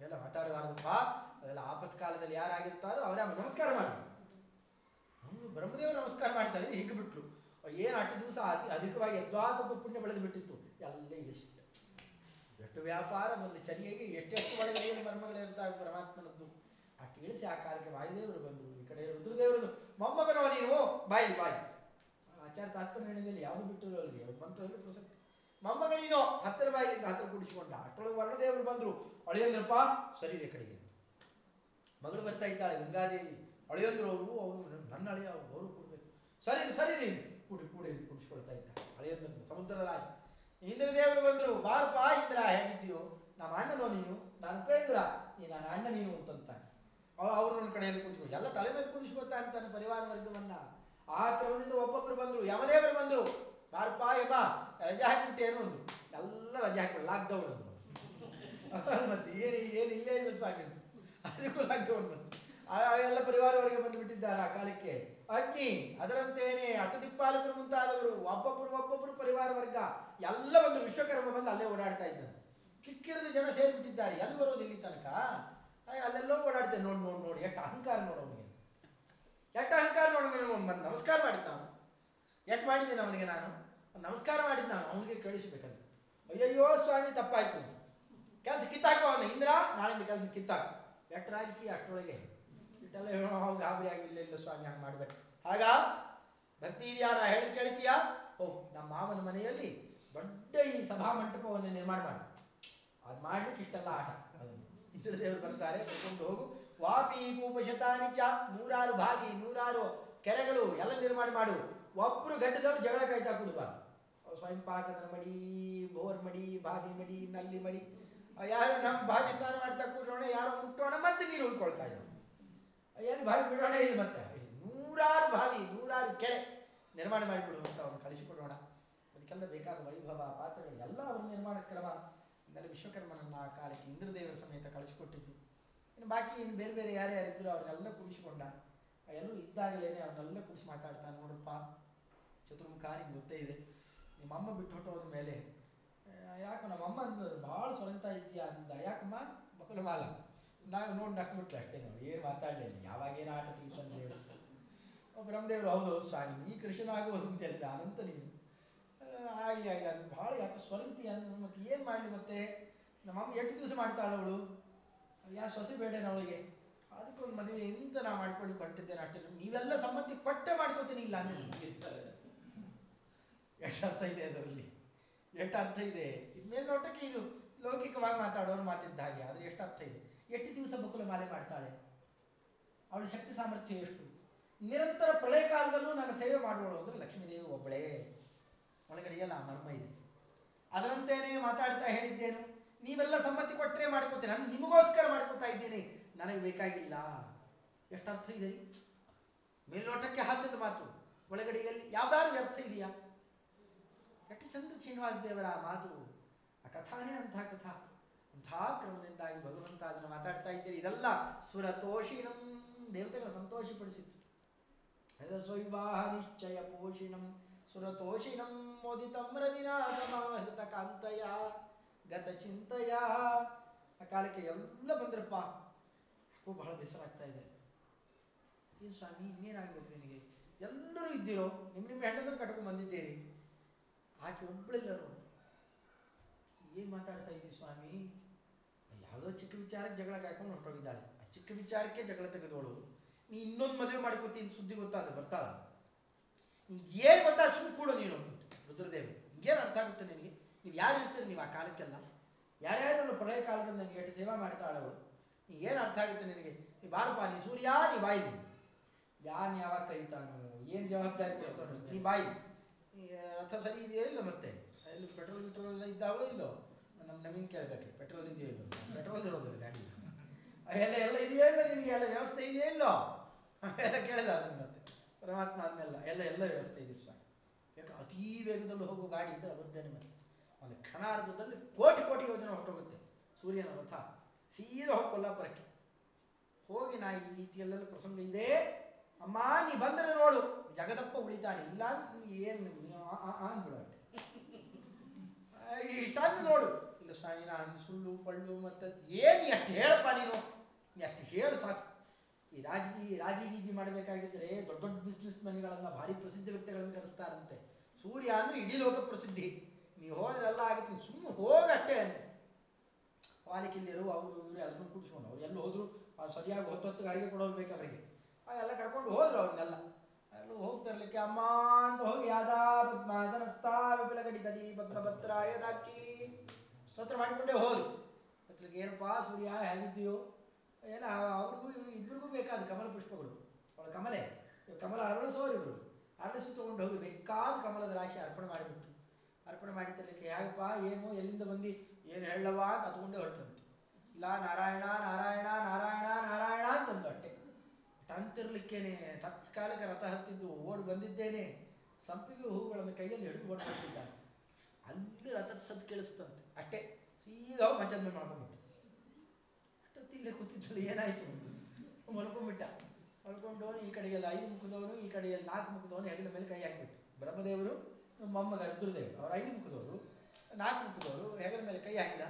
ಎಲ್ಲ ಮಾತಾಡಬಾರ್ದಪ್ಪ. ಅದೆಲ್ಲ ಆಪತ್ಕಾಲದಲ್ಲಿ ಯಾರಾಗಿರ್ತಾರೋ ಅವರೇ ನಮಸ್ಕಾರ ಮಾಡಿ ಬ್ರಹ್ಮದೇವರು ನಮಸ್ಕಾರ ಮಾಡ್ತಾರೆ ಹೀಗೆ ಬಿಟ್ರು ಏನು ಅಟ್ಟು ದಿವಸ ಅತಿ ಅಧಿಕವಾಗಿ ಯದ್ವಾದದ್ದು ಪುಣ್ಯ ಬೆಳೆದು ಬಿಟ್ಟಿತ್ತು? ಎಲ್ಲ ಇಷ್ಟು ಎಷ್ಟು ವ್ಯಾಪಾರ, ಒಂದು ಚರಿಯಾಗಿ ಎಷ್ಟೆಷ್ಟು ಒಳಗಡೆಯಲ್ಲಿ ಮರ್ಮಗಳಿರ್ತಾವೆ ಪರಮಾತ್ಮನದ್ದು. ಆ ಕೇಳಿಸಿ ಆ ಕಾಲಕ್ಕೆ ವಾಯುದೇವರು ಬಂದರು, ಈ ಕಡೆ ರುದ್ರದೇವರು ಮೊಮ್ಮಗನವ ನೀವು ಬಾಯಿ ಬಾಯಿ. ಆಚಾರ ಹೇಳಿದಲ್ಲಿ ಯಾವುದು ಬಿಟ್ಟಿರೋಲ್ರಿ ಅವ್ರು ಬಂತು ಅಂದ್ರೆ ಪ್ರಸಕ್ತಿ. ಮೊಮ್ಮಗ ನೀನು? ಹತ್ತಿರ ಬಾಯಿಯಿಂದ ಹತ್ತಿರ ಕುಡಿಸಿಕೊಂಡ. ಅಷ್ಟೊಳಗೆ ವರ್ಣದೇವರು ಬಂದರು. ಅಳಿಯಂದ್ರಪ್ಪ ಈ ಕಡೆಗೆ. ಮಗಳು ಬರ್ತಾ ಇದ್ದಾಳೆ ಗಂಗಾದೇವಿ. ಅಳಿಯಂದ್ರು ಅವರು ಅವರು ನನ್ನ ಅಳಿಯ ಅವರು ಕೊಡ್ಬೇಕು. ಸರಿ ಸರಿ ನೀನು ಕೂಡಿ ಕೂಡಿ ಕುಡಿಸ್ಕೊಳ್ತಾ ಇದ್ದ. ಅಳಿಯಂದ್ರ ಸಮುದ್ರ ರಾಜ. ಇಂದ್ರ ದೇವರು ಬಂದ್ರು, ಬಾರಪ್ಪ, ಇಂದ್ರ, ಹೇಗಿದ್ದೀಯೋ? ನಮ್ಮ ಅಣ್ಣನೋ ನೀನು? ನಾನು ಉಪೇಂದ್ರ ನೀ ನನ್ನ ಅಣ್ಣ ನೀನು ಅಂತಂತ. ಅವ್ರನ್ನ ಕಡೆಯಲ್ಲಿ ಕುಡಿಸ್ಕೊ ಎಲ್ಲ ತಲೆ ಮೇಲೆ ಕೂಡಿಸ್ಕೊತಾ ಅಂತಾನೆ ಪರಿವಾರ ವರ್ಗವನ್ನ. ಆ ಕ್ರಮದಿಂದ ಒಬ್ಬೊಬ್ರು ಬಂದರು. ಯಮದೇವರು ಬಂದರು. ಬಾರಪ್ಪ ಯಮ ರಜೆ ಹಾಕಿಬಿಟ್ಟೇನು ಅಂದ್ರು. ಎಲ್ಲ ರಜೆ ಹಾಕಿ ಲಾಕ್ಡೌನ್ ಅಂದ್ರು. ಮತ್ತೆ ಏನು ಏನು ಇಲ್ಲೇ ಇಲ್ಲ ಸಾಕಿದ್ರು ಅದಕ್ಕೂ ಲಾಕ್ಡೌನ್ ಬಂತು. ಆ ಎಲ್ಲ ಪರಿವಾರವರೆಗೆ ಬಂದುಬಿಟ್ಟಿದ್ದಾರೆ ಆ ಕಾಲಕ್ಕೆ. ಅಗ್ನಿ ಅದರಂತೇನೆ ಅಟದಿಪ್ಪಾಲಕರು ಮುಂತಾದವರು ಒಬ್ಬೊಬ್ಬರು ಒಬ್ಬೊಬ್ಬರು ಪರಿವಾರ ವರ್ಗ, ಎಲ್ಲ ಒಂದು ವಿಶ್ವಕರ್ಮ ಬಂದು ಅಲ್ಲೇ ಓಡಾಡ್ತಾ ಇದ್ದಾನೆ ಕಿಕ್ಕಿರದ ಜನ ಸೇರಿಬಿಟ್ಟಿದ್ದಾರೆ. ಎಲ್ಲಿ ಬರೋದು ಇಲ್ಲಿ ತನಕ? ಅಲ್ಲೆಲ್ಲೋ ಓಡಾಡ್ತೇನೆ ನೋಡಿ ನೋಡಿ ನೋಡಿ, ಎಷ್ಟು ಅಹಂಕಾರ ನೋಡು ಎಷ್ಟು ಅಹಂಕಾರ ನೋಡು ಅವನು ಬಂದು ನಮಸ್ಕಾರ ಮಾಡಿದ್ದ ಅವನು ಎಷ್ಟು ಮಾಡಿದ್ದೇನೆ ಅವನಿಗೆ ನಾನು? ನಮಸ್ಕಾರ ಮಾಡಿದ್ದು ನಾನು. ಅವನಿಗೆ ಕಳಿಸ್ಬೇಕಂತ. ಅಯ್ಯಯ್ಯೋ, ಸ್ವಾಮಿ, ತಪ್ಪಾಯ್ತು. ಕೆಲಸ ಕಿತ್ತಾಕು ಅವನು. ಇಂದ್ರ ನಾಳೆ ಕೆಲಸ ಕಿತ್ತಾಕು. ಎಷ್ಟು ರಾಜಕೀಯ ಅಷ್ಟರೊಳಗೆ ಇಟ್ಟೆಲ್ಲ ಹೇಳೋ ಗಾಬರಿ ಆಗಿಲ್ಲ ಇಲ್ಲ ಸ್ವಾಮಿ, ಹಂಗೆ ಮಾಡ್ಬೇಕು. ಆಗ ಭಕ್ತಿ ಇದೆಯಾ ನಾ ಹೇಳಿ ಕೇಳ್ತೀಯಾ? ಓ, ನಮ್ಮ ಮಾವನ ಮನೆಯಲ್ಲಿ ದೊಡ್ಡ ಈ ಸಭಾ ಮಂಟಪವನ್ನು ನಿರ್ಮಾಣ ಮಾಡಿ. ಅದು ಮಾಡ್ಲಿಕ್ಕೆ ಇಷ್ಟೆಲ್ಲ ಆಟ. ದೇವರು ಬರ್ತಾರೆ, ಕರ್ಕೊಂಡು ಹೋಗು. ವಾಪಿ ಕೂಪಶತಾನಿ ಚ, ನೂರಾರು ಭಾಗಿ, ನೂರಾರು ಕೆರೆಗಳು ಎಲ್ಲ ನಿರ್ಮಾಣ ಮಾಡು. ಒಬ್ರು ಗಡ್ಡದವ್ರು ಜಗಳ ಕಾಯ್ತಾ ಕೊಡಬಾರ್ದು ಸ್ವಯಂ ಪಾಕದ ಮಡಿ, ಬೋರ್ ಮಡಿ, ಬಾವಿ ಮಡಿ, ನಲ್ಲಿ ಮಡಿ. ಯಾರು ನಮ್ಮ ಬಾವಿ ಸ್ನಾನ ಮಾಡ್ತಾ ಕೂಡೋಣ ಯಾರು ಮುಟ್ಟೋಣ, ಮತ್ತೆ ನೀರು ಉಳ್ಕೊಳ್ತಾ ಇದ್ರು. ಎಲ್ಲಿ ಬಾವಿ ಬಿಡೋಣ ಇಲ್ಲಿ ಮತ್ತೆ. ನೂರಾರು ಬಾವಿ, ನೂರಾರು ಕೆರೆ ನಿರ್ಮಾಣ ಮಾಡಿಬಿಡು ಅಂತ ಅವ್ನು ಕಳಿಸಿಕೊಡೋಣ. ಅದಕ್ಕೆಲ್ಲ ಬೇಕಾದ ವೈಭವ, ಪಾತ್ರಗಳು ಎಲ್ಲ ಅವ್ರ ನಿರ್ಮಾಣ ಕ್ರಮ. ಇದೆಲ್ಲ ವಿಶ್ವಕರ್ಮನನ್ನ ಆ ಕಾಲಕ್ಕೆ ಇಂದ್ರದೇವರ ಸಮೇತ ಕಳಿಸಿಕೊಟ್ಟಿದ್ದು. ಇನ್ನು ಬಾಕಿ ಇನ್ನು ಬೇರೆ ಬೇರೆ ಯಾರ್ಯಾರಿದ್ರು ಅವ್ರನ್ನೆಲ್ಲ ಕೂಡಿಸಿಕೊಂಡ, ಎಲ್ಲರೂ ಇದ್ದಾಗಲೇನೆ ಅವ್ರನ್ನೆಲ್ಲ ಕೂಡಿಸಿ ಮಾತಾಡ್ತಾನೆ ನೋಡಪ್ಪ. ಚತುರ್ಮುಖ ನಿಮ್ಗೆ ಗೊತ್ತೇ ಇದೆ. ನಿಮ್ಮಮ್ಮ ಬಿಟ್ಟು ಹೊಟ್ಟೋದ ಮೇಲೆ ಯಾಕೆ ನಮ್ಮಮ್ಮ ಅಂದ ಭಾಳ ಸೊರಂತ ಇದೆಯಾ ಅಂದ. ಯಾಕಮ್ಮ? ಬಕುಲಮಾಲ. ಮಾಲ ನಾವು ನೋಡಿ ನಕ್ಬಿಟ್ರೆ ಅಷ್ಟೇ ನೋಡಿ. ಏನು ಮಾತಾಡಲಿಲ್ಲ ಯಾವಾಗ ಏನು ಆಟ ತಿಳ್ಕೊಂಡು ದೇವರು? ಬ್ರಹ್ಮದೇವರು ಹೌದು ಸ್ವಾಮಿ ನೀ ಕೃಷ್ಣನಾಗುವುದು ಅಂತ ಹೇಳಿದ ಅನಂತ ನೀನು. ಆಗಲಿ ಆಗ್ಲಿ ಅದು ಭಾಳ ಯಾಕೆ ಸ್ವರಂತಿ ಅಂದ್ರೆ ಮತ್ತೆ ಏನು ಮಾಡಲಿ ಮತ್ತೆ? ನಮ್ಮಮ್ಮ ಎಷ್ಟು ದಿವಸ ಮಾಡ್ತಾಳೆ ಅವಳು? ಯಾ ಸೊಸೆ ಬೇಡನ ಅವಳಿಗೆ? ಅದಕ್ಕೊಂದು ಮದುವೆ ಎಂತ ನಾ ಮಾಡ್ಕೊಂಡು ಕೊಟ್ಟಿದ್ದೇನೆ ಅಷ್ಟೇ. ನೀವೆಲ್ಲ ಸಮ್ಮತಿ ಪಟ್ಟೆ ಮಾಡ್ಕೋತೀನಿ ಇಲ್ಲ ಅಂದ್ರೆ? ಎಷ್ಟು ಅರ್ಥ ಇದೆ ಅದರಲ್ಲಿ? ಎಷ್ಟು ಅರ್ಥ ಇದೆ? ಇದ್ಮೇಲೆ ಮೇಲ್ನೋಟಕ್ಕೆ ಇದು ಲೌಕಿಕವಾಗಿ ಮಾತಾಡೋರು ಮಾತಿದ್ದ ಹಾಗೆ ಆದ್ರೆ ಎಷ್ಟು ಅರ್ಥ ಇದೆ? ಎಷ್ಟು ದಿವಸ ಬಕುಲ ಮಾಲೆ ಮಾಡ್ತಾಳೆ? ಅವಳ ಶಕ್ತಿ ಸಾಮರ್ಥ್ಯ ಎಷ್ಟು? ನಿರಂತರ ಪ್ರಳಯ ಕಾಲದಲ್ಲೂ ನನ್ನ ಸೇವೆ ಮಾಡುವಳು ಅಂದ್ರೆ ಲಕ್ಷ್ಮೀದೇವಿ ಒಬ್ಬಳೇ. ಒಳಗಡೆಯಲ್ಲ ಆ ಮರ್ಮ ಇದೆ. ಅದರಂತೆಯೇ ಮಾತಾಡ್ತಾ ಹೇಳಿದ್ದೇನು? ನೀವೆಲ್ಲ ಸಮ್ಮತಿ ಕೊಟ್ಟರೆ ಮಾಡ್ಕೋತೀನಿ. ನಾನು ನಿಮಗೋಸ್ಕರ ಮಾಡ್ಕೋತಾ ಇದ್ದೀನಿ. ನನಗೆ ಬೇಕಾಗಿಲ್ಲ. ಎಷ್ಟು ಅರ್ಥ ಇದೆ? ಮೇಲ್ನೋಟಕ್ಕೆ ಹಾಸ್ಯದ ಮಾತು. ಒಳಗಡೆಯಲ್ಲಿ ಯಾವ್ದಾದ್ರು ವ್ಯರ್ಥ ಇದೆಯಾ? ಎಷ್ಟು ಚಂದ ಶ್ರೀನಿವಾಸ ದೇವರ ಮಾತು. ಆ ಕಥಾನೇ ಅಂತ ಕಥಾ. ಅಂಥ ಕ್ರಮದಿಂದಾಗಿ ಭಗವಂತ ಅದನ್ನು ಮಾತಾಡ್ತಾ ಇದ್ದೀರಿ. ಇದೆಲ್ಲ ಸುರತೋಷಿಣಂ ದೇವತೆಗಳು ಸಂತೋಷಪಡಿಸಿತ್ತು ಸ್ವವಿವಾಹ ನಿಶ್ಚಯ ಪೋಷಿಣಂ ಸುರತೋಷಿಣಂ ಮೋದಿತಂ ರವಿನಾ ಸಮಾಹೃತ ಕಾಂತಯ, ಗತ ಚಿಂತಯ. ಆ ಕಾಲಕ್ಕೆ ಎಲ್ಲ ಬಂದ್ರಪ್ಪ. ಅಕ್ಕೂ ಬಹಳ ಬೇಸರ ಇದೆ. ಏನು ಸ್ವಾಮಿ, ಇನ್ನೇನಾಗ್ಬೇಕು ನಿನಗೆ? ಎಲ್ಲರೂ ಇದ್ದೀರೋ? ನಿಮ್ಮ ನಿಮ್ಮ ಹೆಂಡದನ್ನು ಕಟ್ಕೊಂಡು ಬಂದಿದ್ದೀರಿ. ಆಕೆ ಒಬ್ಬಳಿಲ್ಲರು ಏನು ಮಾತಾಡ್ತಾ ಇದ್ದೀವಿ ಸ್ವಾಮಿ? ಯಾವುದೋ ಚಿಕ್ಕ ವಿಚಾರಕ್ಕೆ ಜಗಳ ಕಾಯ್ಕೊಂಡು ಹೊರಟೋಗಿದ್ದಾಳೆ. ಆ ಚಿಕ್ಕ ವಿಚಾರಕ್ಕೆ ಜಗಳ ತೆಗೆದೋಳು ನೀ ಇನ್ನೊಂದು ಮದುವೆ ಮಾಡ್ಕೋತೀನಿ ಸುದ್ದಿ ಗೊತ್ತಾದ ಬರ್ತಾಳ? ಏನ್ ಗೊತ್ತಾ? ಸುಮ್ ಕೂಡ ನೀನು ರುದ್ರದೇವ್. ಏನ್ ಅರ್ಥ ಆಗುತ್ತೆ ನಿನಗೆ? ನೀವು ಯಾರು ಇರ್ತೀರಿ ನೀವು ಆ ಕಾಲಕ್ಕೆಲ್ಲ? ಯಾರ್ಯಾರು ಪ್ರಳಯ ಕಾಲದಲ್ಲಿ ನನಗೆ ಎಷ್ಟು ಸೇವಾ ಮಾಡ್ತಾಳೆ ಅವಳು? ನೀ ಏನು ಅರ್ಥ ಆಗುತ್ತೆ ನಿನಗೆ? ನೀ ಬಾರಪ್ಪ, ನೀ ಸೂರ್ಯ, ನೀ ಬಾಯಿ. ಯಾನ್ ಯಾವಾಗ ಕರೀತಾನು, ಏನ್ ಜವಾಬ್ದಾರಿ ಕೊಡ್ತಾನೋ, ನೀ ಬಾಯಿ. ಅರ್ಥ ರಥ ಸರಿ ಇದೆಯೋ ಇಲ್ಲ ಮತ್ತೆ? ಅಲ್ಲಿ ಪೆಟ್ರೋಲ್ ಗಿಟ್ರೋಲ್ ಎಲ್ಲ ಇದ್ದಾವೋ ಇಲ್ಲೋ? ನಮ್ಮ ಕೇಳಬೇಕು, ಪೆಟ್ರೋಲ್ ಇದೆಯೋ ಇಲ್ಲ ಪೆಟ್ರೋಲ್ ಇರೋದಿಲ್ಲ ಗಾಡಿ. ಎಲ್ಲ ಎಲ್ಲ ಇದೆಯೋ ಇಲ್ಲ ನಿಮಗೆ? ಎಲ್ಲ ವ್ಯವಸ್ಥೆ ಇದೆಯೋ ಇಲ್ಲೋ? ಎಲ್ಲ ಕೇಳಿದ ಅದನ್ನ ಮತ್ತೆ. ಪರಮಾತ್ಮ ಅದನ್ನೆಲ್ಲ ಎಲ್ಲ ಎಲ್ಲ ವ್ಯವಸ್ಥೆ ಇದೆ ಸ್ವಾಮಿ ಯಾಕೆ ಅತೀ ವೇಗದಲ್ಲಿ ಹೋಗೋ ಗಾಡಿ ಇದ್ದರೆ ಅವರದ್ದೇನೆ ಮತ್ತೆ. ಒಂದು ಕ್ಷಣಾರ್ಧದಲ್ಲಿ ಕೋಟಿ ಕೋಟಿ ಯೋಜನೆ ಹೊರಟೋಗುತ್ತೆ. ಸೂರ್ಯನ ರಥ. ಸೀದಾ ಹೋಗಿ ಕೊಲ್ಲಾಪುರಕ್ಕೆ. ಹೋಗಿ ನಾ ಈ ರೀತಿಯಲ್ಲೆಲ್ಲ ಪ್ರಸಂಗ ಇದೆ ಅಮ್ಮ, ನೀ ಬಂದರೆ ನೋಡು. ಜಗದಪ್ಪ ಉಳಿತಾನೆ ಇಲ್ಲ ಏನು ಅಂದ್ಬಿಡ ಇಷ್ಟಾದ್ರೂ ನೋಡು. ನಾನು ಸುಳ್ಳು ಪಳ್ಳು ಮತ್ತೆ ಏನು ಎಷ್ಟು ಹೇಳಪ್ಪ ನೀನು? ನೀ ಅಷ್ಟು ಹೇಳು ಸಾಕು. ಈ ರಾಜಕೀಯ ರಾಜಿ ಗೀಜಿ ಮಾಡಬೇಕಾಗಿದ್ರೆ ದೊಡ್ಡ ದೊಡ್ಡ ಬಿಸ್ನೆಸ್ ಮೆನ್ಗಳನ್ನ ಭಾರಿ ಪ್ರಸಿದ್ಧ ವ್ಯಕ್ತಿಗಳನ್ನು ಕರೆಸ್ತಾರಂತೆ. ಸೂರ್ಯ ಅಂದ್ರೆ ಇಡೀ ಲೋಕ ಪ್ರಸಿದ್ಧಿ. ನೀವು ಹೋದ್ರೆಲ್ಲ ಆಗುತ್ತೆ. ನೀವು ಸುಮ್ಮನೆ ಹೋಗಷ್ಟೇ ಅಂತ. ಪಾಲಿಕೆಲ್ಲಿರು ಅವರು, ಇವರು ಎಲ್ಲರೂ ಕೂಡಿಸ್ಕೊಂಡು, ಅವ್ರು ಎಲ್ಲ ಹೋದ್ರು ಸರಿಯಾಗಿ ಹೊತ್ತು ಗಾಡಿಗೆ ಕೊಡೋರು ಬೇಕು ಅವರಿಗೆ. ಎಲ್ಲ ಕರ್ಕೊಂಡು ಹೋದ್ರು ಅವ್ರನ್ನೆಲ್ಲ. ಎಲ್ಲ ಹೋಗ್ತಿರ್ಲಿಕ್ಕೆ ಅಮ್ಮ ಅಂತ ಹೋಗಿ ಯಾದಾ ಪದ್ಮಾಸನಸ್ತಾ ವಿಪುಲ ಭದ್ರ ಪದ್ಮಭದ್ರ ಯದಾಕ್ಷಿ ಸ್ತೋತ್ರ ಮಾಡಿಕೊಂಡೇ ಹೋದ್ರು ಅತ್ಲಿಗೆ, ಏನಪ್ಪ, ಸೂರ್ಯ ಹೇಗಿದ್ದೀಯೋ ಏನ, ಅವ್ರಿಗೂ ಇಬ್ಬರಿಗೂ ಬೇಕಾದ ಕಮಲ ಪುಷ್ಪಗಳು. ಅವಳ ಕಮಲೆ, ಕಮಲ ಅರಳಿಸೋರು ಇವರು ಅರಳಿಸಿ ತಗೊಂಡು ಹೋಗಿ ಬೇಕಾದ ಕಮಲದ ರಾಶಿ ಅರ್ಪಣೆ ಮಾಡಿಬಿಟ್ಟು. ಅರ್ಪಣೆ ಮಾಡಿದ್ದಕ್ಕೆ ಹೇಗಪ್ಪ ಏನು, ಎಲ್ಲಿಂದ ಬಂದು, ಏನು ಹೇಳವ ಅಂತ ಹೊರಟು ಹೊರಟಂತೆ ಇಲ್ಲ, ನಾರಾಯಣ ನಾರಾಯಣ ನಾರಾಯಣ ನಾರಾಯಣ ಹೊಟ್ಟೆ ಅಂತಿರ್ಲಿಕ್ಕೇನೆ ತತ್ಕಾಲಕ್ಕೆ ರಥ ಹತ್ತಿದ್ದು, ಓಡಿ ಬಂದಿದ್ದೇನೆ. ಸಂಪಿಗೆ ಹೂಗಳನ್ನು ಕೈಯಲ್ಲಿ ಹಿಡಿದು ಓಡಿ ಅಲ್ಲಿ ರಥದ ಸದ್ದು ಕೇಳಿಸ್ತಂತೆ ಅಷ್ಟೇ ಸೀದಾ ಹೋಗಿ ಮಂಚದ ಮೇಲೆ ಮಾಡ್ಕೊಂಡ್ಬಿಟ್ಟು ಅಷ್ಟೊತ್ತು ಇಲ್ಲೇ ಕೂತಿದ್ದಳು ಏನಾಯ್ತು ಮಲ್ಕೊಂಡ್ಬಿಟ್ಟ ಮಲ್ಕೊಂಡವನು ಈ ಕಡೆಗೆಲ್ಲ ಐದು ಮುಖದವನು ಈ ಕಡೆಯಲ್ಲಿ ನಾಲ್ಕು ಮುಖದವನು ಹೆಗಲ ಮೇಲೆ ಕೈ ಹಾಕಿಬಿಟ್ಟು ಬ್ರಹ್ಮದೇವರು ನಮ್ಮ ಮೊಮ್ಮಗ ರುದ್ರದೇವರು ಅವ್ರು ಐದು ಮುಖದವರು ನಾಲ್ಕು ಮುಖದವರು ಹೆಗಲ ಮೇಲೆ ಕೈ ಹಾಕಿದ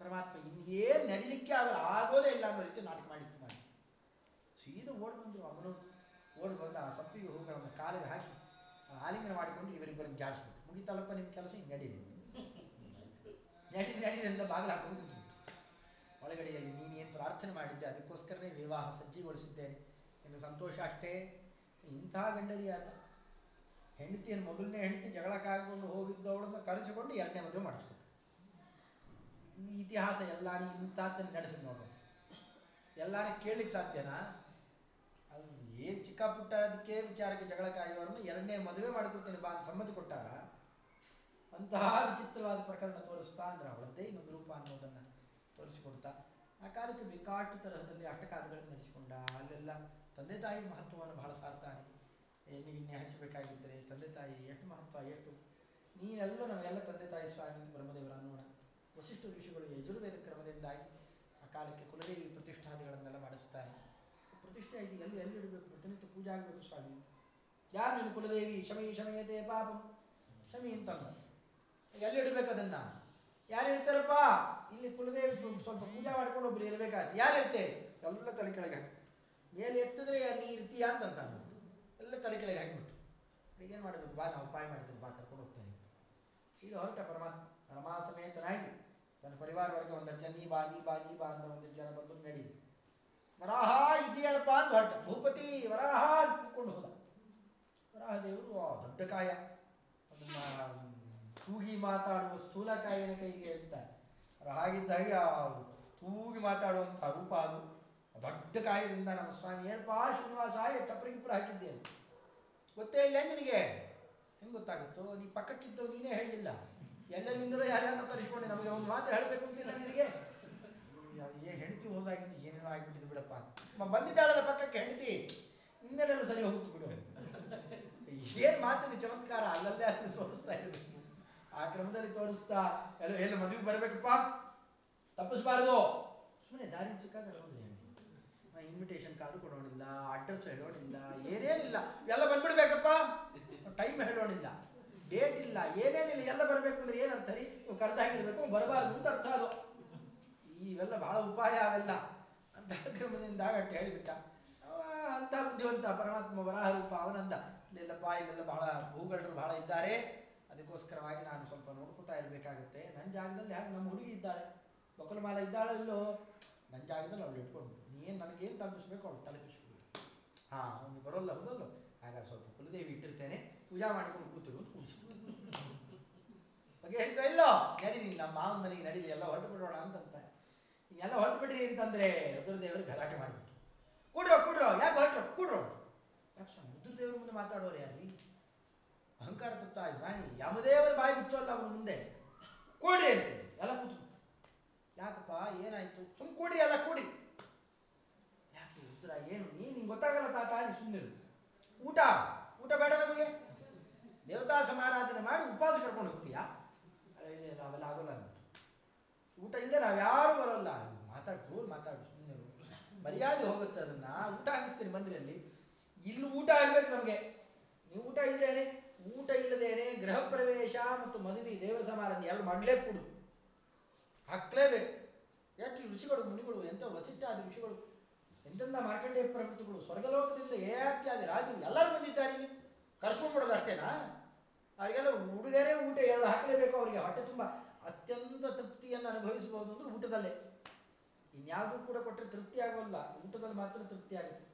ಪರಮಾತ್ಮ ಇನ್ನೇನು ನಡಿಲಿಕ್ಕೆ ಅವರು ಆಗೋದೇ ಇಲ್ಲ ಅನ್ನೋ ರೀತಿ ನಾಟಕ ಮಾಡಿತ್ತು ಮಾಡಿ ಸೀದಾ ಓಡಿ ಬಂದರು ಅವನು ಓಡಿ ಬಂದ ಆ ಸಪ್ಪಿಗೆ ಹೂಗಳನ್ನು ಕಾಲಿಗೆ ಹಾಕಿ ಆಲಿಂಗನ ಮಾಡಿಕೊಂಡು ಇವರಿಬ್ಬರನ್ನು ಜಾಡಿಸ್ಬಿಟ್ಟು ಮುಗಿತಲ್ಲಪ್ಪ ನಿಮ್ಮ ಕೆಲಸ ಹಿಂಗೆ ನಡೀಲಿ ನಡಿ ನೆಟ್ಟಿದ್ರೆ ಅಂತ ಬಾಗಿಲು ಹಾಕೊಂಡು ಕೂತ್ಬಿಟ್ಟು ಒಳಗಡೆಯಲ್ಲಿ ನೀನು ಏನು ಪ್ರಾರ್ಥನೆ ಮಾಡಿದ್ದೆ, ಅದಕ್ಕೋಸ್ಕರನೇ ವಿವಾಹ ಸಜ್ಜಿಗೊಳಿಸಿದ್ದೇನೆ ನಿನ್ನ ಸಂತೋಷ ಅಷ್ಟೇ. ಇಂತಹ ಗಂಡರಿ ಆತ. ಹೆಂಡತಿಯನ್ನು ಮೊದಲನೇ ಹೆಂಡತಿ ಜಗಳಕ್ಕಾಗಿಕೊಂಡು ಹೋಗಿದ್ದವಳನ್ನು ಕರೆಸಿಕೊಂಡು ಎರಡನೇ ಮದುವೆ ಮಾಡಿಸ್ಕೊಂಡು. ಇತಿಹಾಸ ಎಲ್ಲ ಇಂಥದ್ದನ್ನು ನಡೆಸಿ ನೋಡು. ಎಲ್ಲಾನು ಕೇಳಲಿಕ್ಕೆ ಸಾಧ್ಯನಾ? ಅದು ಏನು ಚಿಕ್ಕ ಪುಟ್ಟ ಅದಕ್ಕೆ ವಿಚಾರಕ್ಕೆ ಜಗಳಕ್ಕಾಗಿವರನ್ನು ಎರಡನೇ ಮದುವೆ ಮಾಡ್ಕೊಳ್ತೇನೆ ಬಾ ಸಮ್ಮತಿ ಕೊಟ್ಟಾರ? ಅಂತಹ ವಿಚಿತ್ರವಾದ ಪ್ರಕರಣ ತೋರಿಸ್ತಾ ಅಂದ್ರೆ ಅವಳದ್ದೇ ಇನ್ನೊಂದು ರೂಪ ಅನ್ನೋದನ್ನ ತೋರಿಸಿಕೊಡ್ತಾ. ಆ ಕಾಲಕ್ಕೆ ಬಿಕ್ಕಾಟು ತರಹದಲ್ಲಿ ಅಟ್ಟಕಾದಗಳನ್ನು ನಡೆಸಿಕೊಂಡ ಅಲ್ಲೆಲ್ಲ ತಂದೆ ತಾಯಿ ಮಹತ್ವವನ್ನು ಬಹಳ ಸಾರ್ತಾನೆ. ಎಣ್ಣೆ ಗಿಣ್ಣೆ ಹಚ್ಚಬೇಕಾಗಿದ್ದರೆ ತಂದೆ ತಾಯಿ ಎಷ್ಟು ಮಹತ್ವ, ಎಷ್ಟು? ನೀನೆಲ್ಲ ನಮಗೆಲ್ಲ ತಂದೆ ತಾಯಿ ಸ್ವಾಮಿ ಬ್ರಹ್ಮದೇವರ ಅನ್ನೋಣ ವಸಿಷ್ಠ ಋಷಿಗಳು ಯಜುರ್ವೇದ ಕ್ರಮದಿಂದಾಗಿ ಆ ಕಾಲಕ್ಕೆ ಕುಲದೇವಿ ಪ್ರತಿಷ್ಠಾದಿಗಳನ್ನೆಲ್ಲ ಮಾಡಿಸ್ತಾರೆ. ಪ್ರತಿಷ್ಠೆ ಆಯ್ತು ಎಲ್ಲಿ ಇಡಬೇಕು? ಪ್ರತಿನಿತ್ಯ ಪೂಜೆ ಆಗಬೇಕು ಸ್ವಾಮಿ. ಯಾರು ನೀನು ಕುಲದೇವಿ? ಶಮಿ ಶಮಯತೆ ಪಾಪಂ. ಶಮಿ ಅಂತಂದ ಎಲ್ಲಿ ಇಡಬೇಕು ಅದನ್ನ? ಯಾರು ಇರ್ತಾರಪ್ಪ ಇಲ್ಲಿ ಕುಲದೇವಿ ಸ್ವ- ಸ್ವಲ್ಪ ಪೂಜೆ ಮಾಡ್ಕೊಂಡು ಒಬ್ರು ಇರ್ಬೇಕಾಯ್ತು. ಯಾರು ಇರ್ತೇವೆ ಎಲ್ಲ ತಲೆ ಕೆಳಗೆ. ಮೇಲೆ ಎತ್ತಿದ್ರೆ ನೀ ಇರ್ತೀಯಾ ಅಂತ ಎಲ್ಲ ತಲೆ ಕೆಳಗೆ ಹಾಕಿಬಿಟ್ಟು ಈಗೇನು ಮಾಡಬೇಕು? ಬಾ, ನಾವು ಉಪಾಯ ಮಾಡ್ತೀನಿ ಬಾ, ಕರ್ಕೊಂಡು ಹೋಗ್ತೇನೆ. ಈಗ ಹೊರಟ ಪರಮಾತ್ಮ ಪರಮಾ ಸಮೇತನಾಗಿ ತನ್ನ ಪರಿವಾರ ವರ್ಗ ಒಂದಷ್ಟು ಜನ ನೀ ಬಾ ನೀ ಬಾ ನೀ ಬಾ ಅಂತ ಜನ ಬಂದು ನಡಿ. ವರಾಹ ಇದೆಯಲ್ಲಪ್ಪ ಅಂತ ಹೊರಟ. ಭೂಪತಿ ವರಾಹ ಅಂತ ಹೋದ. ವರಾಹ ದೇವರು ದೊಡ್ಡ ಕಾಯ. ಅದನ್ನ ತೂಗಿ ಮಾತಾಡುವ ಸ್ಥೂಲಕಾಯನ ಕೈಗೆ ಅಂತ. ಹಾಗಿದ್ದಾಗ ಆ ತೂಗಿ ಮಾತಾಡುವಂಥ ರೂಪ ಅದು. ದೊಡ್ಡ ಕಾಯದಿಂದ ನಮ್ಮ ಸ್ವಾಮಿ ಏನಪ್ಪ ಶ್ರೀನಿವಾಸ ಹಾಕಿದ್ದೆ ಅಂತ? ಗೊತ್ತೇ ಇಲ್ಲ ನಿನಗೆ. ಹೆಂಗ್ ಗೊತ್ತಾಗುತ್ತೋ? ನೀ ಪಕ್ಕಕ್ಕಿದ್ದವು ನೀನೇ ಹೇಳಿಲ್ಲ ಎಲ್ಲೆಲ್ಲಿಂದಲೂ ಯಾರ್ಯಾರನ್ನ ಕರೆಸ್ಕೊಂಡು, ನಮಗೆ ಒಂದು ಮಾತು ಹೇಳಬೇಕು ಅಂತಿಲ್ಲ ನಿನಗೆ. ಹೆಂಡತಿ ಹೋದಾಗಿದ್ದು ಏನೇನೋ ಆಗಿಬಿಟ್ಟಿದ್ದು ಬಿಡಪ್ಪ. ಬಂದಿದ್ದಾಳಲ್ಲ ಪಕ್ಕಕ್ಕೆ ಹೆಂಡತಿ. ಇನ್ಮೇಲೆಲ್ಲ ಸರಿ ಹೋಗ್ತು ಬಿಡು. ಏನ್ ಮಾತಿನ ಚಮತ್ಕಾರ ಅಲ್ಲಲ್ಲೇ ಅದನ್ನು ತೋರಿಸ್ತಾ ಇದ್ರು ಆ ಕ್ರಮದಲ್ಲಿ ತೋರಿಸ್ತಾ ಎಲ್ಲ ಎಲ್ಲ ಮದುವೆಗೆ ಬರಬೇಕಪ್ಪ. ತಪ್ಪಿಸ್ಬಾರ್ದು. ಸುಮ್ಮನೆ ದಾರಿ ಸಿಕ್ಕಾಗ ಇನ್ವಿಟೇಷನ್ ಕಾರ್ಡ್ ಕೊಡೋಣಿಲ್ಲ ಅಡ್ರೆಸ್ ಹೇಳೋಣಿಲ್ಲ ಏನೇನಿಲ್ಲ ಎಲ್ಲ ಬಂದ್ಬಿಡ್ಬೇಕಪ್ಪ. ಟೈಮ್ ಹೇಳೋಣಿಲ್ಲ ಡೇಟ್ ಇಲ್ಲ ಏನೇನಿಲ್ಲ ಎಲ್ಲ ಬರಬೇಕು ಅಂದ್ರೆ ಏನರ್ಥ ರೀ? ನೀವು ಕರೆದಾಗಿರ್ಬೇಕು ಬರಬಾರ್ದು ಅಂತ ಅರ್ಥ ಅದು. ಇವೆಲ್ಲ ಬಹಳ ಉಪಾಯ ಅವೆಲ್ಲ. ಅಂತ ಕ್ರಮದಿಂದ ಅಟ್ಟ ಹೇಳಿಬಿಟ್ಟ. ಅಂತ ಬುದ್ಧಿವಂತ ಪರಮಾತ್ಮ ವರಾಹ ರೂಪ ಅವನಂದ. ಇಲ್ಲೆಲ್ಲಪ್ಪ ಇಲ್ಲೆಲ್ಲ ಬಹಳ ಭೂಗಳರು ಬಹಳ ಇದ್ದಾರೆ. ಅದಕ್ಕೋಸ್ಕರವಾಗಿ ನಾನು ಸ್ವಲ್ಪ ನೋಡ್ಕೊತಾ ಇರಬೇಕಾಗುತ್ತೆ. ನನ್ನ ಜಾಗದಲ್ಲಿ ಹಾಗೆ ನಮ್ಮ ಹುಡುಗಿ ಇದ್ದಾಳೆ? ಬಕಲಮಾಲ ಇದ್ದಾಳೋ ಇಲ್ಲೋ? ನನ್ನ ಜಾಗದಲ್ಲಿ ಅವಳು ಇಟ್ಕೊಂಡು ನೀನು ನನಗೇನು ತಲುಪಿಸ್ಬೇಕು? ಅವಳು ತಲುಪಿಸ್ಬಿಡು. ಹಾ, ಅವನು ಬರೋಲ್ಲ ಹೌದಲ್ಲ ಆಗ ಸ್ವಲ್ಪ ಕುಲದೇವಿ ಇಟ್ಟಿರ್ತೇನೆ. ಪೂಜಾ ಮಾಡ್ಕೊಂಡು ಕೂತಿರು. ಕೂಡಿಸ್ಬಿಡು ಬಗ್ಗೆ ಹೇಳ್ತಾ ಇಲ್ಲೋ? ನಡೀರಿ ನಮ್ಮ ಮಾವನ ಮನೆಗೆ ನಡೀರಿ ಎಲ್ಲ ಹೊರಟು ಬಿಡೋಣ ಅಂತಂತ. ಎಲ್ಲ ಹೊರಟು ಬಿಡ್ರಿ ಅಂತಂದ್ರೆ ರುದ್ರದೇವರು ಗಲಾಟೆ ಮಾಡಿಬಿಟ್ಟು ಕೂಡ್ರೋ ಕೂಡ್ರೋ, ಯಾಕೆ ಹೊರಟ್ರು? ಕೂಡ್ರೋ. ಯಾಕೆ ರುದ್ರದೇವ್ರ ಮುಂದೆ ಮಾತಾಡೋರು ಯಾರೀ? ಅಹಂಕಾರ ತತ್ತ ಜ್ಞಾನಿ ಯಮದೇವರ ಬಾಯಿ ಬಿಚ್ಚೋಲ್ಲ ಅವನ ಮುಂದೆ. ಕೊಡ್ರಿ ಅಂತ ಎಲ್ಲ ಕೂತು ಯಾಕಪ್ಪ, ಏನಾಯ್ತು? ಸುಮ್ ಕೂಡ್ರಿ, ಎಲ್ಲ ಕೂಡಿ ಯಾಕೆ ಉತ್ತರ ಏನು ನೀನು ನಿಂಗೆ ಗೊತ್ತಾಗಲ್ಲ ತಾತ ನೀ ಸುಮ್ಮನೆ ಊಟ ಊಟ ಬೇಡ ನಮಗೆ. ದೇವತಾ ಸಮಾರಾಧನೆ ಮಾಡಿ ಉಪವಾಸ ಕರ್ಕೊಂಡು ಹೋಗ್ತೀಯಾ? ಇಲ್ಲ ಅವೆಲ್ಲ ಆಗೋಲ್ಲ. ಊಟ ಇಲ್ಲದೆ ನಾವು ಯಾರು ಬರೋಲ್ಲ. ಮಾತಾಡಿ, ಜೋರು ಮಾತಾಡಿ ಸುಮ್ಮನೆ ಮರ್ಯಾದೆ ಹೋಗುತ್ತೆ ಅದನ್ನ. ಊಟ ಹಾಕಿಸ್ತೀನಿ ಮಂದಿರಲ್ಲಿ. ಇಲ್ಲಿ ಊಟ ಆಗ್ಬೇಕು ನಮಗೆ. ನೀವು ಊಟ ಇಲ್ಲದೇನೆ ಊಟ ಇಲ್ಲದೇನೆ ಗೃಹ ಪ್ರವೇಶ ಮತ್ತು ಮದುವೆ ದೇವರ ಸಮಾರಂಭ ಎರಡು ಮಾಡಲೇಕೂಡು ಹಾಕ್ಲೇಬೇಕು. ಎಷ್ಟು ಋಷಿಗಳು, ಮುನಿಗಳು ಎಂತ ವಸಿಷ್ಠಾದಿ ಋಷಿಗಳು, ಎಂತೆಂಥ ಮಾರ್ಕಂಡೇಯ ಪ್ರವೃತ್ತಿಗಳು ಸ್ವರ್ಗಲೋಕದಿಂದ ಏತ್ಯಾದಿ ರಾಜರು ಎಲ್ಲರೂ ಬಂದಿದ್ದಾರೆ ಕರ್ಸ್ಕೊಂಡ್ಬಿಡೋದು ಅಷ್ಟೇನಾ? ಅವರಿಗೆಲ್ಲ ಹುಡುಗರೇ ಊಟ ಎರಡು ಹಾಕಲೇಬೇಕು. ಅವರಿಗೆ ಹೊಟ್ಟೆ ತುಂಬ ಅತ್ಯಂತ ತೃಪ್ತಿಯನ್ನು ಅನುಭವಿಸಬಹುದು ಅಂದ್ರೆ ಊಟದಲ್ಲೇ. ಇನ್ಯಾವುದೂ ಕೂಡ ಕೊಟ್ಟರೆ ತೃಪ್ತಿ ಆಗೋಲ್ಲ. ಊಟದಲ್ಲಿ ಮಾತ್ರ ತೃಪ್ತಿ ಆಗುತ್ತೆ.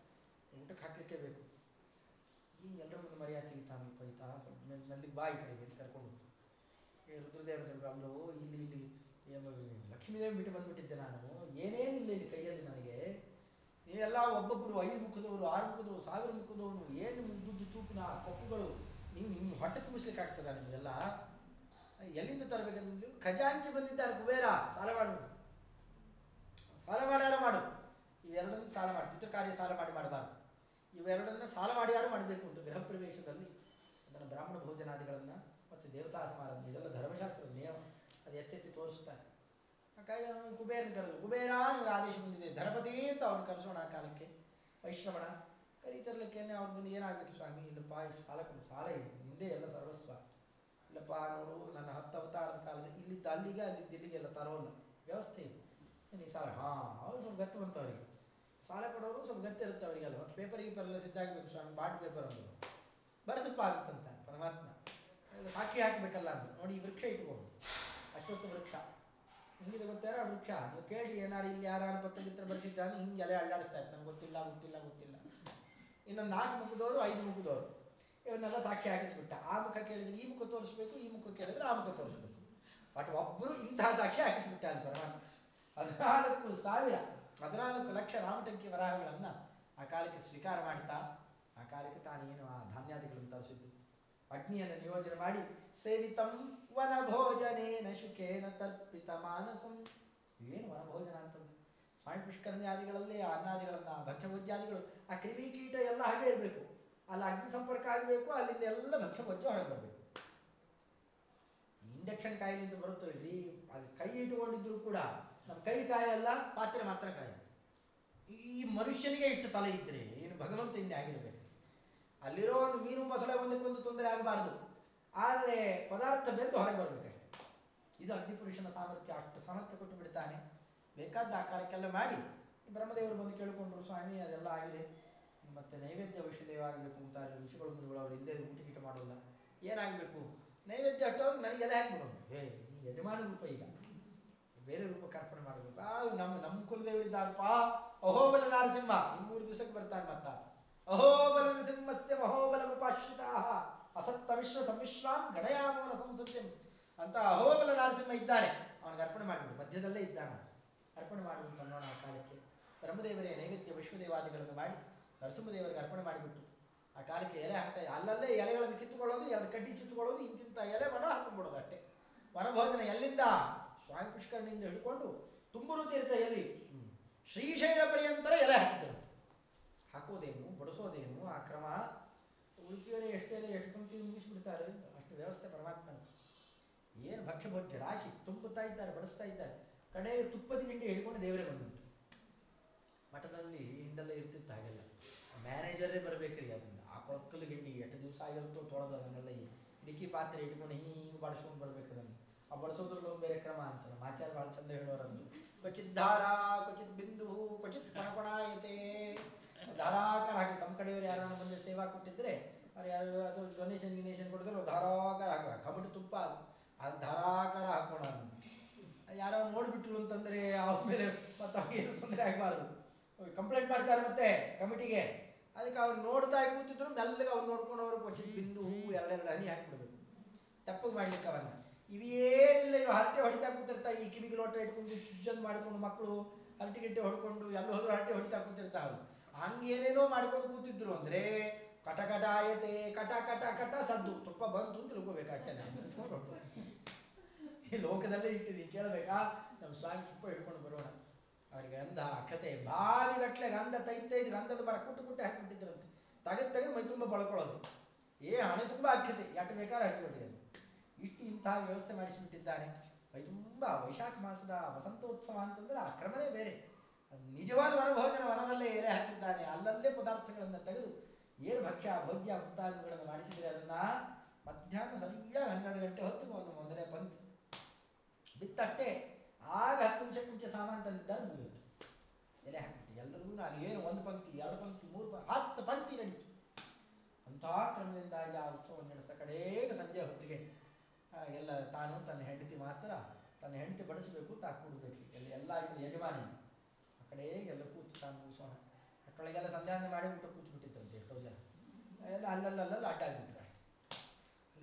ಊಟಕ್ಕೆ ಹಾಕ್ಲಿಕ್ಕೆ ಬೇಕು. ಈ ಎಲ್ಲರ ಒಂದು ಮರ್ಯಾದೆ ತೆಗಿತಾನೆ. ಪೈತಾ ನಲ್ಲಿ ಬಾಯಿ ಕಡೆಗೆ ಕರ್ಕೊಂಡು ಹೋಗ್ತು ರುದ್ರದೇವರು ಅಲ್ಲೋ ಇಲ್ಲಿ ಇಲ್ಲಿ ಲಕ್ಷ್ಮೀದೇವಿ ಬಿಟ್ಟು ಬಂದ್ಬಿಟ್ಟಿದ್ದೆ ನಾನು. ಏನೇನಿಲ್ಲ ಇಲ್ಲಿ ಕೈಯಲ್ಲಿ ನನಗೆ. ಎಲ್ಲ ಒಬ್ಬೊಬ್ಬರು ಐದು ಮುಖದವರು, ಆರು ಮುಖದವರು, ಸಾವಿರ ಮುಖದವರು, ಏನು ಉದ್ದುದ್ದು ಚೂಪಿನ ಕೊಪ್ಪುಗಳು ನೀವು ನಿಮ್ಮ ಹೊಟ್ಟೆ ತುಂಬಿಸ್ಲಿಕ್ಕೆ ಆಗ್ತದ ನಿಮಗೆಲ್ಲ? ಎಲ್ಲಿಂದ ತರಬೇಕಂದ್ರೆ ಖಜಾಂಚಿ ಬಂದಿದ್ದಾರೆ, ಕುಬೇರ, ಸಾಲ ಮಾಡು. ಸಾಲ ಮಾಡ್ಯಾರ ಮಾಡು? ಇವೆರಡನ್ನು ಸಾಲ ಮಾಡಿ. ಪಿತೃ ಕಾರ್ಯ ಸಾಲ ಮಾಡಿ ಮಾಡಬಾರ್ದು. ಇವೆರಡನ್ನ ಸಾಲ ಮಾಡಿ ಯಾರು ಮಾಡಬೇಕು ಅಂತ ಗೃಹ ಪ್ರವೇಶದಲ್ಲಿ ಬ್ರಾಹ್ಮಣ ಭೋಜನಾದಿಗಳನ್ನು ಮತ್ತು ದೇವತಾ ಸಮಾರಂಭ, ಇದೆಲ್ಲ ಧರ್ಮಶಾಸ್ತ್ರದ ನಿಯಮ, ಅದು ಎತ್ತೆತ್ತಿ ತೋರಿಸ್ತಾನೆ ಹಾಗಾಗಿ ಅವನು ಕರೆದು, ಕುಬೇರ ಅನ್ನೋ ಆದೇಶ ಬಂದಿದೆ ಧನಪತಿ ಅಂತ ಅವ್ನು ಕರೆಸೋಣ ಆ ಕಾಲಕ್ಕೆ ವೈಶ್ರವಣ ಕರೀತರ್ಲಿಕ್ಕೇನೆ ಅವ್ರ ಮುಂದೆ ಏನಾಗಬೇಕು ಸ್ವಾಮಿ? ಇಲ್ಲಪ್ಪ ಇಷ್ಟು ಸಾಲ ಕೊಡು, ಸಾಲ ಇದೆ ಎಲ್ಲ ಸರ್ವಸ್ವ. ಇಲ್ಲಪ್ಪ, ನೋಡು, ನನ್ನ ಹತ್ತು ಅವತಾರದ ಕಾಲದ, ಇಲ್ಲಿದ್ದ ಅಲ್ಲಿಗೆ, ಅಲ್ಲಿದ್ದ ಇಲ್ಲಿಗೆಲ್ಲ ತರೋಲ್ಲ, ವ್ಯವಸ್ಥೆ ಇದೆ ಸಾಲ? ಹಾಂ, ಅವ್ರು ಸ್ವಲ್ಪ ಗತ್ತು ಬಂತು ಅವರಿಗೆ ಸಾಲ ಕೊಡೋರು ಸ್ವಲ್ಪ ಗತ್ತು ಇರುತ್ತೆ ಅವರಿಗೆಲ್ಲ, ಮತ್ತು ಪೇಪರ್ ಗೀಪರ್ ಎಲ್ಲ ಸಿದ್ಧ ಆಗಬೇಕು ಸ್ವಾಮಿ ಬಾಟ್ ಪೇಪರ್ ಅಂದರು ಬರೆಸಪ್ಪ ಆಗುತ್ತಂತ. ಪರಮಾತ್ಮ. ಸಾಕ್ಷಿ ಹಾಕಬೇಕಲ್ಲ ಅದು. ನೋಡಿ ವೃಕ್ಷ ಇಟ್ಕೊಂಡು. ಅಶ್ವತ್ಥ ವೃಕ್ಷ. ಹಿಂಗಿದೆ ಗೊತ್ತಾರ ವೃಕ್ಷ? ನೀವು ಕೇಳಿ, ಏನಾರು ಇಲ್ಲಿ ಯಾರು ಪತ್ರಚಿತ್ರ ಬರೆಸಿದ್ದಾನೆ ಹಿಂಗೆ ಎಲೆ ಅಲ್ಲಾಡಿಸ್ತಾ ಇತ್ತು ಗೊತ್ತಿಲ್ಲ ಗೊತ್ತಿಲ್ಲ ಗೊತ್ತಿಲ್ಲ. ಇನ್ನೊಂದು ನಾಲ್ಕು ಮುಖದವರು, ಐದು ಮುಖದವರು. ಇವನ್ನೆಲ್ಲ ಸಾಕ್ಷಿ ಹಾಕಿಸ್ಬಿಟ್ಟ. ಆ ಮುಖ ಕೇಳಿದ್ರೆ ಈ ಮುಖ ತೋರಿಸ್ಬೇಕು, ಈ ಮುಖ ಕೇಳಿದ್ರೆ ಆ ಮುಖ ತೋರಿಸ್ಬೇಕು. ಬಟ್ ಒಬ್ಬರು ಇಂತಹ ಸಾಕ್ಷಿ ಹಾಕಿಸ್ಬಿಟ್ಟ ಅಂತ ಹದಿನಾಲ್ಕು ಸಾವಿರ, ಹದಿನಾಲ್ಕು ಲಕ್ಷ ರಾಮಟಂಕಿ ವರಹಗಳನ್ನು ಆ ಕಾಲಕ್ಕೆ ಸ್ವೀಕಾರ ಮಾಡ್ತಾ, ಆ ಕಾಲಕ್ಕೆ ತಾನೇನು ಆ ಧಾನ್ಯಾದಿಗಳನ್ನು ತರಿಸಿದ್ದು? ಅಗ್ನಿಯನ್ನು ನಿಯೋಜನೆ ಮಾಡಿ ಸೇವಿತಂ ವನಭೋಜನೇನ ಶುಕೇನ ತರ್ಪಿತ ಮಾನಸಂ. ಏನು ವನಭೋಜನ ಅಂತಂದ್ರೆ? ಸ್ವಾಮಿ ಪುಷ್ಕರಣ್ಯಾದಿಗಳಲ್ಲಿ ಆ ಅನ್ನಾದಿಗಳನ್ನ ಭಕ್ಷ್ಯಭೋಜ್ಯಾದಿಗಳು ಆ ಕ್ರಿಮಿ ಕೀಟ ಎಲ್ಲ ಹಾಗೆ ಇರಬೇಕು. ಅಲ್ಲಿ ಅಗ್ನಿ ಸಂಪರ್ಕ ಆಗಬೇಕು, ಅಲ್ಲಿಂದ ಎಲ್ಲ ಭಕ್ಷ್ಯಭೋಜ್ಯ ಹೊರಗೆ ಬರಬೇಕು. ಇಂಡಕ್ಷನ್ ಕಾಯಿಲಿಂದ ಬರುತ್ತೋ ಇಲ್ಲಿ ಅದು ಕೈ ಇಟ್ಟುಕೊಂಡಿದ್ರು ಕೂಡ ನಮ್ಮ ಕೈ ಕಾಯಲ್ಲ, ಪಾತ್ರೆ ಮಾತ್ರ ಕಾಯುತ್ತೆ ಈ ಮನುಷ್ಯನಿಗೆ ಇಷ್ಟು ತಲೆ ಇದ್ರೆ, ಏನು ಭಗವಂತ ಇನ್ನೇ ಆಗಿರಬೇಕು ಅಲ್ಲಿರೋ ಒಂದು ಮೀನು ಮೊಸಳೆ ಒಂದಕ್ಕೊಂದು ತೊಂದರೆ ಆಗಬಾರ್ದು. ಆದರೆ ಪದಾರ್ಥ ಬೆಂದು ಹೊರಗೆ ಬರಬೇಕಷ್ಟೆ. ಇದು ಅಗ್ನಿಪುರುಷನ ಸಾಮರ್ಥ್ಯ ಅಷ್ಟು ಸಾಮರ್ಥ್ಯ ಕೊಟ್ಟು ಬಿಡ್ತಾನೆ. ಬೇಕಾದ ಆಕಾರಕ್ಕೆಲ್ಲ ಮಾಡಿ ಬ್ರಹ್ಮದೇವರು ಬಂದು ಕೇಳಿಕೊಂಡ್ರು, ಸ್ವಾಮಿ, ಅದೆಲ್ಲ ಆಗಿದೆ. ಮತ್ತೆ ನೈವೇದ್ಯ ವೈಷ್ಣದೇವ ಆಗಬೇಕು ಅಂತ ಋಷಿಗಳು ಗುರುಗಳು ಅವರು ಮಾಡೋಲ್ಲ ಏನಾಗಬೇಕು? ನೈವೇದ್ಯ ಅಷ್ಟೋ ನನಗೆ ಎಲೆ ಹಾಕ್ಬಿಡೋದು ಹೇ ಯಜಮಾನ ರೂಪ ಈಗ. ಬೇರೆ ರೂಪ ಅರ್ಪಣೆ ಮಾಡಬೇಕು. ಆ ನಮ್ಮ ನಮ್ಮ ಕುಲದೇವರಿದ್ದಾರಪ್ಪ. ಅಹೋಬಲ ನಾರಸಿಂಹ. ಇನ್ನೂರು ದಿವಸಕ್ಕೆ ಬರ್ತಾನೆ ಮತ್ತ ಅಹೋಬಲ ಸಿಂಹಸ್ಯ ಮಹೋಬಲ ಉಪಾಶ್ರಿತ ಅಸತ್ತ ವಿಶ್ವ ಸಮ್ಮಿಶ್ರಾಂ ಗಣಯಾಮೋನ ಸಂಸತ್ಯಂ ಅಂತ ಅಹೋಬಲ ನರಸಿಂಹ ಇದ್ದಾನೆ ಅವನಿಗೆ ಅರ್ಪಣೆ ಮಾಡಿದ್ರು ಮಧ್ಯದಲ್ಲೇ ಇದ್ದಾನೆ. ಅರ್ಪಣೆ ಮಾಡುವಂತ ಅನ್ನೋಣ ಆ ಕಾಲಕ್ಕೆ. ಬ್ರಹ್ಮದೇವರೇ ನೈವೇದ್ಯ ವಿಶ್ವದೇವಾದಿಗಳನ್ನು ಮಾಡಿ ನರಸಿಂಹದೇವರಿಗೆ ಅರ್ಪಣೆ ಮಾಡಿಬಿಟ್ಟು. ಆ ಕಾಲಕ್ಕೆ ಎಲೆ ಹಾಕ್ತಾ ಅಲ್ಲಲ್ಲೇ ಎಲೆಗಳನ್ನು ಕಿತ್ತುಕೊಳ್ಳೋದು ಎರಡು ಕಡ್ಡಿ ಕಿತ್ತುಕೊಳ್ಳೋದು ಇಂತಿಂತ ಎಲೆ ಮನ ಹಾಕೊಂಡ್ಬಿಡೋದು ಅಷ್ಟೇ. ವನಭೋಜನ ಎಲ್ಲಿಂದ? ಸ್ವಾಮಿ ಪುಷ್ಕರಣಿಯಿಂದ ಹಿಡ್ಕೊಂಡು ತುಂಬುರು ತೀರ್ಥ ಎಲ್ಲಿ? ಶ್ರೀಶೈಲ ಪರ್ಯಂತರ ಎಲೆ ಹಾಕಿದ್ದರು ಹಾಕೋದೇನು ಬಡಿಸೋದೇನು ಆ ಕ್ರಮ ಉಡುಪಿಯವರೇ ಎಷ್ಟೇ ಎಷ್ಟು ಪಂಕ್ತಿ ಮುಗಿಸ್ಬಿಡ್ತಾರೆ ಅಷ್ಟು ವ್ಯವಸ್ಥೆ ಪರಮಾತ್ಮನ ಏನು ಭಕ್ಷ್ಯಭೋಜ್ಯ ರಾಶಿ ತುಂಬುತ್ತಾ ಇದ್ದಾರೆ, ಬಡಿಸ್ತಾ ಇದ್ದಾರೆ. ಕಡೆಗೆ ತುಪ್ಪದ ಗಿಂಡಿ ಹಿಡ್ಕೊಂಡು ದೇವರೇ ಬಂದುಂಟು ಮಠದಲ್ಲಿ ಹಿಂದೆಲ್ಲ ಇರ್ತಿತ್ತು ಹಾಗೆಲ್ಲ. ಮ್ಯಾನೇಜರೇ ಬರಬೇಕ್ರಿ ಅದನ್ನ. ಆ ಕೊಳಕಲ್ಲು ಗಿಂಡಿ ಎಷ್ಟು ದಿವಸ ಆಗಿರುತ್ತೋ ತೊಳೆದು ಅದನ್ನೆಲ್ಲ ಪಾತ್ರೆ ಇಟ್ಕೊಂಡು ಹಿಂಗೆ ಬಡಿಸ್ಕೊಂಡು ಬರಬೇಕು ಅದನ್ನು. ಆ ಬಡಿಸೋದ್ರಲ್ಲಿ ಬೇರೆ ಕ್ರಮ ಅಂತ ಮಾಚಾರ್ ಭಾಳ ಚಂದ ಹೇಳೋರದ್ದು ಕ್ವಚಿತ್ ಧಾರ, ಕ್ವಚಿತ್ ಬಿಂದು, ಕ್ವಚಿತ್ ಕೊಣಕೊಣಾಯತೆ ಧಾರಾಕಾರ ಹಾಕಿ ತಮ್ಮ ಕಡೆಯವರು ಯಾರು ಬಂದು ಸೇವಾ ಕೊಟ್ಟಿದ್ರೆ, ಅವ್ರು ಯಾರು ಅದು ಡೊನೇಷನ್ ಗಿನೇಷನ್ ಕೊಡಿದ್ರೆ ಧಾರಾಕಾರ ಹಾಕುವ ಕಬಡ್ಡಿ ತುಪ್ಪ ಅದು ಧಾರಾಕಾರ ಅದನ್ನ. ಯಾರೋ ನೋಡ್ಬಿಟ್ರು ಅಂತಂದ್ರೆ ಮೇಲೆ ಮತ್ತೆ ಅವ್ರಿಗೇನು ತೊಂದರೆ ಆಗಬಾರ್ದು. ಕಂಪ್ಲೇಂಟ್ ಮಾಡ್ತಾರೆ ಮತ್ತೆ ಕಮಿಟಿಗೆ. ಅದಕ್ಕೆ ಅವ್ರು ನೋಡ್ತಾ ಕೂತಿದ್ರು, ಮೆಲ್ಲಗೆ ಅವ್ರು ನೋಡ್ಕೊಂಡು ಅವ್ರಿಗೆ ಬಿಂದು, ಹೂವು, ಎರಡೆರಡು ಹನಿ ಹಾಕ್ಬಿಡ್ಬೇಕು. ತಪ್ಪಗೆ ಮಾಡ್ಲಿಕ್ಕೆ ಅವನ್ನ ಇವೇನಿಲ್ಲ ಇವು ಹರಟೆ ಹೊಡಿತಾ ಕೂತಿರ್ತಾ, ಈ ಕಿವಿಗೆ ಲೋಟ ಇಟ್ಕೊಂಡು ಸುಜನ್ ಮಾಡ್ಕೊಂಡು ಮಕ್ಕಳು ಹರಟೆ ಗಿಟ್ಟೆ ಹೊಡ್ಕೊಂಡು ಎಲ್ಲ ಹೋದ್ರು ಹರಟೆ ಹೊಡಿತಾ ಕೂತಿರ್ತಾವೆ ಹಂಗೇನೇನೋ ಮಾಡ್ಕೊಂಡು ಕೂತಿದ್ರು ಅಂದ್ರೆ ಕಟ ಕಟ ಆಯತೆ ಕಟ ಕಟ ಕಟ ಸದ್ದು. ತುಪ್ಪ ಬಂತು ಅಂತ ನೋಡ್ಕೊಂಡು ಈ ಲೋಕದಲ್ಲೇ ಇಟ್ಟಿದ್ದೀನಿ ಕೇಳಬೇಕಾ? ನಮ್ಮ ಸ್ವಾಮಿ ತುಪ್ಪ ಹಿಡ್ಕೊಂಡು ಬರೋಣ. ಅವ್ರಿಗೆ ಗಂಧ ಅಕ್ಷತೆ ಬಾವಿಗಟ್ಲೆ ಗಂಧ ತೈತೈದು ಗಂಧದ ಬರ ಕುಟ್ಟು ಕುಟ್ಟೆ ಹಾಕಿಬಿಟ್ಟಿದ್ರಂತೆ ತಗದ್ ತೆಗೆದು ಮೈ ತುಂಬ ಬಳ್ಕೊಳ್ಳೋದು. ಏ, ಹಣೆ ತುಂಬ ಅಕ್ಷತೆ ಯಾಕೆ ಬೇಕಾದ್ರೆ ಹಾಕಿಬಿಟ್ರಿ ಅದು. ಇಟ್ಟು ಇಂತಹ ವ್ಯವಸ್ಥೆ ಮಾಡಿಸಿಬಿಟ್ಟಿದ್ದಾನೆ ಮೈ ತುಂಬ ವೈಶಾಖ ಮಾಸದ ವಸಂತೋತ್ಸವ ಅಂತಂದ್ರೆ ಆ ಕ್ರಮನೇ ಬೇರೆ. ನಿಜವಾದ ವನಭೋಜನ ವನದಲ್ಲೇ ಏರೆ ಹಾಕಿದ್ದಾನೆ. ಅಲ್ಲಲ್ಲೇ ಪದಾರ್ಥಗಳನ್ನು ತೆಗೆದು ಏನು ಭಕ್ಷ್ಯ, ಭೋಗ್ಯ ಮುಂತಾದವುಗಳನ್ನು ಮಾಡಿಸಿದರೆ ಅದನ್ನ ಮಧ್ಯಾಹ್ನ ಸರಿಯಾಗಿ ಹನ್ನೆರಡು ಗಂಟೆ ಹೊತ್ತು ಒಂದು ಮೊದಲೇ ಬಂತು. ಬಿತ್ತಷ್ಟೇ ಆಗ ಹತ್ತು ನಿಮಿಷ ಮುಂಚೆ ಸಾಮಾನು ತಂದಿದ್ದಾರೆ ಮುಗಿಯಿತು ಎಲೆ ಹಾಕಿಬಿಟ್ಟು ಎಲ್ಲರಿಗೂ ನಾನು ಏನು ಒಂದು ಪಂಕ್ತಿ, ಎರಡು ಪಂಕ್ತಿ, ಮೂರು ಪಂಕ್ತಿ, ಹತ್ತು ಪಂಕ್ತಿ ನಡೀತು. ಅಂಥ ಕ್ರಮದಿಂದಾಗಿ ಆ ಉತ್ಸವವನ್ನು ನಡೆಸ ಕಡೆಗೆ ಸಂಜೆ ಹೊತ್ತಿಗೆ ಎಲ್ಲ ತಾನು ತನ್ನ ಹೆಂಡತಿ ಮಾತ್ರ ತನ್ನ ಹೆಂಡತಿ ಬಡಿಸಬೇಕು ತಾ ಕೂಡಬೇಕು. ಎಲ್ಲ ಎಲ್ಲ ಆಯ್ತು ಯಜಮಾನಿ. ಆ ಕಡೆಗೆ ಎಲ್ಲ ಕೂತು ತಾನು ಮುಗಿಸೋಣ ಅಷ್ಟೊಳಗೆಲ್ಲ ಸಂಧ್ಯಾನೆ ಮಾಡಿ ಊಟ ಕೂತ್ಬಿಟ್ಟಿತ್ತಂತೆ ಎಷ್ಟೋ ಜನ. ಎಲ್ಲ ಅಲ್ಲಲ್ಲಲ್ಲ ಅಡ್ಡ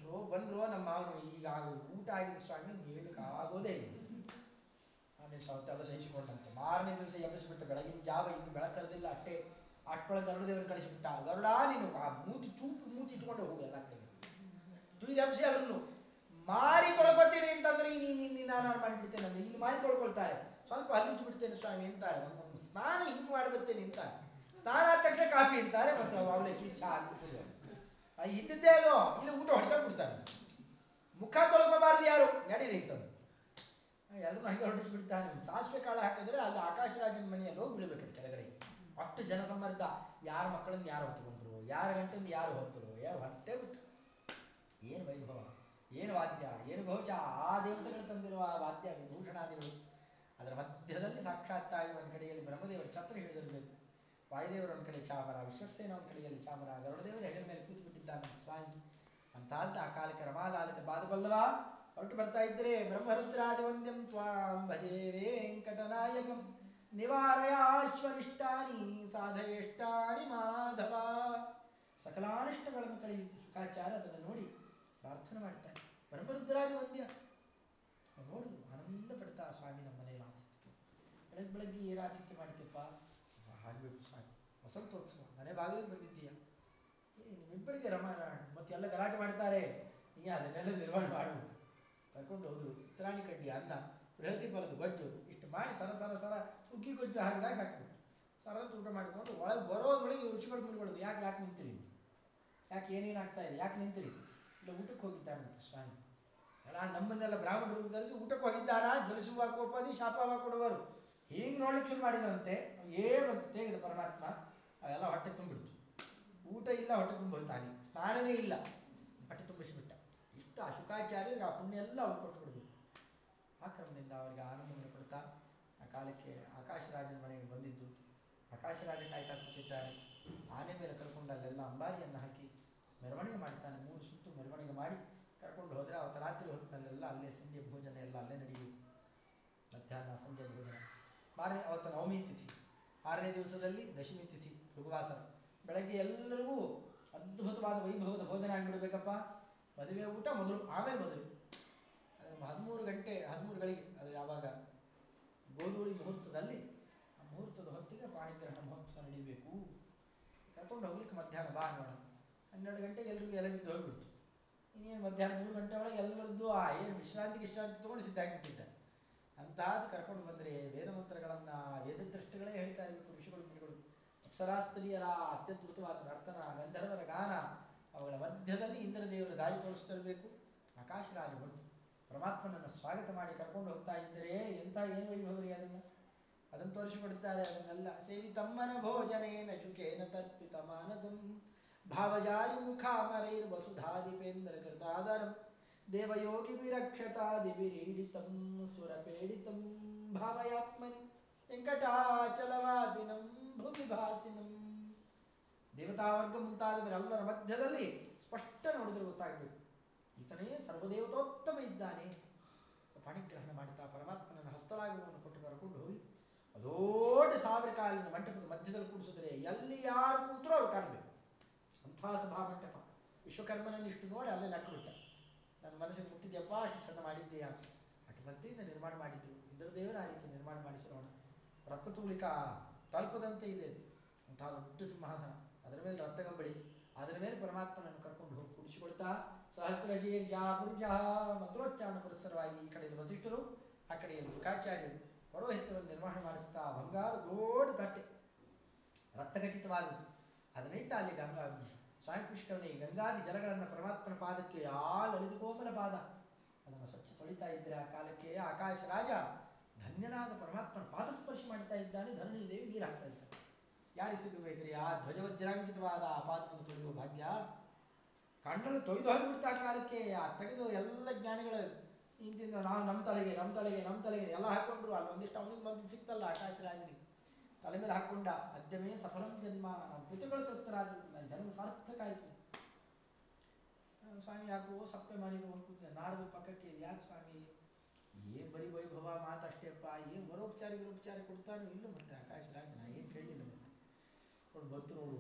ಅಷ್ಟೇ ರೋ ಬಂದ್ರು, ನಮ್ಮ ಮಾವನು ಈಗ ಊಟ ಆಗಿದ್ದು ಸ್ವಾಮಿ ಹೇಳಕ್ಕೆ ಆಗೋದೇ ಇಲ್ಲ. ಆಮೇಲೆ ಸಹಿಸಿಕೊಂಡಂತೆ ಮಾರನೇ ದಿವಸ ಎಬ್ಬಿಸ್ಬಿಟ್ಟು ಬೆಳಗಿನ ಜಾವ ಇನ್ನು ಬೆಳಕರದಿಲ್ಲ ಅಷ್ಟೇ ಅಷ್ಟೊಳಗೆ ಗರುಡದೇವರನ್ನು ಕಳಿಸಿಬಿಟ್ಟ. ಗರುಡ ನೀನು ಆ ಮೂತಿ ಚೂಪು ಮೂತಿ ಇಟ್ಕೊಂಡು ಹೋಗು ಎಲ್ಲ ಕಡೆ ತುಯ್ದು ಎಬ್ಸಿ ಅಲ್ಲೂ ಮಾರಿ ತೊಳ್ಕೊತೀನಿ ಅಂತಂದ್ರೆ ನೀನು ನೀನು ಮಾಡಿಬಿಡ್ತೇನೆ ಅಂದ್ರೆ ಇಲ್ಲಿ ಮಾರಿ ತೊಳ್ಕೊಳ್ತಾರೆ. ಸ್ವಲ್ಪ ಹಲ್ಲಿಟ್ಟು ಬಿಡ್ತೇನೆ ಸ್ವಾಮಿ ಅಂತಾರೆ. ಒಂದು ಸ್ನಾನ ಹಿಂಗೆ ಮಾಡಿಬಿಡ್ತೇನೆ ಅಂತ ಸ್ನಾನ ತಕ್ಷಣ ಕಾಫಿ ಅಂತಾರೆ, ಮತ್ತೆ ಚಹಾ ಅಂತ ಆ ಇದ್ದಿದ್ದೇ ಅದು. ಇಲ್ಲಿ ಊಟ ಹೊಡಿತಾ ಬಿಡ್ತಾರೆ ಮುಖ ತೊಳ್ಕೋಬಾರ್ದು ಯಾರು? ನಡೀರಿ ಇತ್ತನು ಎಲ್ಲರೂ ಹಂಗೆ ಹೊರಡಿಸ್ಬಿಡ್ತಾನೆ ಸಾಸಿವೆ ಕಾಳು ಹಾಕಿದ್ರೆ ಅದು ಆಕಾಶರಾಜನ ಮನೆಯಲ್ಲಿ ಹೋಗಿ ಬೀಳ್ಬೇಕು ಕೆಳಗಡೆ. ಅಷ್ಟು ಜನಸಮ್ಮರ್ದ ಯಾರ ಮಕ್ಕಳನ್ನ ಯಾರು ಹೊತ್ಕೊಂಡ್ರು? ಯಾರ ಗಂಟನ್ನು ಯಾರು ಹೊತ್ತರು? ಯಾರು ಹೊಟ್ಟೆ ಬಿಟ್ಟು. ಏನು ವೈಭವ? ಏನು ವಾದ್ಯ? ಏನು ಘೋಷ? ಆ ದೇವತೆಗಳು ತಂದಿರುವ ವಾದ್ಯ ಭೂಷಣಾದಿಗಳು. ಅದರ ಮಧ್ಯದಲ್ಲಿ ಸಾಕ್ಷಾತ್ತಾಗಿ ಒಂದು ಕಡೆಯಲ್ಲಿ ಬ್ರಹ್ಮದೇವರು ಛತ್ರ ಹಿಡಿದಿರಬೇಕು. ವಾಯುದೇವರು ಒಂದು ಕಡೆ ಚಾಮರ, ವಿಶ್ವಸೇನ ಒಂದು ಕಡೆಯಲ್ಲಿ ಚಾಮರ, ಗರುಡದೇವರು ಹೆಗಲ ಮೇಲೆ ಕೂತು ಬಿಟ್ಟಿದ್ದಾನೆ ಸ್ವಾಮಿ ಅಂತ ಆ ಕಾಲಕ್ಕೆ ರಮಾಲಾಲಿತ ಬಾದಬಲ್ಲವ ಹೊರಟು ಬರ್ತಾ ಇದ್ರೆ ಬ್ರಹ್ಮರುದ್ರಾದಿ ವಂದ್ಯಂ ತ್ವಾಂ ಭಜೆ ವೆಂಕಟನಾಯಕಂ ನಿವಾರಯಾಶ್ವರಿಷ್ಟಾನಿ ಸಾಧಯೇಷ್ಟಾನಿ ಮಾಧವ ಸಕಲಾನಿಷ್ಟಗಳನ್ನು ಕಳೆಯಿತು ಶುಕಾಚಾರ ಅದನ್ನು ನೋಡಿ ಪ್ರಾರ್ಥನೆ ಮಾಡ್ತಾನೆ ಬ್ರಹ್ಮರುದ್ರಾದಿ ವಂದ್ಯ ನೋಡು ಆನಂದ ಪಡ್ತಾ ಸ್ವಾಮಿ ನಮ್ಮ ಮನೆಯಲ್ಲಿ ಆತಿಥ್ಯ ಬೆಳಗ್ಗೆ ಬೆಳಗ್ಗೆ ಏನು ಆತಿಥ್ಯ ಮಾಡಿದ್ಯಪ್ಪ ಹಾಗಬೇಕು ಸ್ವಾಮಿ ವಸಂತೋತ್ಸವ ಮನೆ ಬಾಗಿಲಿಗೆ ಬಂದಿದ್ದೀಯ ಏ, ನಿಮ್ಮಿಬ್ಬರಿಗೆ ರಮಾರಾಯಣ ಮತ್ತೆ ಎಲ್ಲ ಗಲಾಟೆ ಮಾಡ್ತಾರೆ ನೀ ಅದನ್ನೆಲ್ಲ ನಿರ್ವಹಣೆ ಮಾಡುವುದು. ಕರ್ಕೊಂಡು ಹೋದ್ರು. ಉತ್ತರಾಣಿ ಕಡ್ಡಿ ಅನ್ನ ಬೃಹತಿ ಫಲದ ಗೊಜ್ಜು ಇಷ್ಟು ಮಾಡಿ ಸರ ಸರ ಸರ ಉಗ್ಗಿ ಗೊಜ್ಜು ಹಾಕಿದಾಗ ಹಾಕ್ಬಿಟ್ಟು ಸರ ಊಟ ಮಾಡಿಕೊಂಡು ಒಳಗೆ ಬರೋದ್ರೊಳಗೆ ರುಚಿ ಮುಂದ್ಕೊಳ್ಳೋದು ಯಾಕೆ ಯಾಕೆ ನಿಂತಿರಿ? ಯಾಕೆ ಏನೇನು ಆಗ್ತಾ ಇದೆ? ಯಾಕೆ ನಿಂತಿರಿ? ಇಲ್ಲ ಊಟಕ್ಕೆ ಹೋಗಿದ್ದಾರಂತೆ ಸ್ವಾಮಿ ಅಲ್ಲ ನಮ್ಮನ್ನೆಲ್ಲ ಬ್ರಾಹ್ಮಣರು ಕರೆಸಿ ಊಟಕ್ಕೆ ಹೋಗಿದ್ದಾರಾ? ಜಲಸುವ ಕೋಪದಿ ಶಾಪವ ಕೊಡುವರು. ಹೀಗೆ ನೋಡ್ಲಿಕ್ಕೆ ಶುರು ಮಾಡಿದಂತೆ ಏ ಬಂತು ತೇಗಿದ ಪರಮಾತ್ಮ ಅವೆಲ್ಲ ಹೊಟ್ಟೆ ತುಂಬಿಡ್ತು. ಊಟ ಇಲ್ಲ, ಹೊಟ್ಟೆ ತುಂಬ ಸ್ನಾನವೇ ಇಲ್ಲ. ಹೊಟ್ಟೆ ತುಂಬಿಸಿಬಿಟ್ಟ ಇಷ್ಟು ಆ ಆ ಪುಣ್ಯ ಎಲ್ಲ ಅವ್ರು ಕೊಟ್ಟು ಬಿಡಬೇಕು ಆ ಕ್ರಮದಿಂದ ಅವರಿಗೆ ಆನಂದವನ್ನು ಕೊಡ್ತಾ, ಆ ಕಾಲಕ್ಕೆ ಆಕಾಶರಾಜನ ಮನೆಗೆ ಬಂದಿದ್ದು. ಆಕಾಶರಾಜ ಕಾಯ್ತಾ ಕೂತಿದ್ದಾರೆ. ಆನೆ ಮೇಲೆ ಕರ್ಕೊಂಡು ಅಲ್ಲೆಲ್ಲ ಅಂಬಾರಿಯನ್ನು ಹಾಕಿ ಮೆರವಣಿಗೆ ಮಾಡ್ತಾನೆ. ಮೂರು ಸುತ್ತು ಮೆರವಣಿಗೆ ಮಾಡಿ ಕರ್ಕೊಂಡು ಹೋದರೆ ಅವತ್ತು ರಾತ್ರಿ ಹೊತ್ತಿನಲ್ಲೆಲ್ಲ ಅಲ್ಲೇ ಸಂಜೆ ಭೋಜನ ಎಲ್ಲ ಅಲ್ಲೇ ನಡೆಯಬೇಕು ಮಧ್ಯಾಹ್ನ ಸಂಜೆ ಭೋಜನ. ಮಾರನೇ, ಅವತ್ತು ನವಮಿ ತಿಥಿ. ಆರನೇ ದಿವಸದಲ್ಲಿ ದಶಮಿ ತಿಥಿ ಭೃಗುವಾಸರ ಬೆಳಗ್ಗೆ ಎಲ್ಲರಿಗೂ ಅದ್ಭುತವಾದ ವೈಭವದ ಭೋಜನ ಆಗಿಬಿಡ್ಬೇಕಪ್ಪ. ಮದುವೆ ಊಟ ಮೊದಲು, ಆಮೇಲೆ ಮದುವೆ. ಹದಿಮೂರು ಗಂಟೆ, ಹದಿಮೂರು ಗಳಿಗೆ, ಅದು ಯಾವಾಗ? ಗೋಧೂಳಿ ಮುಹೂರ್ತದಲ್ಲಿ ಆ ಮುಹೂರ್ತದ ಹೊತ್ತಿಗೆ ಪಾಣಿಗ್ರಹಣ ಮಹೋತ್ಸವ ನಡೀಬೇಕು. ಕರ್ಕೊಂಡು ಹೋಗ್ಲಿಕ್ಕೆ ಮಧ್ಯಾಹ್ನ ಬಾ ನೋಡ ಹನ್ನೆರಡು ಗಂಟೆಗೆ ಎಲ್ರಿಗೂ ಎಲೆ ಬಿದ್ದು ಹೋಗ್ಬಿಡ್ತು. ಇನ್ನೇನು ಮಧ್ಯಾಹ್ನ ಮೂರು ಗಂಟೆ ಒಳಗೆ ಎಲ್ಲರದ್ದು ಆ ಏನು ವಿಶ್ರಾಂತಿ ವಿಶ್ರಾಂತಿ ತೊಗೊಂಡು ಸಿದ್ಧಾಗಿಬಿಟ್ಟಿದ್ದ ಅಂತಹದ್ದು ಕರ್ಕೊಂಡು ಬಂದರೆ ವೇದ ಮಂತ್ರಗಳನ್ನು, ವೇದ ದೃಷ್ಟಿಗಳೇ ಹೇಳ್ತಾ ಇರಬೇಕು. ಅಪ್ಸರಾಸ್ತ್ರೀಯರ ಅತ್ಯದ್ಭುತವಾದ ನರ್ತನ ಗಂಧರ್ವರ ಗಾನ ಅವುಗಳ ಮಧ್ಯದಲ್ಲಿ ಇಂದ್ರದೇವರು ದಾರಿ ತೋರಿಸ್ತಿರಬೇಕು. ಆಕಾಶರಾಜ ಬಂದು ಪರಮಾತ್ಮನನ್ನು ಸ್ವಾಗತ ಮಾಡಿ ಕರ್ಕೊಂಡು ಹೋಗ್ತಾ ಇದ್ದರೆ ಎಂಥ ಏನು ವೈಭವರಿ ಅದನ್ನು? ಅದನ್ನು ತೋರಿಸಿಕೊಡುತ್ತಾರೆ ಅದನ್ನೆಲ್ಲ ಸೇವಿತಮ್ಮನ ಭೋಜನೇನ ಚುಕೇನ ತರ್ಪಿತ ಮಾನಸಂ. ಭಾವಜಾರಿ ಮುಖಾಮರೈರ್ ವಸುಧಾದಿಪೇಂದ್ರ ಕೃತಾದರಂ. ದೇವಯೋಗಿ ವಿರಕ್ಷತಾದಿವಿರೀಡಿತಂ ಸುರಪೇಡಿತಂ ಭಾವಯಾತ್ಮನಿ ವೆಂಕಟಾಚಲವಾಸಿನಂ. ಭುವಿ ಭಾಸಿನಂ ದೇವತಾವರ್ಗ ಮುಂತಾದವರೆಲ್ಲರ ಮಧ್ಯದಲ್ಲಿ ಸ್ಪಷ್ಟ ನೋಡಿದ್ರೆ ಗೊತ್ತಾಗಬೇಕು. ಈತನೇ ಸರ್ವದೇವತೋತ್ತಮ ಇದ್ದಾನೆ. ಪಾಣಿಗ್ರಹಣ ಮಾಡುತ್ತಾ ಪರಮಾತ್ಮನನ್ನು ಹಸ್ತಲಾಗವನ್ನು ಕೊಟ್ಟು ಕರ್ಕೊಂಡು ಹೋಗಿ ದೊಡ್ಡ ಸಾವಿರ ಕಾಲಿನ ಮಂಟಪದ ಮಧ್ಯದಲ್ಲಿ ಕೂಡಿಸಿದ್ರೆ ಎಲ್ಲಿ ಯಾರು ಕೂತರೂ ಅವ್ರು ಕಾಣಬೇಕು. ಅಂಥ ಸಭಾ ಮಂಟಪ ವಿಶ್ವಕರ್ಮನನ್ನು ಇಷ್ಟು ನೋಡಿ ಅಲ್ಲೇ ಬಿಟ್ಟ ನನ್ನ ಮನಸ್ಸಿಗೆ ಮುಟ್ಟಿದ್ಯಪ್ಪ, ಅಷ್ಟು ಚಂದ ಮಾಡಿದ್ದೀಯಾ? ಅಷ್ಟು ಭಕ್ತಿಯಿಂದ ನಿರ್ಮಾಣ ಮಾಡಿದ್ರು. ಇಂದ್ರದೇವರ ಆ ರೀತಿ ನಿರ್ಮಾಣ ಮಾಡಿಸಿರೋಣ ರಕ್ತತೂಲಿಕ ತಲುಪದಂತೆ ಇದೆ ಅದು ಅಂತಹ ದೊಡ್ಡ ಸಿಂಹಾಸನ. ಅದರ ಮೇಲೆ ರಕ್ತಗಂಬಳಿ ಅದರ ಮೇಲೆ ಪರಮಾತ್ಮನನ್ನು ಕರ್ಕೊಂಡು ಹೋಗಿ ಕುಡಿಸಿಕೊಳ್ತಾ ಸಹಸ್ರಶೀರ್ಜ ಪುರುಷ ಮಂತ್ರೋಚ್ಚಾರಣ ಈ ಕಡೆಯಲ್ಲಿ ವಸಿಷ್ಠರು ಆ ಕಡೆಯಲ್ಲಿ ಮುಖಾಚಾರ್ಯರು ಪರೋಹಿತವನ್ನು ನಿರ್ವಹಣೆ ಮಾಡಿಸ್ತಾ ಬಂಗಾರ ದೊಡ್ಡ ತಟ್ಟೆ ರಕ್ತಘಟಿತವಾದದ್ದು ಅದನ್ನಿಟ್ಟ ಅಲ್ಲಿ ಗಂಗಾ, ಸ್ವಾಮಿ ಪುಷ್ಕರಣಿ ಗಂಗಾದಿ ಜಲಗಳನ್ನು ಪರಮಾತ್ಮನ ಪಾದಕ್ಕೆ ಆ ಲಲಿತ ಕೋಮಲ ಪಾದ. ಅದನ್ನು ಸ್ವಚ್ಛ ತೊಳಿತಾ ಇದ್ದರೆ ಆ ಕಾಲಕ್ಕೆ ಆಕಾಶ ರಾಜ ಧನ್ಯನಾದ ಪರಮಾತ್ಮನ ಪಾದಸ್ಪರ್ಶ ಮಾಡ್ತಾ ಇದ್ದಾನೆ, ಧರಣಿ ದೇವಿ ನೀರು ಹಾಕ್ತಾ ಇದ್ದಾನೆ ಯಾರಿಗೆ ಸಿಗಬೇಕ್ರಿ ಆ ಧ್ವಜವಜ್ರಾಂಕಿತವಾದ ಆ ಪಾದವನ್ನು ತೊಳೆಯುವ ಭಾಗ್ಯ? ಕಣ್ಣನ್ನು ತೊಯ್ದು ಹಾಕಿಬಿಡ್ತಾನೆ ಅದಕ್ಕೆ ಆ ತೆಗೆದು ಎಲ್ಲ ಜ್ಞಾನಿಗಳು ಇಂತಿಂದ ನಾವು ನಮ್ಮ ತಲೆಗೆ ನಮ್ಮ ತಲೆಗೆ ನಮ್ಮ ತಲೆಗೆ ಎಲ್ಲ ಹಾಕೊಂಡ್ರು ಅಲ್ಲಿ ಒಂದಿಷ್ಟು ಅವನಿಗೆ ಬಂದು ಸಿಕ್ತಲ್ಲ, ಆಕಾಶರಾಜನಿಗೆ. ತಲೆ ಮೇಲೆ ಹಾಕೊಂಡ ಅದ್ಯಮೇ ಸಫಲಂ ಜನ್ಮ, ನಾನು ಪಿತೃಗಳು ತೃಪ್ತರಾದ್ರು. ನನ್ನ ಜನ್ಮ ಸಾರ್ಥಕ ಆಯಿತು. ಸ್ವಾಮಿ ಯಾಕೋ ಮನೆಗೆ ಹೋಗ್ತಿದ್ದೆ ನಾರದ ಪಕ್ಕಕ್ಕೆ ಯಾಕೆ ಸ್ವಾಮಿ? ಏನ್ ಬರೀ ವೈಭವ ಮಾತಷ್ಟೇಪ್ಪ ಏನು ವರೋಪಚಾರ ಗಿರೋಪಚಾರ ಕೊಡ್ತಾನೋ ಇಲ್ಲ ಮತ್ತೆ ಆಕಾಶರಾಜ ನಾ ಏನು ಕೇಳಿಲ್ಲ ಮತ್ತೆ. ಅವ್ನು ಬಂತು ನೋಡು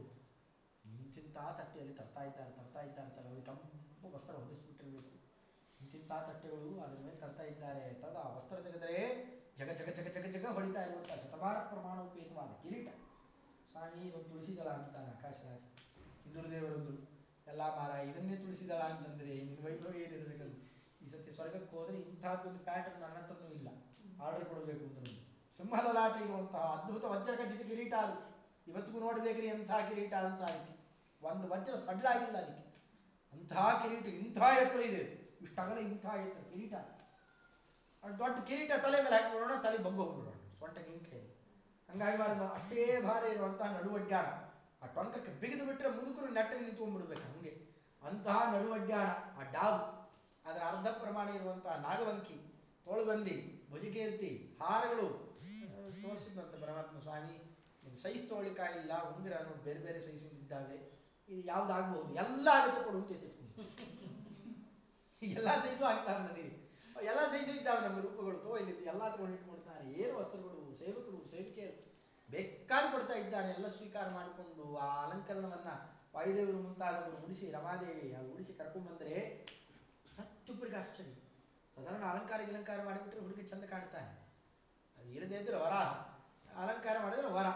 ಇಂತಿಂತ ತಟ್ಟೆಯಲ್ಲಿ ತರ್ತಾ ಇದ್ದಾರೆ ತರ್ತಾ ಇದ್ದಾರೆ ತಲೆ ಅವ್ರಿಗೆ ಕಂಪು ವಸ್ತ್ರ ಹೊದಿಸ್ಬಿಟ್ಟಿರ್ಬೇಕು. ಇಂತಿಂತ ತಟ್ಟೆಗಳು ಅದ್ರ ಮೇಲೆ ತರ್ತಾ ಇದ್ದಾರೆ ತದ ವಸ್ತ್ರ ತೆಗೆದರೆ ಜಗ ಜಗ ಜಗ ಜಗ ಜಗ ಹೊಡಿತಾ ಇರುವಂತ ಶತಮಾನ ಪ್ರಮಾಣ ಉಪೇತವಾದ ಕಿರೀಟ. ಸ್ವಾಮಿ ಇವನು ತುಳಸಿದಳ ಅಂತಾನೆ ಆಕಾಶರಾಜ ಇಂದ್ರದೇವರೊಂದು ಎಲ್ಲ ಮಾರ ಇದನ್ನೇ ತುಳಸಿದಳ ಅಂತಂದ್ರೆ ನಿನ್ನ ವೈಭವ ಏನಿರಬೇಕು ಈ ಸತಿ ಸ್ವರ್ಗಕ್ಕೆ ಹೋದ್ರೆ ಇಂಥದ್ದೊಂದು ಪ್ಯಾಟರ್ನ್ ನನ್ನ ಹತ್ರನೂ ಇಲ್ಲ. ಆರ್ಡರ್ ಕೊಡಬೇಕು ಅಂದ್ರೆ. ಸಿಂಹದ ಲಾಟ ಇರುವಂತಹ ಅದ್ಭುತ ವಜ್ರಖಚಿತ ಕಿರೀಟ ಅದು. ಇವತ್ತಿಗೂ ನೋಡ್ಬೇಕ್ರಿ ಎಂಥ ಕಿರೀಟ ಅಂತ ಅದಕ್ಕೆ. ಒಂದು ವಜ್ರ ಸಡ್ಲಾಗಿಲ್ಲ ಅದಕ್ಕೆ. ಅಂಥ ಕಿರೀಟ, ಇಂಥ ಎತ್ತರ ಇದೆ. ಇಷ್ಟಾಗಲ್ಲ ಇಂಥ ಎತ್ತರ ಕಿರೀಟ. ದೊಡ್ಡ ಕಿರೀಟ ತಲೆ ಮೇಲೆ ಹಾಕಿಬಿಡೋಣ, ತಲೆ ಬಗ್ಗು ಹೋಗ್ಬಿಡೋಣ. ಸೊಂಟ ಗಿಂಕೆ. ಹಂಗಾಗಿ ಅಷ್ಟೇ ಭಾರ ಇರುವಂತಹ ನಡುವಡ್ಡಾಣ. ಆ ಟೊಂಕಕ್ಕೆ ಬಿಗಿದು ಬಿಟ್ಟರೆ ಮುದುಕರು ನೆಟ್ಟಲ್ಲಿ ನಿಂತ್ಕೊಂಡ್ಬಿಡ್ಬೇಕು ಹಂಗೆ. ಅಂತಹ ನಡುವಡ್ಡಾಣ, ಆ ಡಾಬ್. ಅದರ ಅರ್ಧ ಪ್ರಮಾಣ ಇರುವಂತಹ ನಾಗವಂಕಿ, ತೋಳುಬಂದಿ, ಭುಜಕೀರ್ತಿ, ಹಾರಗಳು ತೋರಿಸಿದಂತ ಪರಮಾತ್ಮ ಸ್ವಾಮಿ. ಸೈಜ್ ತೊಗೊಳಿಕ್ಕಾಗಿಲ್ಲ ಅನ್ನೋದು ಬೇರೆ ಬೇರೆ ಸೈಜಿದ್ದಾವೆ ಇದು ಯಾವ್ದಾಗ್ಬೋದು? ಎಲ್ಲ ಆಗುತ್ತೆ ಕೊಡು ಅಂತ ಎಲ್ಲ ಸೈಜು ಆಗ್ತಾರೆ ನನಗೆ ಎಲ್ಲ ಸೈಜು ಇದ್ದಾವೆ ನಮ್ಮ ರೂಪಗಳು. ತೋ, ಇಲ್ಲಿ ಎಲ್ಲ ತಗೊಂಡು ಏನು ವಸ್ತ್ರಗಳು? ಸೇವಕರು, ಸೇವಿಕೆಯರು. ಬೇಕಾದ ಕೊಡ್ತಾ ಇದ್ದಾನೆ. ಎಲ್ಲ ಸ್ವೀಕಾರ ಮಾಡಿಕೊಂಡು ಆ ಅಲಂಕರಣವನ್ನ ವಾಯುದೇವರು ಮುಂತಾದವರು ಉಳಿಸಿ ರಮಾದೇವಿ, ಆ ಉಳಿಸಿ ಕರ್ಕೊಂಡ್ಬಂದ್ರೆ ಮತ್ತೊಬ್ಬರಿಗೆ ಆಶ್ಚರ್ಯ ಸಾಧಾರಣ ಅಲಂಕಾರ ಗಿಲಂಕಾರ ಮಾಡಿಬಿಟ್ರೆ ಹುಡುಗಿ ಚಂದ ಕಾಣ್ತಾನೆ ಅದು ಇರದೇ ಇದ್ರೆ ವರ. ಅಲಂಕಾರ ಮಾಡಿದ್ರೆ ವರ.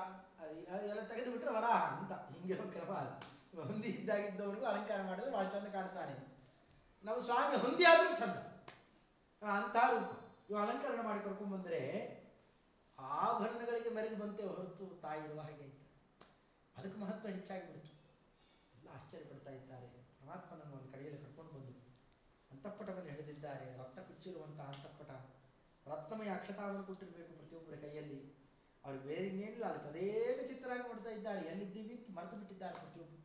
ಅದು ಅದು ಎಲ್ಲ ತೆಗೆದು ಬಿಟ್ರೆ ವರ ಅಂತ. ಹಿಂಗಿರೋ ಕ್ರಮ ಹೊಂದಿ ಇದ್ದಾಗಿದ್ದವನಿಗೂ ಅಲಂಕಾರ ಮಾಡಿದ್ರೆ ಭಾಳ ಚಂದ ಕಾಣ್ತಾನೆ. ನಾವು ಸ್ವಾಮಿ ಹೊಂದಿ ಆದ್ರೂ ಚಂದ. ಅಂತ ರೂಪ. ಇವು ಅಲಂಕಾರ ಮಾಡಿ ಕರ್ಕೊಂಡ್ ಬಂದ್ರೆ ಆಭರಣಗಳಿಗೆ ಮೆರೆದು ಬಂತೆ ಹೊರತು ತಾಯಿ ಇರುವ ಹಾಗೆ ಅದಕ್ಕೆ ಮಹತ್ವ ಹೆಚ್ಚಾಗಿಬಿಡ್ತು ಎಲ್ಲ ಆಶ್ಚರ್ಯ ಪಡ್ತಾ ಇದ್ದಾರೆ ಪರಮಾತ್ಮನನ್ನು ಒಂದು ಕಡೆಯಲ್ಲಿ ಕರ್ಕೊಂಡು ಬಂದು ಅಂತಃಪಟವನ್ನು ಹಿಡಿದಿದ್ದಾರೆ ರಕ್ತ ಕುಚ್ಚಿರುವಂತಹ ಅಂತಃಪಟ ರತ್ನಮಯ ಅಕ್ಷತಾವನ್ನು ಕೊಟ್ಟಿರಬೇಕು ಪ್ರತಿಯೊಬ್ಬರ ಕೈಯಲ್ಲಿ. ಅವರು ಬೇರೆ ಇನ್ನೇನಿಲ್ಲ ಅವರು ತದೇಕ ಚಿತ್ರಾಗಿ ನೋಡ್ತಾ ಇದ್ದಾರೆ. ಎಲ್ಲಿದ್ದೀವಿ ಮರೆತು ಬಿಟ್ಟಿದ್ದಾರೆ ಪ್ರತಿಯೊಬ್ಬರು.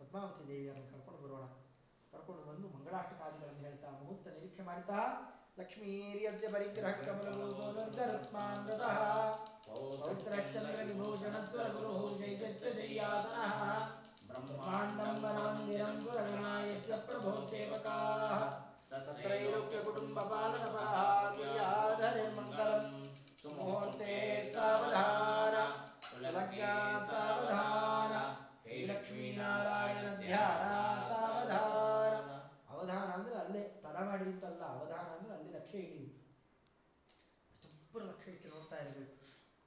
ಪದ್ಮಾವತಿ ದೇವಿಯನ್ನು ಕರ್ಕೊಂಡು ಬರೋಣ. ಕರ್ಕೊಂಡು ಬಂದು ಮಂಗಳಾಷ್ಟಕಾದಿಗಳನ್ನು ಹೇಳ್ತಾ, ಮುಹೂರ್ತ ನಿರೀಕ್ಷೆ ಮಾಡ್ತಾ ಲಕ್ಷ್ಮೀರ್ಯಸ್ಯ ಪರಿಗ್ರಹ ಕಮಲೋ ಪೌತ್ರಶ್ಚಂದ್ರ ವಿಭೂಷಣ ಸ್ವರ ಗುರು ಪ್ರಭೋ ಸೇವಕಾಃ ಸತ್ರೈರೋಗ್ಯ ಕುಟುಂಬ ಪಾಲನಪಾಧರಿರ್ಮಂಗಲಂ ಸುಮುಹೂರ್ತೆ ಸಾವಧಾನ ಸುಲಗ್ನ ಸಾವಧಾನ ಶ್ರೀ ಲಕ್ಷ್ಮೀನಾರಾಯಣ ಧ್ಯಾನ ಸಾವಧಾನ ಅವಧಾನ ಅಂದ್ರೆ ಅಲ್ಲೇ ತಡ ಮಾಡಿ ಅಂತಲ್ಲ ಅವಧಾನ ಅಂದ್ರೆ ಅಲ್ಲಿ ಲಕ್ಷ್ಯ ಇಡಿ ಅಷ್ಟೊಬ್ಬರು ಲಕ್ಷ್ಯ ಇಟ್ಟು ನೋಡ್ತಾ ಇರಬೇಕು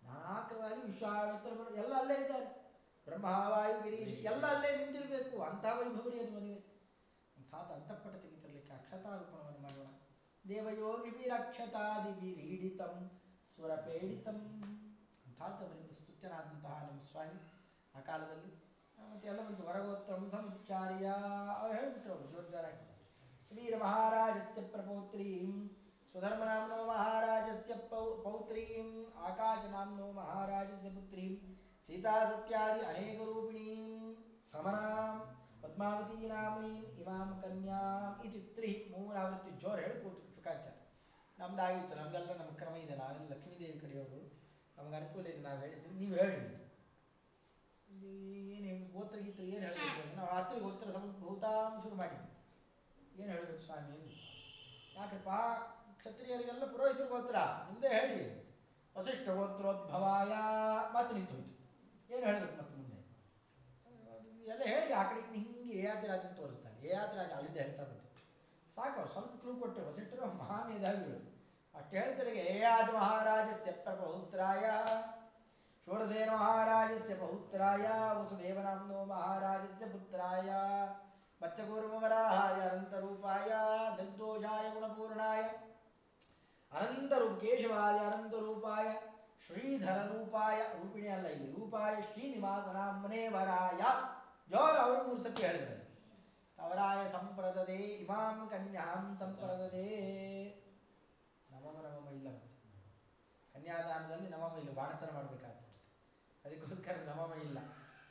ನಾಲ್ಕವಾಗಿ ವಿಶ್ವಾಮಿತ್ರ ಬರು- ಎಲ್ಲ ಅಲ್ಲೇ ಇದ್ದಾರೆ ಬ್ರಹ್ಮ ವಾಯು ಗಿರೀಶ್ ಎಲ್ಲ ಅಲ್ಲೇ ನಿಂತಿರ್ಬೇಕು. ಅಂಥ ವೈಭವರಿ ಅದು ಮದುವೆ. ಅಂಥದ್ದು ಅಂತಃಪಟ ತೆಗಿತಿರ್ಲಿಕ್ಕೆ ಅಕ್ಷತಾರೂಪಣವನ್ನು ಮಾಡೋಣ. ದೇವಯೋಗಿಭಿರಕ್ಷತಾದಿಭಿರೀಡಿತಂ ಸ್ವರಪೇಡಿತಂ. ಅಂಥದ್ದವರಿಂದ ಸ್ತುತ್ಯನಾದಂತಹ ನಮ್ಮ ಸ್ವಾಮಿ ಆ ಕಾಲದಲ್ಲಿ. ಮತ್ತೆ ಎಲ್ಲ ಒಂದು ವರಗೋತ್ರಂ ಸಮುಚ್ಚಾರ್ಯ ಅವ್ರು ಹೇಳ್ಬಿಟ್ರು ಅವರು ಜೋರ್ಜಾರಾಗಿ. ಶ್ರೀರ ಮಹಾರಾಜಸ್ಯ ಪ್ರಪೌತ್ರೀಂ, ಸ್ವಧರ್ಮನಾಮ್ನೋ ಮಹಾರಾಜಸ್ಯ ಪೌ, ಪೌತ್ರೀಂ ಆಕಾಶನಾಮ್ನೋ ಮಹಾರಾಜಸ್ಯ ಪುತ್ರೀಂ. ಸೀತಾ ಸತ್ಯಾದಿ ಅನೇಕ ರೂಪಿಣೀಂ ಸಮನಾಂ ಪದ್ಮಾವತಿ ನಾಮೀಂ ಇಮಾಂ ಕನ್ಯಾಂ ಇತಿ ತ್ರಿ ಮೂರಾವೃತ್ತಿ ಜೋರು ಹೇಳಿ ಕೂತು ಶುಕಾಚಾರ್ಯ ನಮ್ದಾಗಿತ್ತು, ನಮಗೆಲ್ಲ ನಮ್ಮ ಕ್ರಮ ಇದೆ, ನಾವೆಲ್ಲ ಲಕ್ಷ್ಮೀದೇವಿ ಕಡೆಯವರು. ನಮಗೆ ಅನುಕೂಲ ಇದೆ, ನಾವು ಹೇಳಿದ್ರಿ ನೀವು ಹೇಳಿ ಏನು ಗೋತ್ರ ಗೀತ್ರ ಏನು ಹೇಳಬೇಕು ನಾವು ರಾತ್ರಿ ಗೋತ್ರ ಸಮಭೂತಾಂ ಶುರು ಮಾಡಿದ್ವಿ. ಏನು ಹೇಳಬೇಕು ಸ್ವಾಮಿ ಅಂದ್ರು. ಯಾಕಪ್ಪ, ಕ್ಷತ್ರಿಯರಿಗೆಲ್ಲ ಪುರೋಹಿತರು ಗೋತ್ರ, ನಿಮ್ದೇ ಹೇಳಿ ವಸಿಷ್ಠ ಗೋತ್ರೋದ್ಭವಾಯ, ಮಾತು ನಿಂತು ಹೋಯ್ತು ಏನು ಹೇಳಬೇಕು ಮತ್ತೆ ಮುಂದೆ? ಎಲ್ಲ ಹೇಳಿ, ಆ ಕಡೆ ಹಿಂಗೆ ಏಯಾತಿರಾಜ ಅಂತ ತೋರಿಸ್ತಾರೆ. ಏಯಾತಿರಾಜ ಅಲ್ಲಿಂದ ಹೇಳ್ತಾ ಬಂತು ಸಾಕು ಸ್ವಲ್ಪ ಕ್ಲೂ ಕೊಟ್ಟು ವಸಿಷ್ಠರು ಮಹಾಮೇಧಾವಿಗಳು. ಅಷ್ಟು ಹೇಳ್ತಾರೆ ಏಯಾದ ಮಹಾರಾಜಸ್ಯ ಪ್ರಪೌತ್ರಾಯ ಷೋಡಸೇನ ಮಹಾರಾಜಸ್ಯ ಬಹುತ್ರಾಯ ವಸುದೇವನಾಮ್ನೋ ಮಹಾರಾಜಸ್ಯ ಪುತ್ರಾಯ. ಬಚ್ಚಕೂರ್ಮವರಾಹಾಯ ಅನಂತರೂಪಾಯ. ನಿರ್ದೋಷಾಯ ಗುಣಪೂರ್ಣಾಯ. ಅನಂತರು ಕೇಶವಾಯ ಅನಂತರೂಪಾಯ. ಶ್ರೀಧರ ರೂಪಾಯ ರೂಪಿಣಿ ಅಲ್ಲ, ಇಲ್ಲಿ ರೂಪಾಯ ಶ್ರೀನಿವಾಸನಾಮನೇ ವರಾಯ. ಜೋರ ಅವರು ಮೂರು ಸತಿ ಹೇಳಿದ್ರು. ಅವರಾಯ ಸಂಪ್ರದದೆ, ಇಮಾಂ ಕನ್ಯಾಂ ಸಂಪ್ರದದೆ. ನಮಮ ನಮಮ ಇಲ್ಲ ಕನ್ಯಾದಾನದಲ್ಲಿ ನಮಮ ಇಲ್ಲ, ಬಾಣತನ ಮಾಡಬೇಕಾಗ್ತದೆ. ಅದಕ್ಕೋಸ್ಕರ ನಮಮ ಇಲ್ಲ.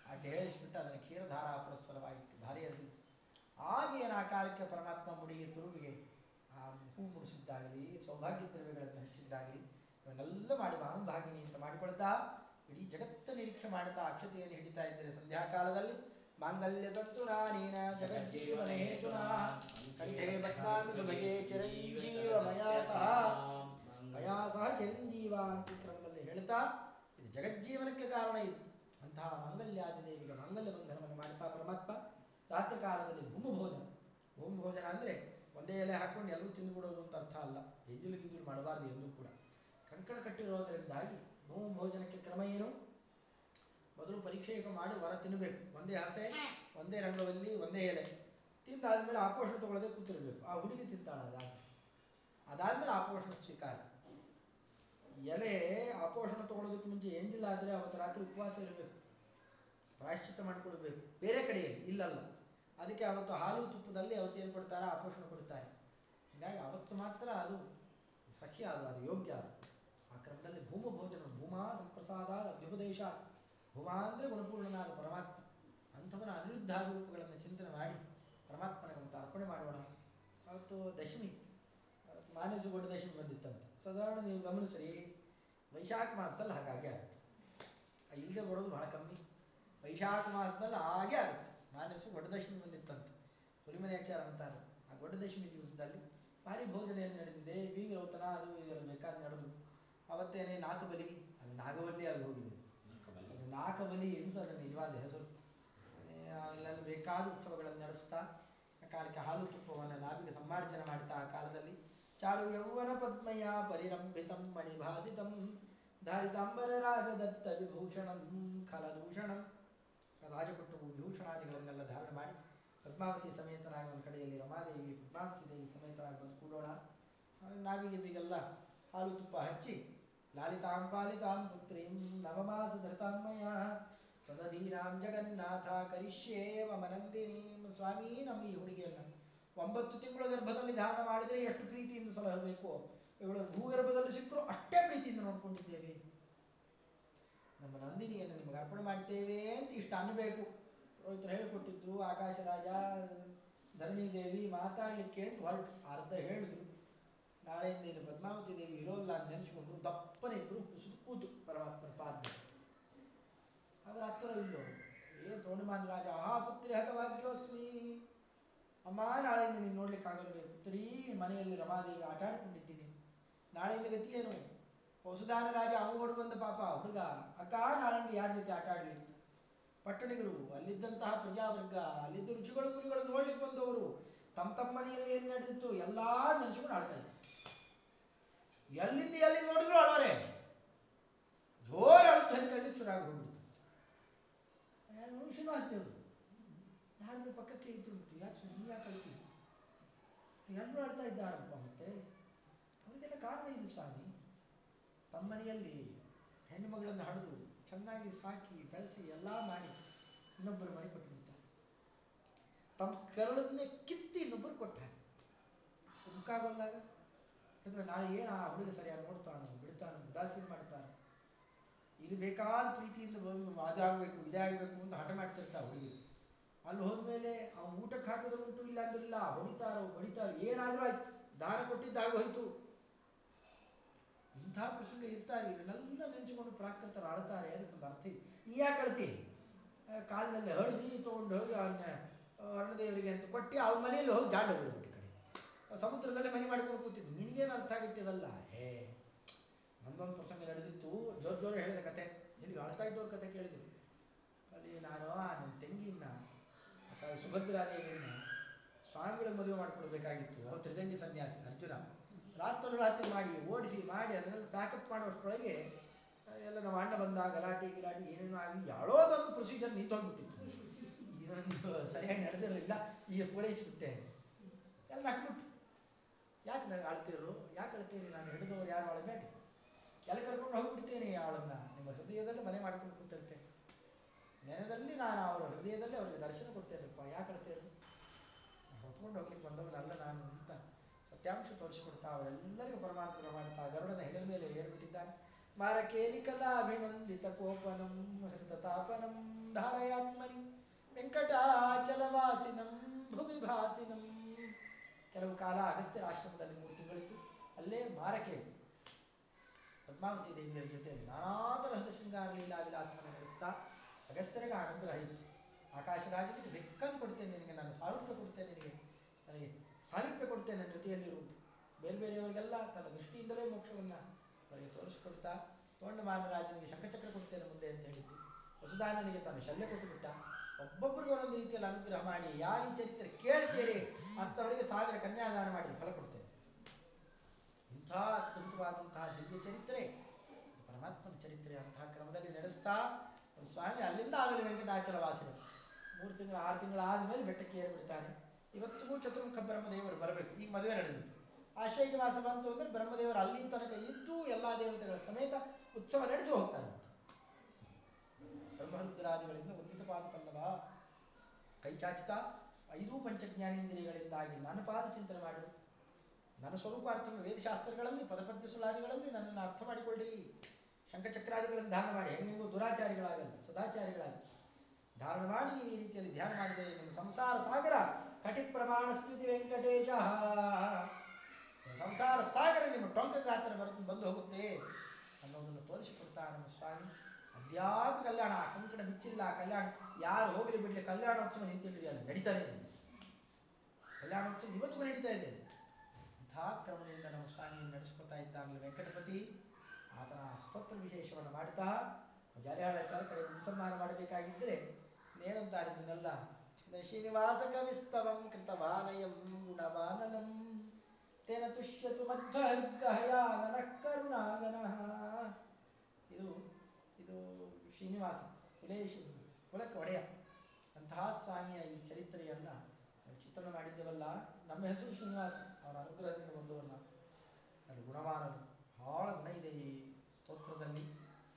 ಆ ಹೇಳಿಸ್ಬಿಟ್ಟು ಅದನ್ನು ಕ್ಷೀರಧಾರಾ ಪುರಸ್ಸರವಾಗಿ ಧಾರೆ ಆಗೇನು ಆ ಪರಮಾತ್ಮ ಮುಡಿಗೆ ತುರುವಿಗೆ ಆ ಹೂ ಮುಡಿಸಿದ್ದಾಗಲಿ, ಸೌಭಾಗ್ಯ ದ್ರವ್ಯಗಳನ್ನು ಹಂಚಿದ್ದಾಗಲಿ ಇವನ್ನೆಲ್ಲ ಮಾಡಿ ಮಹಾನುಭಾಗಿನಿ ಅಂತ ಮಾಡಿಕೊಳ್ತಾ ಇಡೀ ಜಗತ್ತು ನಿರೀಕ್ಷೆ ಮಾಡುತ್ತಾ ಅಕ್ಷತೆಯನ್ನು ಹಿಡಿತಾ ಇದ್ದರೆ ಸಂಧ್ಯಾಕಾಲದಲ್ಲಿ. ಮಾಂಗಲ್ಯ ತಂತು ನಾನೀನ ಜಗಜ್ಜೀವನೇ ಕಂಠೆ ಸಹ. ಅಂತ ಕ್ರಮದಲ್ಲಿ ಹೇಳ್ತಾ, ಇದು ಜಗಜ್ಜೀವನಕ್ಕೆ ಕಾರಣ ಇದು. ಅಂತಹ ಮಾಂಗಲ್ಯಾದಿ ದೇವಿಗೆ ಮಾಂಗಲ್ಯ ಬಂಧನವನ್ನು ಮಾಡ್ತಾ ಪರಮಾತ್ಮ ರಾತ್ರಿ ಕಾಲದಲ್ಲಿ ಭೂಮಿ ಭೋಜನ ಭೂಮಿ ಭೋಜನ ಅಂದ್ರೆ ಒಂದೇ ಎಲೆ ಹಾಕೊಂಡು ಎಲ್ಲರೂ ತಿಂದುಬಿಡೋದು ಅಂತ ಅರ್ಥ ಅಲ್ಲ. ಎಜ್ಜುಲು ಗಿಜ್ಜುಲು ಮಾಡಬಾರ್ದು ಎಂದೂ ಕೂಡ. ಕಂಕಣ ಕಟ್ಟಿರೋದ್ರಿಂದಾಗಿ ಭೂಮಿ ಭೋಜನಕ್ಕೆ ಕ್ರಮ ಏನು? ಮೊದಲು ಪರೀಕ್ಷೆಗೆ ಮಾಡಿ ವರ ತಿನ್ನಬೇಕು ಒಂದೇ ಹಸೆ ಒಂದೇ ರಂಗದಲ್ಲಿ ಒಂದೇ ಎಲೆ. ತಿಂದಾದ್ಮೇಲೆ ಆಪೋಷಣ ತಗೊಳ್ಳದೆ ಕೂತಿರ್ಬೇಕು. ಆ ಹುಡುಗಿ ತಿಂತಾಳೆ ಅದಾದ ಅದಾದ್ಮೇಲೆ ಆಪೋಷಣ ಸ್ವೀಕಾರ. ಎಲೆ ಆಪೋಷಣ ತಗೊಳ್ಳೋದಕ್ಕೆ ಮುಂಚೆ ಏನಿಲ್ಲ ಆದರೆ ಅವತ್ತು ರಾತ್ರಿ ಉಪವಾಸ ಇರಬೇಕು. ಪ್ರಾಯಶ್ಚಿತ್ತ ಮಾಡಿಕೊಳ್ಬೇಕು. ಬೇರೆ ಕಡೆಯಲ್ಲಿ ಇಲ್ಲಲ್ಲ. ಅದಕ್ಕೆ ಅವತ್ತು ಹಾಲು ತುಪ್ಪದಲ್ಲಿ ಅವತ್ತು ಏನು ಕೊಡ್ತಾರೆ? ಆಪೋಷಣ ಕೊಡ್ತಾರೆ. ಹೀಗಾಗಿ ಅವತ್ತು ಮಾತ್ರ ಅದು ಸಖಿ ಅದು ಅದು ಯೋಗ್ಯ ಅದು. ಭೂಮ ಭೋಜನ ಭೂಮಾ ಸಂಪ್ರಸಾದ ಅಭ್ಯುಪದೇಶ ಭೂಮ ಅಂದರೆ ಗುಣಪೂರ್ಣನಾದ ಪರಮಾತ್ಮ. ಅಂಥವನ ಅನಿರುದ್ಧ ರೂಪಗಳನ್ನು ಚಿಂತನೆ ಮಾಡಿ ಪರಮಾತ್ಮನಿಗೆ ಅಂತ ಅರ್ಪಣೆ ಮಾಡೋಣ. ಅವತ್ತು ದಶಮಿ ಮಾನಸಗೊಂಡ ದಶಮಿ ಬಂದಿತ್ತಂತೆ. ಸಾಧಾರಣ ನೀವು ಗಮನಿಸ್ರಿ ವೈಶಾಖ ಮಾಸದಲ್ಲಿ ಹಾಗಾಗಿ ಆಗುತ್ತೆ. ಇಲ್ಲದೆ ಬರೋದು ಬಹಳ ಕಮ್ಮಿ. ವೈಶಾಖ ಮಾಸದಲ್ಲಿ ಹಾಗೆ ಆಗುತ್ತೆ. ಮಾನಸ ದಶಮಿ ಬಂದಿತ್ತಂತೆ. ಹುಲಿಮನೆ ಆಚಾರ ಅಂತಾರೆ. ಆ ದಶಮಿ ದಿವಸದಲ್ಲಿ ಭಾರಿ ಭೋಜನ ಏನು ನಡೆದಿದೆ ಔತಣ ಅದು ಬೇಕಾದ ನಡೆದು. ಅವತ್ತೇನೆ ನಾಲ್ಕು ಬಲಿ. ಅದು ನಾಗವಲ್ಲಿ ಆಗಿ ಹೋಗಿದೆ. ನಾಕಬಲಿ ನಾಗಬಲಿ ಅಂತ ಅದರ ನಿಜವಾದ ಹೆಸರು. ಅಲ್ಲೆಲ್ಲ ಬೇಕಾದ ಉತ್ಸವಗಳನ್ನು ನಡೆಸ್ತಾ, ಕಾಲಕ್ಕೆ ಹಾಲು ತುಪ್ಪವನ್ನು ನಾವಿಗೆ ಸಮ್ಮಾರ್ಜನೆ ಮಾಡ್ತಾ ಆ ಕಾಲದಲ್ಲಿ. ಚಾರು ಯೌವನ ಪದ್ಮಯ ಪರಿರಂಭಿತಂ ಮಣಿಭಾಸಿತಂ ಧಾರಿತಾಂಬರ ರಾಜದತ್ತ ವಿಭೂಷಣಂ ಖಲದೂಷಣಂ. ರಾಜಪಟ್ಟು ವಿಭೂಷಣಾದಿಗಳನ್ನೆಲ್ಲ ಧಾರಣೆ ಮಾಡಿ ಪದ್ಮಾವತಿ ಸಮೇತನಾಗಿ ಒಂದು ಕಡೆಯಲ್ಲಿ ರಮಾದೇವಿ, ಪದ್ಮಾವತಿ ದೇವಿ ಸಮೇತನಾಗಿ ಬಂದು ಕೂಡೋಣ. ನಾವಿಗೆ ಬೀಗೆಲ್ಲ ಹಾಲು ತುಪ್ಪ ಹಚ್ಚಿ ಲಾಲಿತಾಂ ಪಾಲಿತಾಂ ಪುತ್ರೀಂ ನವಮಾಸ ಧೃತಾಂಮಯ ತದಧೀನಾಂ ಜಗನ್ನಾಥ ಕರಿಷ್ಯೇ ಮನಂದಿನೀಂ ಸ್ವಾಮಿ ನಮ್ಮ ಈ ಹುಡುಗಿಯನ್ನು ಒಂಬತ್ತು ತಿಂಗಳು ಗರ್ಭದಲ್ಲಿ ಧಾರಣ ಮಾಡಿದರೆ ಎಷ್ಟು ಪ್ರೀತಿಯಿಂದ ಸಲಹಬೇಕು ಇವಳು ಭೂಗರ್ಭದಲ್ಲಿ ಸಿಕ್ಕರು ಅಷ್ಟೇ ಪ್ರೀತಿಯಿಂದ ನೋಡ್ಕೊಂಡಿದ್ದೇವೆ. ನಮ್ಮ ನಂದಿನಿಯನ್ನು ನಿಮಗೆ ಅರ್ಪಣೆ ಮಾಡ್ತೇವೆ ಅಂತ ಇಷ್ಟ ಅನ್ನಬೇಕು. ರೋಹಿತರು ಹೇಳಿಕೊಟ್ಟಿದ್ರು ಆಕಾಶ ರಾಜ ಧರಣಿದೇವಿ ಮಾತಾಡಲಿಕ್ಕೆ ಅಂತ ಹೊರಟು. ಅರ್ಧ ಹೇಳಿದ್ರು. ನಾಳೆಯಿಂದ ಇದು ಪದ್ಮಾವತಿ ದೇವಿ ಇರೋಲ್ಲ ಅಂತ ನೆನೆಸ್ಕೊಂಡ್ರು. ದಪ್ಪನೆ ಇಬ್ರು ಕುಸಿದು ಕೂತು ಪರಮಾತ್ಮನ ಪಾದ ಅವರ ಹತ್ತಿರ ಇಲ್ಲೋ? ಏ ತೋಂಡಮಾನ ರಾಜ. ಆಹಾ, ಪುತ್ರಿ ಹತಭಾಗ್ಯೋಸ್ಮಿ ಅಮ್ಮ, ನಾಳೆಯಿಂದ ನೀನು ನೋಡ್ಲಿಕ್ಕೆ ಆಗಲ್ವೇ? ಪುತ್ರಿ, ಮನೆಯಲ್ಲಿ ರಮಾದೇವಿ ಆಟ ಆಡ್ಕೊಂಡಿದ್ದೀನಿ. ನಾಳೆಯಿಂದ ಗತಿ ಏನು? ಹೊಸದಾನ ರಾಜ ಅವು ಓಡಿ ಬಂದ ಪಾಪ, ಹುಡುಗ. ಅಕ್ಕ, ನಾಳೆಯಿಂದ ಯಾರ ಜೊತೆ ಆಟ ಆಡಲಿ? ಪಟ್ಟಣಿಗರು ಅಲ್ಲಿದ್ದಂತಹ ಪ್ರಜಾವರ್ಗ, ಅಲ್ಲಿದ್ದ ರುಚಿಗಳು ಮುನಿಗಳು ನೋಡ್ಲಿಕ್ಕೆ ಬಂದವರು. ತಮ್ಮ ತಮ್ಮ ಮನೆಯಲ್ಲಿ ಏನು ನಡೆದಿತ್ತು? ಎಲ್ಲ ನೆನೆಸ್ಕೊಂಡು ಆಡ್ತಾ ಇದ್ರು ಎಲ್ಲಿಂದ ಎಲ್ಲಿ ನೋಡಿದ್ರು ಅಳೋರೆ? ಜೋರ ಅಳುತ್ತಲ್ಲಿ ಕಣ್ಣು ಶುರು ಆಗಿ ಹೋಗ್ಬಿಡ್ತು. ಶ್ರೀನಿವಾಸ ದೇವರು ಯಾರು ಪಕ್ಕಕ್ಕೆ ಇದ್ದು ಯಾಕೆ ಸುಮ್ಮನೆ ಯಾಕೆ ಅಳ್ತೀವಿ ಎಲ್ಲರೂ ಆಡ್ತಾ ಇದ್ದಾರಪ್ಪ ಮತ್ತೆ. ಅವರಿಗೆಲ್ಲ ಕಾರಣ ಇದೆ ಸ್ವಾಮಿ. ತಮ್ಮನೆಯಲ್ಲಿ ಹೆಣ್ಣು ಮಗಳನ್ನು ಹಡಿದು ಚೆನ್ನಾಗಿ ಸಾಕಿ, ಬೆಳೆಸಿ ಎಲ್ಲ ಮಾಡಿ ಇನ್ನೊಬ್ಬರು ಮನೆ ಕೊಟ್ಟಿರ್ತಾರೆ ತಮ್ಮ ಕರಳನ್ನೇ ಕಿತ್ತಿ ಇನ್ನೊಬ್ಬರು ಕೊಟ್ಟಾರೆ. ದುಃಖ ಆಗೋಲ್ಲಾಗ? ಅಥವಾ ನಾಳೆ ಏನು ಆ ಹುಡುಗ ಸರಿಯಾಗಿ ನೋಡ್ತಾನೋ, ಬಿಡ್ತಾನೋ, ಉದಾಸೀನ ಮಾಡ್ತಾನೆ, ಇದು ಬೇಕಾದ ಪ್ರೀತಿಯಿಂದ ಅದಾಗಬೇಕು ಆಗಬೇಕು ಅಂತ ಹಠ ಮಾಡ್ತಿರ್ತಾ ಹುಡುಗಿ. ಅಲ್ಲಿ ಹೋದ್ಮೇಲೆ ಅವ್ನು ಊಟಕ್ಕೆ ಹಾಕಿದ್ರು ಉಂಟು, ಇಲ್ಲ ಅಂದ್ರಿಲ್ಲ, ಹೊಡಿತಾರೋ ಹೊಡಿತಾರೋ ಏನಾದ್ರೂ ಆಯ್ತು, ದಾನ ಕೊಟ್ಟಿದ್ದಾಗ ಹೋಯ್ತು ಇಂಥ ಪ್ರಸಂಗ ಇರ್ತಾರೆ ಇವನ್ನೆಲ್ಲ ನೆಂಚಿಕೊಂಡು ಪ್ರಾಕೃತರು ಆಳ್ತಾರೆ ಅದಕ್ಕೊಂದು ಅರ್ಥ ಇದೆ. ನೀ ಯಾಕೆ ಅಳ್ತಿ? ಕಾಲಿನಲ್ಲಿ ಹಳದಿ ತೊಗೊಂಡು ಹೋಗಿ ಅವನ್ನ ಅಣ್ಣದೇವರಿಗೆ ಅಂತ ಕೊಟ್ಟು ಅವ್ರ ಮನೆಯಲ್ಲಿ ಹೋಗಿ ಜಾಡ ಹೋಗ್ಬಿಟ್ಟು ಕಡೆ ಸಮುದ್ರದಲ್ಲೇ ಮನೆ ಮಾಡ್ಕೊಂಡು ಕೂತಿದ್ದು. ನಿನಗೇನು ಅರ್ಥ ಆಗುತ್ತೆ ಇವೆಲ್ಲ? ಹೇ, ನಂದೊಂದು ಪ್ರಸಂಗ ನಡೆದಿತ್ತು. ಜೋರು ಜೋರು ಹೇಳಿದ ಕತೆ. ಎಲ್ಲಿ ಅಳ್ತಾ ಇದ್ದವ್ರ ಕತೆ ಕೇಳಿದ್ರು. ಅಲ್ಲಿ ನಾನು ನನ್ನ ತಂಗಿನ ಸುಭದ್ರಾದೇವಿಯನ್ನ ಸ್ವಾಮಿಗಳ ಮದುವೆ ಮಾಡಿಕೊಳ್ಬೇಕಾಗಿತ್ತು ಅವ್ರು ತ್ರಿದಂಗಿ ಸನ್ಯಾಸಿ, ಅರ್ಜುನ. ರಾತ್ರಿ ರಾತ್ರಿ ಮಾಡಿ, ಓಡಿಸಿ, ಮಾಡಿ, ಅದನ್ನೆಲ್ಲ ಪ್ಯಾಕಪ್ ಮಾಡೋಷ್ಟೊಳಗೆ ಎಲ್ಲ ನಮ್ಮ ಅಣ್ಣ ಬಂದ ಗಲಾಟೆ, ಗಿಲಾಟಿ, ಏನೇನೋ ಆಗಿ ಯಾವುದೊಂದು ಪ್ರೊಸೀಜರ್ ನಿಂತೋಗ್ಬಿಟ್ಟಿತ್ತು ಇದೊಂದು ಸರಿಯಾಗಿ ನಡೆದಿರಲಿಲ್ಲ. ಈಗ ಪೂರೈಸಿಬಿಟ್ಟೆ ಎಲ್ಲ ನಕ್ಬಿಟ್ಟು ಯಾಕೆ ನಾನು ಅಳ್ತೀರು ಯಾಕೆ ಅಳ್ತೀರಿ? ನಾನು ಹಿಡಿದವ್ರು ಯಾರು ಅಳಬೇಡಿ ಎಲ್ಲ ಕರ್ಕೊಂಡು ಹೋಗ್ಬಿಡ್ತೀನಿ ಅವಳನ್ನ ನಿಮ್ಮ ಹೃದಯದಲ್ಲಿ ಮನೆ ಮಾಡ್ಕೊಂಡು ಕೂತಿರ್ತೇನೆ. ನೆನದಲ್ಲಿ ನಾನು ಅವರ ಹೃದಯದಲ್ಲಿ ಅವ್ರಿಗೆ ದರ್ಶನ ಕೊಡ್ತೇನಪ್ಪ ಯಾಕೆ ಅಳ್ತೀರು ಹೊತ್ಕೊಂಡು ಹೋಗ್ಲಿಕ್ಕೆ ಬಂದವನಲ್ಲ ನಾನು ಅಂತ ಸತ್ಯಾಂಶ ತೋರಿಸಿಕೊಡ್ತಾ ಅವರೆಲ್ಲರಿಗೂ ಪರಮಾತ್ಮ ಮಾಡ್ತಾ ಗರುಡನ ಹೆಗಲ ಮೇಲೆ ಏರ್ಬಿಟ್ಟಿದ್ದಾನೆ. ಮಾರಕೇಲಿ ಕಲಾಭಿನಂದಿತ ಕೋಪನಂ, ಹೃತತಾಪನಂ, ಧಾರಯಾತ್ಮನಿ, ವೆಂಕಟಾಚಲವಾಸಿನಂ, ಭುವಿಭಾಸಿನಂ. ಕೆಲವು ಕಾಲ ಅಗಸ್ತ್ಯರ ಆಶ್ರಮದಲ್ಲಿ ಮೂರು ತಿಂಗಳಿತ್ತು. ಅಲ್ಲೇ ಮಾರಕೆ. ಪದ್ಮಾವತಿ ದೇವಿಯರ ಜೊತೆ ನಾನಾ ತರಹದ ಶೃಂಗಾರ ಲೀಲಾ ವಿಲಾಸವನ್ನು ನಡೆಸ್ತಾ ಅಗಸ್ತ್ಯರಿಗೆ ಅನುಗ್ರಹ ಇತ್ತು ಆಕಾಶರಾಜನಿಗೆ ಬೆಕ್ಕನ್ನು ಕೊಡ್ತೇನೆ ನಿನಗೆ ನಾನು ಸಾರೂಪ್ಯ ಕೊಡ್ತೇನೆ ನಿನಗೆ, ನನಗೆ ಸಾಹಿತ್ಯ ಕೊಡ್ತೇನೆ ನನ್ನ ಜೊತೆಯಲ್ಲಿರು. ಬೇರೆ ಬೇರೆಯವರಿಗೆಲ್ಲ ತನ್ನ ದೃಷ್ಟಿಯಿಂದಲೇ ಮೋಕ್ಷವನ್ನು ಅವರಿಗೆ ತೋರಿಸಿಕೊಡ್ತಾ ತೋಂಡಮಾನರಾಜನಿಗೆ ಶಂಖಚಕ್ರ ಕೊಡ್ತೇನೆ ಮುಂದೆ ಅಂತ ಹೇಳಿದ್ದು. ವಸುದಾನನಿಗೆ ತಾನು ಶಲ್ಯ ಕೊಟ್ಟುಬಿಟ್ಟ. ಒಬ್ಬೊಬ್ಬರಿಗೆ ಒಂದೊಂದು ರೀತಿಯಲ್ಲಿ ಅನುಗ್ರಹ ಮಾಡಿ, ಯಾರಿ ಚರಿತ್ರೆ ಕೇಳ್ತೀರಿ ಅಂಥವರಿಗೆ ಸಾವಿರ ಕನ್ಯಾದಾನ ಮಾಡಿ ಫಲ ಕೊಡ್ತೇನೆ. ಇಂಥ ಅದ್ಭುತವಾದಂತಹ ದಿವ್ಯ ಚರಿತ್ರೆ, ಪರಮಾತ್ಮನ ಚರಿತ್ರೆ ಅಂತಹ ಕ್ರಮದಲ್ಲಿ ನಡೆಸ್ತಾ ಸ್ವಾಮಿ ಅಲ್ಲಿಂದ ಆಮೇಲೆ ವೆಂಕಟಾಚಲ ವಾಸನೆ ಮೂರು ತಿಂಗಳು, ಆರು ತಿಂಗಳು ಆದಮೇಲೆ ಬೆಟ್ಟಕ್ಕೆ ಏರ್ಬಿಡ್ತಾನೆ ಇವತ್ತಿಗೂ ಚತುರ್ಮುಖ ಬ್ರಹ್ಮದೇವರು ಬರಬೇಕು. ಈಗ ಮದುವೆ ನಡೆದಿತ್ತು. ಆಶ್ವಯುಜ ಮಾಸ ಬಂತು ಅಂದ್ರೆ ಬ್ರಹ್ಮದೇವರು ಅಲ್ಲಿ ತನಕ ಇದ್ದು ಎಲ್ಲಾ ದೇವತೆಗಳ ಸಮೇತ ಉತ್ಸವ ನಡೆಸಿ ಹೋಗ್ತಾರೆ. ಬ್ರಹ್ಮರುದ್ರಾದಿಗಳಿಂದ ಒಂದಿತ ಪಾದ ಪಲ್ಲವ ಕೈ ಐದೂ ಪಂಚಜ್ಞಾನೇಂದ್ರಿಯಗಳಿಂದಾಗಿ ನನ್ನ ಪಾದ ಚಿಂತನೆ ಮಾಡು ನನ್ನ ಸ್ವರೂಪಾರ್ಥಗಳು ವೇದಶಾಸ್ತ್ರಗಳಲ್ಲಿ ಪದಪದ್ಯ ಸುಲಾದಿಗಳಲ್ಲಿ ನನ್ನನ್ನು ಅರ್ಥ ಮಾಡಿಕೊಳ್ಳ್ರಿ ಶಂಕಚಕ್ರಾದಿಗಳನ್ನು ಧಾರಣ ಮಾಡಿ. ಹೆಂಗೆ ನೀವು ದುರಾಚಾರಿಗಳಾಗಲ್ಲ ಸದಾಚಾರಿಗಳಾಗಿ ಧಾರಣ ಮಾಡಿ ಈ ರೀತಿಯಲ್ಲಿ ಧ್ಯಾನ ಮಾಡಿದರೆ ನಿಮ್ಮ ಸಂಸಾರ ಸಾಗರ ಕಟಿ ಪ್ರಮಾಣ ಸ್ಥಿತಿ ವೆಂಕಟೇಶ ಸಂಸಾರ ಸಾಗರ ನಿಮ್ಮ ಟೊಂಕ ಗಾತ್ರ ಬರೆದು ಬಂದು ಹೋಗುತ್ತೆ ಅನ್ನೋದನ್ನು ತೋರಿಸಿಕೊಡ್ತಾ ನಮ್ಮ ಸ್ವಾಮಿ. ಅದ್ಯಾವ ಕಲ್ಯಾಣ ಕಂಕಣ ಬಿಚ್ಚಿಲ್ಲ ಕಲ್ಯಾಣ. ಯಾರು ಹೋಗಲಿ ಬಿಡಲಿ ಕಲ್ಯಾಣೋತ್ಸವ ನಿಂತಿರಲಿ ಅಲ್ಲಿ ನಡೀತಾನೆ ಇದೆ. ಕಲ್ಯಾಣೋತ್ಸವ ಇವತ್ತು ನಡೀತಾ ಇದೆ. ಇಂಥ ಕ್ರಮದಿಂದ ನಮ್ಮ ಸ್ವಾಮಿಯನ್ನು ನಡೆಸ್ಕೊತಾ ಇದ್ದಾಗಲೇ ವೆಂಕಟಪತಿ, ಆತನ ಸ್ತೋತ್ರ ವಿಶೇಷವನ್ನು ಮಾಡ್ತಾ ಜಾಲಿಹಾಳಾಚಾರ ಕಡೆ ಮುಸಲ್ಮಾನ ಮಾಡಬೇಕಾಗಿದ್ದರೆ ನೇರಂತಾರಿದ್ದನಲ್ಲ ಶ್ರೀನಿವಾಸ ಕವಿಸ್ತವಂ ಕೃತವಾನಯಂ ಗುಣವಾನನಂ. ತೇನ ತುಷ್ಯತು ಮಧ್ವರ್ಗಹಯಾನನ ಇದು ಇದು ಶ್ರೀನಿವಾಸ ಕುಲೇಶ ಕುಲಕ್ಕೆ ಒಡೆಯ. ಅಂತಹ ಸ್ವಾಮಿಯ ಈ ಚರಿತ್ರೆಯನ್ನ ಚಿತ್ರಣ ಮಾಡಿದ್ದೇವಲ್ಲ, ನಮ್ಮ ಹೆಸರು ಶ್ರೀನಿವಾಸ. ಅವರ ಅನುಗ್ರಹದಿಂದ ಬಂದವಲ್ಲ ಅಲ್ಲಿ ಗುಣವಾನರು ಬಹಳ ಗುಣ ಇದೆ ಈ ಸ್ತೋತ್ರದಲ್ಲಿ.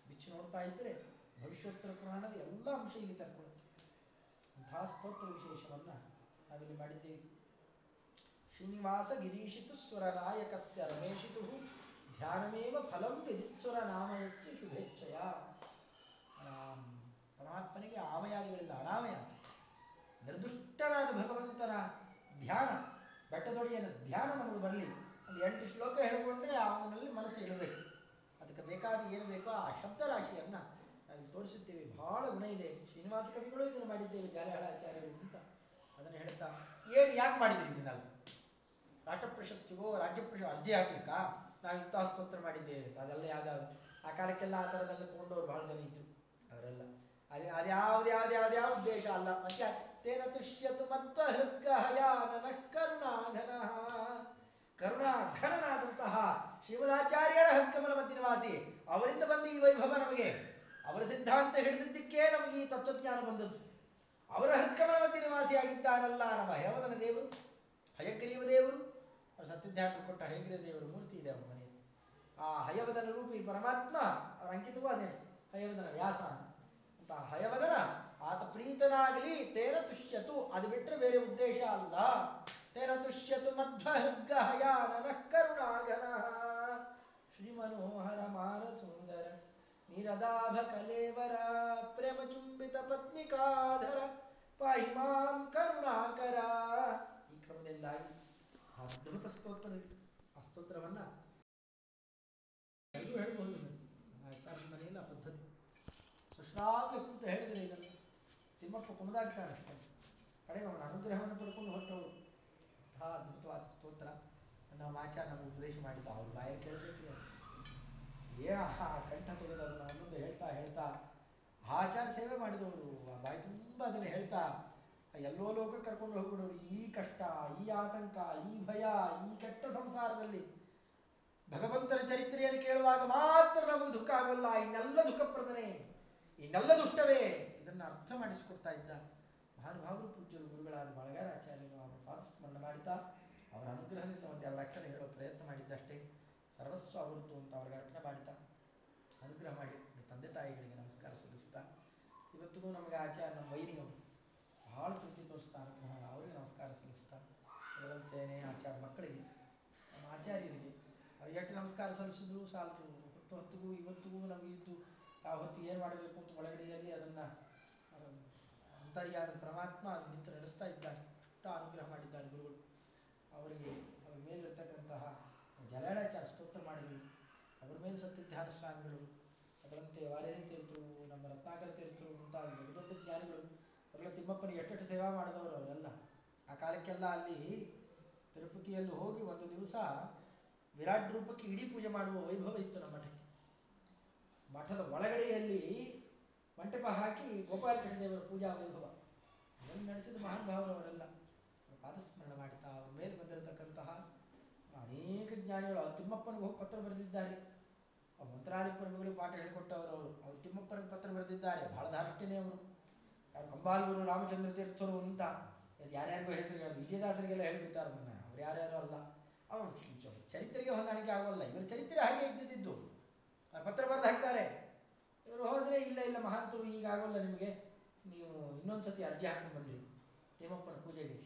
ಬಿಚ್ಚಿ ನೋಡ್ತಾ ಇದ್ದರೆ ಭವಿಷ್ಯೋತ್ತರ ಪುರಾಣದ ಎಲ್ಲ ಅಂಶ ಇಲ್ಲಿ ತರ್ಕೊಳ್ಳುತ್ತೆ ಅಂತಹ ಸ್ತೋತ್ರ ವಿಶೇಷವನ್ನ ನಾವಿಲ್ಲಿ ಮಾಡಿದ್ದೇವೆ. ಶ್ರೀನಿವಾಸ ಗಿರೀಶಿತು ಸ್ವರನಾಯಕಸ್ಯ ರಮೇಶಿತು ಧ್ಯಾನಮೇವ ಫಲಂ ವಿದಿತ್ಸುರ ನಾಮಯಸ್ಯ ಶುಭೇಚ್ಛಯ. ಪರಮಾತ್ಮನಿಗೆ ಆಮಯಾದಿಗಳಿಲ್ಲ ಅನಾಮಯ ನಿರ್ದುಷ್ಟರಾದ ಭಗವಂತನ ಧ್ಯಾನ, ಬೆಟ್ಟದೊಡೆಯನ ಧ್ಯಾನ ನಮಗೆ ಬರಲಿ. ಒಂದು ಎಂಟು ಶ್ಲೋಕ ಹೇಳಿಕೊಂಡ್ರೆ ಅವನಲ್ಲಿ ಮನಸ್ಸು ಇಡಬೇಕು ಅದಕ್ಕೆ ಬೇಕಾದ ಏನು ಬೇಕೋ ಆ ಶಬ್ದ ರಾಶಿಯನ್ನ ನಾವು ತೋರಿಸುತ್ತೇವೆ. ಬಹಳ ಗುಣ ಇದೆ. ಶ್ರೀನಿವಾಸ ಕವಿಗಳು ಇದನ್ನು ಮಾಡಿದ್ದೇವೆ ಆಚಾರ್ಯರು ಅಂತ. ಅದನ್ನು ಹೇಳ್ತಾ, ಏನು ಯಾಕೆ ಮಾಡಿದ್ದೀವಿ ನಾವು? ರಾಷ್ಟ್ರ ಪ್ರಶಸ್ತಿಗೋ ರಾಜ್ಯ ಪ್ರಶ ಅರ್ಜಿ ಹಾಕ್ಲಿಕ್ಕಾ? ನಾವು ಇಂತಹ ಸ್ತೋತ್ರ ಮಾಡಿದ್ದೇವೆ. ಅದೆಲ್ಲ ಯಾವ್ದಾದ್ರು ಆ ಕಾಲಕ್ಕೆಲ್ಲ ಆ ಥರದೆಲ್ಲ ತೊಗೊಂಡವ್ರು ಬಹಳ ಜನ ಇದ್ರು. ಅವರೆಲ್ಲ. ಅದೇ ಅದ್ಯಾವ್ದು ಯಾವ್ದು ಯಾವ್ದು ಯಾವ ಉದ್ದೇಶ ಅಲ್ಲ. ಮತ್ತೆ ತೇನ ತುಷ್ಯತು ಮತ್ವ ಹೃದ್ಗಹಯಾನನ ಕರುಣಾಘನ. ಕರುಣಾಘನನಾದಂತಹ ಶ್ರೀಮದಾಚಾರ್ಯರ ಮಧ್ಯ ನಿವಾಸಿ ಅವರಿಂದ ಬಂದ ಈ ವೈಭವ ನಮಗೆ. ಅವರ ಸಿದ್ಧಾಂತ ಹಿಡಿದಿದ್ದಕ್ಕೆ ನಮಗೆ ಈ ತತ್ವಜ್ಞಾನ ಬಂದದ್ದು. ಅವರ ಹೃತ್ಕಮಲ ಮಧ್ಯ ನಿವಾಸಿಯಾಗಿದ್ದಾರಲ್ಲ ನಮ್ಮ ಹಯವದನ ದೇವರು, ಹಯಗ್ರೀವ ದೇವರು ಸತ್ಯಧ್ಯಾನ ಕೊಟ್ಟ ಹಯಗ್ರೀವ ದೇವರು ಮೂರ್ತಿ ಇದೆ ಅವರ ಮನೆಯಲ್ಲಿ. ಆ ಹಯವದನ ರೂಪಿ ಪರಮಾತ್ಮ ಅವರ ಅಂಕಿತವೂ ಅದೇ ಹಯವದನ ವ್ಯಾಸ ಅಂತ. ಹಯವದನ ಆತ ಪ್ರೀತನಾಗಲಿ, ತೇರ ತುಷ್ಯತು, ಅದು ಬಿಟ್ಟರೆ ಬೇರೆ ಉದ್ದೇಶ ಅಲ್ಲ. ತೇನ ತುಷ್ಯತು ಮಧ್ವ ಹೃದ್ಗಹಯಾನನ ಕರುಣಾಗನ ಶ್ರೀ ಮನೋಹರ ಮಾನ ಸುಂದರ ನಿರದಾಭ ಕಲೇವರ, ಪ್ರೇಮ ಚುಂಬಿತ ಪತ್ನಿಕಾಧರ, ಪಾಹಿ ಮಾಂ ಕರುಣಾಕರ. ಈ ಕ್ರಮದಿಂದಾಗಿ ಅದ್ಭುತ ಸ್ತೋತ್ರ. ಆ ಸ್ತೋತ್ರವನ್ನ. ಎಲ್ಲರೂ ಹೇಳ್ಬೋದು ಇದನ್ನು. ನಮ್ಮ ಆಚಾರ್ಯರ ಮನೆಯಲ್ಲಿ ಆ ಪದ್ಧತಿ ಸುಶ್ರಾವ್ಯ ಕೂತು ಹೇಳಿದ್ರೆ ಇದನ್ನು ತಿಮ್ಮಪ್ಪ ಕುಣಿದಾಡ್ತಾನೆ ಅಷ್ಟೇ ಕಡೆಗೆ ಅವನ ಅನುಗ್ರಹವನ್ನು ಪಡ್ಕೊಂಡು ಹೊರಟವರು. ಅಂತಹ ಅದ್ಭುತವಾದ ಸ್ತೋತ್ರ. ನಮ್ಮ ಆಚಾರ ನಮಗೆ ಉಪದೇಶ ಮಾಡಿದ್ದ. ಅವ್ರ ಬಾಯ ಕೇಳಬೇಕು ಏ, ಆಹಾ, ಕಂಠ ತೆಗೆದು ಅದನ್ನು ಹೇಳ್ತಾ ಹೇಳ್ತಾ ಆಚಾರ ಸೇವೆ ಮಾಡಿದವರು. ಬಾಯಿ ತುಂಬ ಅದನ್ನು ಹೇಳ್ತಾ ಎಲ್ಲೋ ಲೋಕ ಕರ್ಕೊಂಡು ಹೋಗ್ಬಿಡೋರು. ಈ ಕಷ್ಟ, ಈ ಆತಂಕ, ಈ ಭಯ, ಈ ಕೆಟ್ಟ ಸಂಸಾರದಲ್ಲಿ ಭಗವಂತನ ಚರಿತ್ರೆಯನ್ನು ಕೇಳುವಾಗ ಮಾತ್ರ ನಮಗೆ ದುಃಖ ಆಗೋಲ್ಲ. ಇನ್ನೆಲ್ಲ ದುಃಖಪ್ರದನೆ. ಇನ್ನೆಲ್ಲ ದುಷ್ಟವೇ ಇದನ್ನು ಅರ್ಥ ಮಾಡಿಸಿಕೊಡ್ತಾ ಇದ್ದ ಮಹಾನುಭಾವರು ಪೂಜ್ಯರು ಗುರುಗಳಾದ ಬಳಗಾರಾಚಾರ್ಯರು ಅವರ ಪಾದಸ್ಮರಣ ಮಾಡಿತಾ ಅವರ ಅನುಗ್ರಹದಿಂದ ಒಂದೆರಡು ಅಕ್ಷರ ಹೇಳೋ ಪ್ರಯತ್ನ ಮಾಡಿದ್ದಷ್ಟೇ. ಸರ್ವಸ್ವ ಅವರದ್ದು ಅಂತ ಅವರಿಗೆ ಅರ್ಪಣೆ ಮಾಡಿತಾ ಅನುಗ್ರಹ ಮಾಡಿ ತಂದೆ ತಾಯಿಗಳಿಗೆ ನಮಸ್ಕಾರ ಸಲ್ಲಿಸ್ತಾ ಇವತ್ತಿಗೂ ನಮಗೆ ಆಚಾರ್ಯ ನಮ್ಮ ವೈರಿಗಳು ಬಹಳ ಪ್ರೀತಿ ತೋರಿಸ್ತಾ ಅವರಿಗೆ ನಮಸ್ಕಾರ ಸಲ್ಲಿಸ್ತಾ ಹೇಳುತ್ತೇನೆ ಆಚಾರ ಮಕ್ಕಳಿಗೆ, ನಮ್ಮ ಆಚಾರ್ಯರಿಗೆ ಅವ್ರಿಗೆ ಎಷ್ಟು ನಮಸ್ಕಾರ ಸಲ್ಲಿಸಿದ್ರು ಸಾಕು. ಹತ್ತು ಹೊತ್ತಿಗೂ, ಇವತ್ತಿಗೂ ನಮಗೆ ಇದ್ದು ಹೊತ್ತು ಏನು ಮಾಡಬೇಕು ಅಂತ ಒಳಗಡೆಯಲ್ಲಿ ಅದನ್ನು ಅಂತರ್ಯಾದ ಪರಮಾತ್ಮ ಅಲ್ಲಿ ನಿಂತು ನಡೆಸ್ತಾ ಇದ್ದಾನೆ. ಅಷ್ಟು ಅನುಗ್ರಹ ಮಾಡಿದ್ದಾರೆ ಗುರುಗಳು. ಅವರಿಗೆ, ಅವರ ಮೇಲಿರ್ತಕ್ಕಂತಹ ಜಲಾಳಾಚಾರ ಸ್ತೋತ್ರ ಮಾಡಿದರು. ಅವರ ಮೇಲೆ ಸತ್ಯಧ್ಯಾನ ಸ್ವಾಮಿಗಳು, ಅದರಂತೆ ವಾರ್ಯನ ತೀರ್ಥರು ನಮ್ಮ ರತ್ನಾಕರ ತೀರ್ಥರು ಮುಂತಾದ ದೊಡ್ಡ ದೊಡ್ಡ ಜ್ಞಾನಿಗಳು. ಅವರೆಲ್ಲ ತಿಮ್ಮಪ್ಪನ ಎಷ್ಟೆಷ್ಟು ಸೇವಾ ಮಾಡಿದವರು ಅವರೆಲ್ಲ. ಆ ಕಾಲಕ್ಕೆಲ್ಲ ಅಲ್ಲಿ ತಿರುಪತಿಯಲ್ಲಿ ಹೋಗಿ ಒಂದು ದಿವಸ ವಿರಾಟ್ ರೂಪಕ್ಕೆ ಇಡೀ ಪೂಜೆ ಮಾಡುವ ವೈಭವ ಇತ್ತು ನಮ್ಮ ಮಠಕ್ಕೆ. ಮಠದ ಒಳಗಡೆಯಲ್ಲಿ ಮಂಟಪ ಹಾಕಿ ಗೋಪಾಲಕೃಷ್ಣ ದೇವರ ಪೂಜಾ ವೈಭವ ಅದನ್ನು ನಡೆಸಿದ ಮಹಾನ್ ಅವರೆಲ್ಲ ಅವರ ಪಾದಸ್ಮರಣ ಮಾಡ್ತಾ, ಅವ್ರ ಮೇಲೆ ಬಂದಿರತಕ್ಕಂತಹ ಅನೇಕ ಜ್ಞಾನಿಗಳು ಅವ್ರು ತಿಮ್ಮಪ್ಪನಿಗೆ ಪತ್ರ ಬರೆದಿದ್ದಾರೆ. ಆ ಮಂತ್ರಾಧಿಪುರಗಳಿಗೆ ಪಾಠ ಹೇಳಿಕೊಟ್ಟವರು ಅವರು. ಅವ್ರು ತಿಮ್ಮಪ್ಪನ ಪತ್ರ ಬರೆದಿದ್ದಾರೆ. ಬಹಳ ಧಾರ್ಮಿಕನೇ ಅವರು. ಯಾರು ಕಂಬಾಲ್ಗುರು ರಾಮಚಂದ್ರ ತೀರ್ಥರು ಅಂತ. ಯಾರ್ಯಾರಿಗೂ ಹೆಸರು ಹೇಳೋದು ವಿಜಯದಾಸರಿಗೆಲ್ಲ ಹೇಳ್ಬಿಡ್ತಾರೆ ಅದನ್ನು ಅವ್ರು ಯಾರ್ಯಾರು ಅಲ್ಲ. ಅವರು ಚರಿತ್ರೆಗೆ ಹೊಂದಾಣಿಕೆ ಆಗೋಲ್ಲ. ಇವರ ಚರಿತ್ರೆ ಹಾಗೆ ಇದ್ದಿದ್ದು. ಪತ್ರ ಬರೆದು ಹಾಕ್ತಾರೆ. ಇವರು ಹೋದ್ರೆ ಇಲ್ಲ ಇಲ್ಲ ಮಹಾಂತರು ಈಗ ಆಗೋಲ್ಲ ನಿಮಗೆ. ನೀವು ಇನ್ನೊಂದ್ಸತಿ ಅರ್ಜಿ ಹಾಕೊಂಡು ಬಂದ್ರಿ. ತೇಮಪ್ಪನ ಪೂಜೆಗೆ.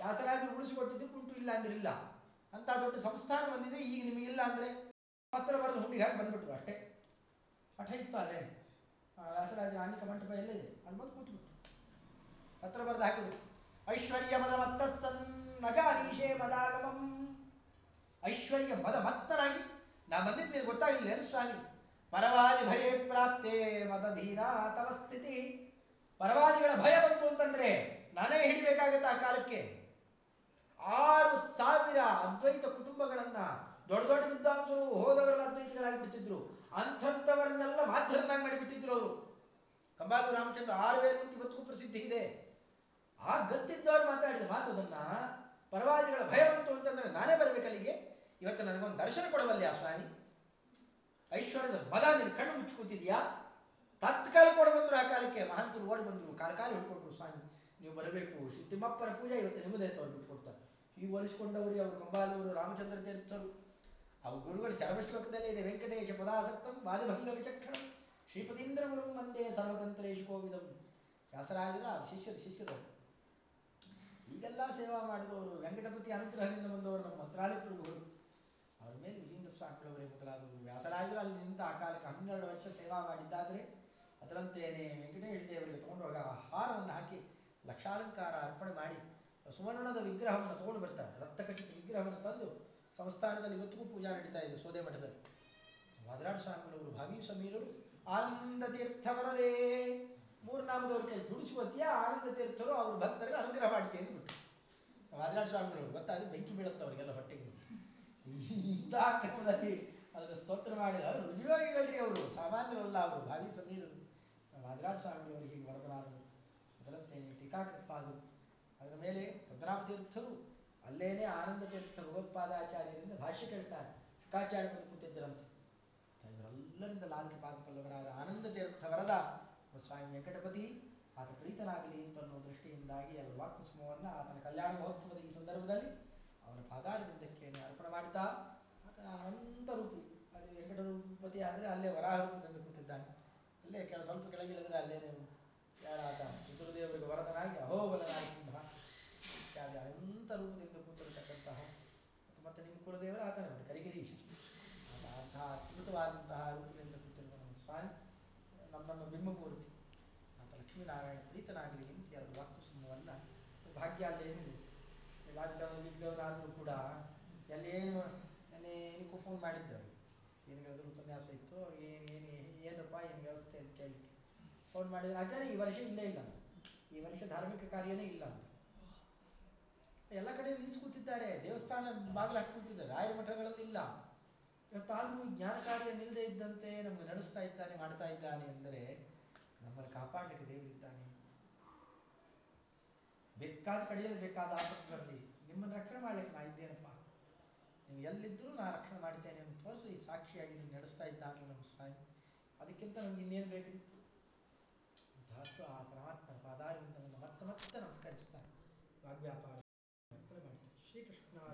ದಾಸರಾಜರು ಉಳಿಸಿಕೊಟ್ಟಿದ್ದು ಕುಂಟು ಇಲ್ಲ ಅಂದ್ರಿಲ್ಲ ಅಂತ ದೊಡ್ಡ ಸಂಸ್ಥಾನ ಬಂದಿದೆ, ಈಗ ನಿಮಗಿಲ್ಲ ಅಂದ್ರೆ ಪತ್ರ ಬರೆದು ಹುಂಡಿಗೆ ಹಾಕಿ ಬಂದ್ಬಿಟ್ರು ಅಷ್ಟೇ. ಮಠ ಇತ್ತು ಅಲ್ಲೇ. ವ್ಯಾಸರಾಜರ ಆನಿಕ ಮಂಟಪ ಎಲ್ಲ ಇದೆ? ಅಲ್ಲಿ ಬಂದು ಕೂತ್ಬಿಟ್ರು. ಪತ್ರ ಬರೆದು ಹಾಕಿದ್ರು. ಐಶ್ವರ್ಯ ಮದ ಮತ್ತ ಸನ್ ನಜಾರೀಶೇ ಮದಾಗಮಂ. ಐಶ್ವರ್ಯ ಮದ ಮತ್ತನಾಗಿ ನಾ ಬಂದಿದ್ದು ನಿನಗೆ ಗೊತ್ತಾಗಿಲ್ಲ ಏನು ಸ್ವಾಮಿ? ಪರವಾದಿ ಭಯ ಪ್ರಾಪ್ತೆ ಮತಧೀರ ತವ ಸ್ಥಿತಿ. ಪರವಾದಿಗಳ ಭಯ ಬಂತು ಅಂತಂದ್ರೆ ನಾನೇ ಹಿಡಿಬೇಕಾಗತ್ತೆ ಆ ಕಾಲಕ್ಕೆ. ಆರು ಸಾವಿರ ಅದ್ವೈತ ಕುಟುಂಬಗಳನ್ನ ದೊಡ್ಡ ದೊಡ್ಡ ವಿದ್ವಾಂಸರು, ಹೋದವರೆಲ್ಲ ಅದ್ವೈತಿಗಳಾಗಿ ಬಿಡ್ತಿದ್ರು. ಅಂಥದ್ದವರನ್ನೆಲ್ಲ ಮಾಧ್ಯಮನಾಗಿ ಮಾಡಿಬಿಟ್ಟಿದ್ರು ಅವರು. ಕಂಬಾಲು ರಾಮಚಂದ್ರ ಆರು ಬೇರು ಅಂತ ಇವತ್ತಿಗೂ ಪ್ರಸಿದ್ಧಿ ಇದೆ. ಆ ಗತ್ತಿದ್ದವ್ರು ಮಾತಾಡಿದ ಮಾತದನ್ನ ಪರವಾದಿಗಳ ಭಯ ಬಂತು ಅಂತಂದ್ರೆ ನಾನೇ ಬರಬೇಕಲ್ಲಿಗೆ? ಇವತ್ತು ನನಗೊಂದು ದರ್ಶನ ಕೊಡಬಲ್ಲೆ ಆ ಸ್ವಾಮಿ. ಐಶ್ವರ್ಯದ ಬಲ ನೀನು ಕಣ್ಣು ಮುಚ್ಚಿ ತತ್ಕಾಲ ಕೊಡ ಬಂದ್ರು ಆ ಕಾಲಕ್ಕೆ ಮಹಂತರು ಓಡಿ ಬಂದ್ರು. ಕಾಲ ಹಿಡ್ಕೊಂಡ್ರು ಸ್ವಾಮಿ. ನೀವು ಬರಬೇಕು. ಸಿದ್ಧಿಮಪ್ಪನ ಪೂಜೆ ಇವತ್ತು ನಿಮ್ಮದೇ ಅವ್ರು ಬಿಟ್ಕೊಡ್ತಾರೆ. ಈ ಒಲಿಸ್ಕೊಂಡವ್ರಿಗೆ ಅವರು ಕಂಬಾಲೂರು ರಾಮಚಂದ್ರ ತೀರ್ಥರು. ಅವು ಗುರುಗಳು ಚರ್ಮಶ್ಲೋಕದಲ್ಲಿ ಇದೆ. ವೆಂಕಟೇಶ ಪದಾಸಕ್ತಂ ವಾದಿಭಂಗ ವಿಚಕ್ಷಣ ಶ್ರೀಪತೀಂದ್ರ ಗುರುಂ ಮಂದೇ ಸರ್ವತಂತ್ರೇಶ್ ಕೋವಿದಂ ವ್ಯಾಸರಾಜರ ಶಿಷ್ಯರು ಶಿಷ್ಯರು. ಈಗೆಲ್ಲ ಸೇವಾ ಮಾಡಿದವರು ವೆಂಕಟಪತಿ ಅನುಗ್ರಹದಿಂದ ಬಂದವರು ನಮ್ಮ ಮಂತ್ರಾಲಯ ಪ್ರಭುಗಳು ಅವ್ರ ಮೇಲೆ ವಿಜೇಂದ್ರ ಸ್ವಾಮಿಗಳವರೇ ಮೊದಲಾದವರು. ವ್ಯಾಸರಾಜರು ಅಲ್ಲಿ ನಿಂತ ಆ ಕಾಲಕ್ಕೆ ಹನ್ನೆರಡು ವರ್ಷ ಸೇವಾ ಮಾಡಿದ್ದಾದರೆ ಅದರಂತೆಯೇ ವೆಂಕಟೇಶ ದೇವರಿಗೆ ಆ ಹಾರವನ್ನು ಹಾಕಿ ಲಕ್ಷಾಲಂಕಾರ ಅರ್ಪಣೆ ಮಾಡಿ ಸುವರ್ಣದ ವಿಗ್ರಹವನ್ನು ತಗೊಂಡು ಬರ್ತಾರೆ. ರಕ್ತಖಚಿತ ವಿಗ್ರಹವನ್ನು ತಂದು ಸಂಸ್ಥಾನದಲ್ಲಿ ಇವತ್ತಿಗೂ ಪೂಜಾ ನಡೀತಾ ಇದೆ ಸೋದೆ ಮಠದಲ್ಲಿ. ವಾದರಾಡ ಸ್ವಾಮಿಗಳವರು ಭಾವಿ ಸಮೀರರು ಆನಂದ ತೀರ್ಥವರದೇ ಮೂರ್ನಾಮದವ್ರ ಕೈ ದುಡಿಸುವತ್ತಿಯ ಆನಂದ ತೀರ್ಥರು ಅವ್ರ ಭಕ್ತರಿಗೆ ಅನುಗ್ರಹ ಮಾಡ್ತೀವಿ ಅಂದ್ಬಿಟ್ಟು ವಾದರಾಡ ಸ್ವಾಮಿಗಳವರು ಗೊತ್ತಾಗಿ ಬೆಂಕಿ ಬೀಳುತ್ತೆ ಅವರಿಗೆಲ್ಲ ಹೊಟ್ಟೆಗೆ. ಇಂಥ ಕ್ರಮದಲ್ಲಿ ಅದರ ಸ್ತೋತ್ರ ಮಾಡಿದ. ರುಜುವಾಗಿಗಳ್ರಿ ಅವರು. ಸಾಮಾನ್ಯರಲ್ಲ ಅವರು. ಭಾವಿ ಸಮೀರರು ವಾದರಾಡ ಸ್ವಾಮಿಗಳವರಿಗೆ ಹೀಗೆ ವರದರಾದರು ಅದರಂತೆ ಟೀಕಾಕೃತ್ಪಾದರು ಅದರ ಮೇಲೆ ಪದ್ಮನಾಭ ತೀರ್ಥರು, ಅಲ್ಲೇನೆ ಆನಂದ ತೀರ್ಥ ಭಗವತ್ಪಾದಾಚಾರ್ಯರಿಂದ ಭಾಷ್ಯ ಕೇಳ್ತಾರೆ. ಶುಕಾಚಾರ್ಯ ಕೂತಿದ್ದರಂತೆ. ಇವರೆಲ್ಲರಿಂದ ಲಾಲಿತ ಪಾದಪಲ್ಲವರಾದ ಆನಂದ ತೀರ್ಥ ವರದ ಸ್ವಾಮಿ ವೆಂಕಟಪತಿ, ಆತ ಪ್ರೀತನಾಗಲಿ ಅಂತ ಅನ್ನೋ ದೃಷ್ಟಿಯಿಂದಾಗಿ ಅವರ ವಾಕ್ಮಸ್ಮವನ್ನು ಆತನ ಕಲ್ಯಾಣ ಮಹೋತ್ಸವದ ಈ ಸಂದರ್ಭದಲ್ಲಿ ಅವನ ಪಾದಾರವಿಂದಕ್ಕೆ ಅರ್ಪಣೆ ಮಾಡ್ತಾ ಆತ ಅನಂತ ರೂಪಿ ಅದು ವೆಂಕಟರೂಪತಿ ಆದರೆ ಅಲ್ಲೇ ವರಾಹ ರೂಪದಿಂದ ಕೂತಿದ್ದಾನೆ. ಅಲ್ಲೇ ಕೆಳ ಸ್ವಲ್ಪ ಕೆಳಗಿಳಿದ್ರೆ ಅಲ್ಲೇ ನೀವು ಯಾರಾತ ಚಿತ್ರದೇವರಿಗೆ ವರದನಾಗಿ, ಅಹೋಬಲನಾಗಿ ಸಿಂಹ ಅನಂತ ರೂಪದಿಂದ ಕೂತಿರತಕ್ಕಂತಹ ಮತ್ತು ನಿಮ್ಮ ಕುಲದೇವರು ಆತನೇ, ಮತ್ತೆ ಕರಿಗಿರೀಶ್. ಆತ ಅಂತಹ ಅದ್ಭುತವಾದಂತಹ ರೂಪದಿಂದ ಕೂತಿರುವ ಸ್ವಾಮಿ. ನಮ್ಮ ನಮ್ಮ ಬಿಂಬಮೂರ್ತಿ ಆತ ಲಕ್ಷ್ಮೀನಾರಾಯಣ ಪ್ರೀತನಾಗಲಿ ಅಂತ ಎರಡು ವಾಕ್ಯಸಮೂಹವನ್ನು ಭಾಗ್ಯ ಅಲ್ಲೇನಿದೆ ಲಾಕ್ಡೌನ್ ಗಿಕ್ಡೌನ್ ಆದರೂ ಕೂಡ ಎಲ್ಲೇನು ಏನು ಏನಕ್ಕೂ ಫೋನ್ ಏನು ಹೇಳಿದ್ರು ಉಪನ್ಯಾಸ ಇತ್ತು ಅವ್ರಿಗೆ ಏನು ಏನು ಏನಪ್ಪ ಏನು ವ್ಯವಸ್ಥೆ ಅಂತ ಕೇಳಲಿಕ್ಕೆ ಫೋನ್ ಮಾಡಿದ್ರೆ. ಆಚಾರ್ಯ, ಈ ವರ್ಷ ಇಲ್ಲೇ ಇಲ್ಲ. ಈ ವರ್ಷ ಧಾರ್ಮಿಕ ಕಾರ್ಯನೇ ಇಲ್ಲ ಎಲ್ಲ ಕಡೆ ನಿಲ್ಸಿ ಕೂತಿದ್ದಾರೆ. ದೇವಸ್ಥಾನ ಬಾಗಿಲು ಹಾಕಿ ಕೂತಿದ್ದಾರೆ. ರಾಯರ ಮಠಗಳಲ್ಲಿ ಇಲ್ಲ. ಇವತ್ತಾದರೂ ಜ್ಞಾನ ಕಾರ್ಯ ನಿಲ್ಲದೆ ಇದ್ದಂತೆ ನಮಗೆ ನಡೆಸ್ತಾ ಇದ್ದಾನೆ, ಮಾಡ್ತಾ ಇದ್ದಾನೆ ಅಂದರೆ ನಮ್ಮನ್ನು ಕಾಪಾಡಲಿಕ್ಕೆ ದೇವರಿದ್ದಾನೆ ಬೇಕಾದ ಕಡೆಯಲ್ಲಿ ಬೇಕಾದ ಆಪತ್ತು ಬರಲಿ. ನಿಮ್ಮನ್ನು ರಕ್ಷಣೆ ಮಾಡ್ಲಿಕ್ಕೆ ನಾ ಇದ್ದೇನಪ್ಪ. ನೀವು ಎಲ್ಲಿದ್ದರೂ ನಾ ರಕ್ಷಣೆ ಮಾಡ್ತೇನೆ ಅಂತ ತೋರಿಸಿ ಸಾಕ್ಷಿಯಾಗಿ ನಡೆಸ್ತಾ ಇದ್ದಾನೆ ನಮ್ಮ ಸ್ವಾಮಿ ಅದಕ್ಕಿಂತ ನಮ್ಗೆ ಇನ್ನೇನು ಬೇಕು ಧಾತು ಆ ಪರಮಾತ್ಮನ ಪಾದಾರವಿಂದ ಮತ್ತೆ ಮತ್ತೆ ನಮಸ್ಕರಿಸ್ತಾನೆ ವಾಗ್ವ್ಯಾಪಾರ. ಮಾಡ್ತಾರೆ ಶ್ರೀಕೃಷ್ಣ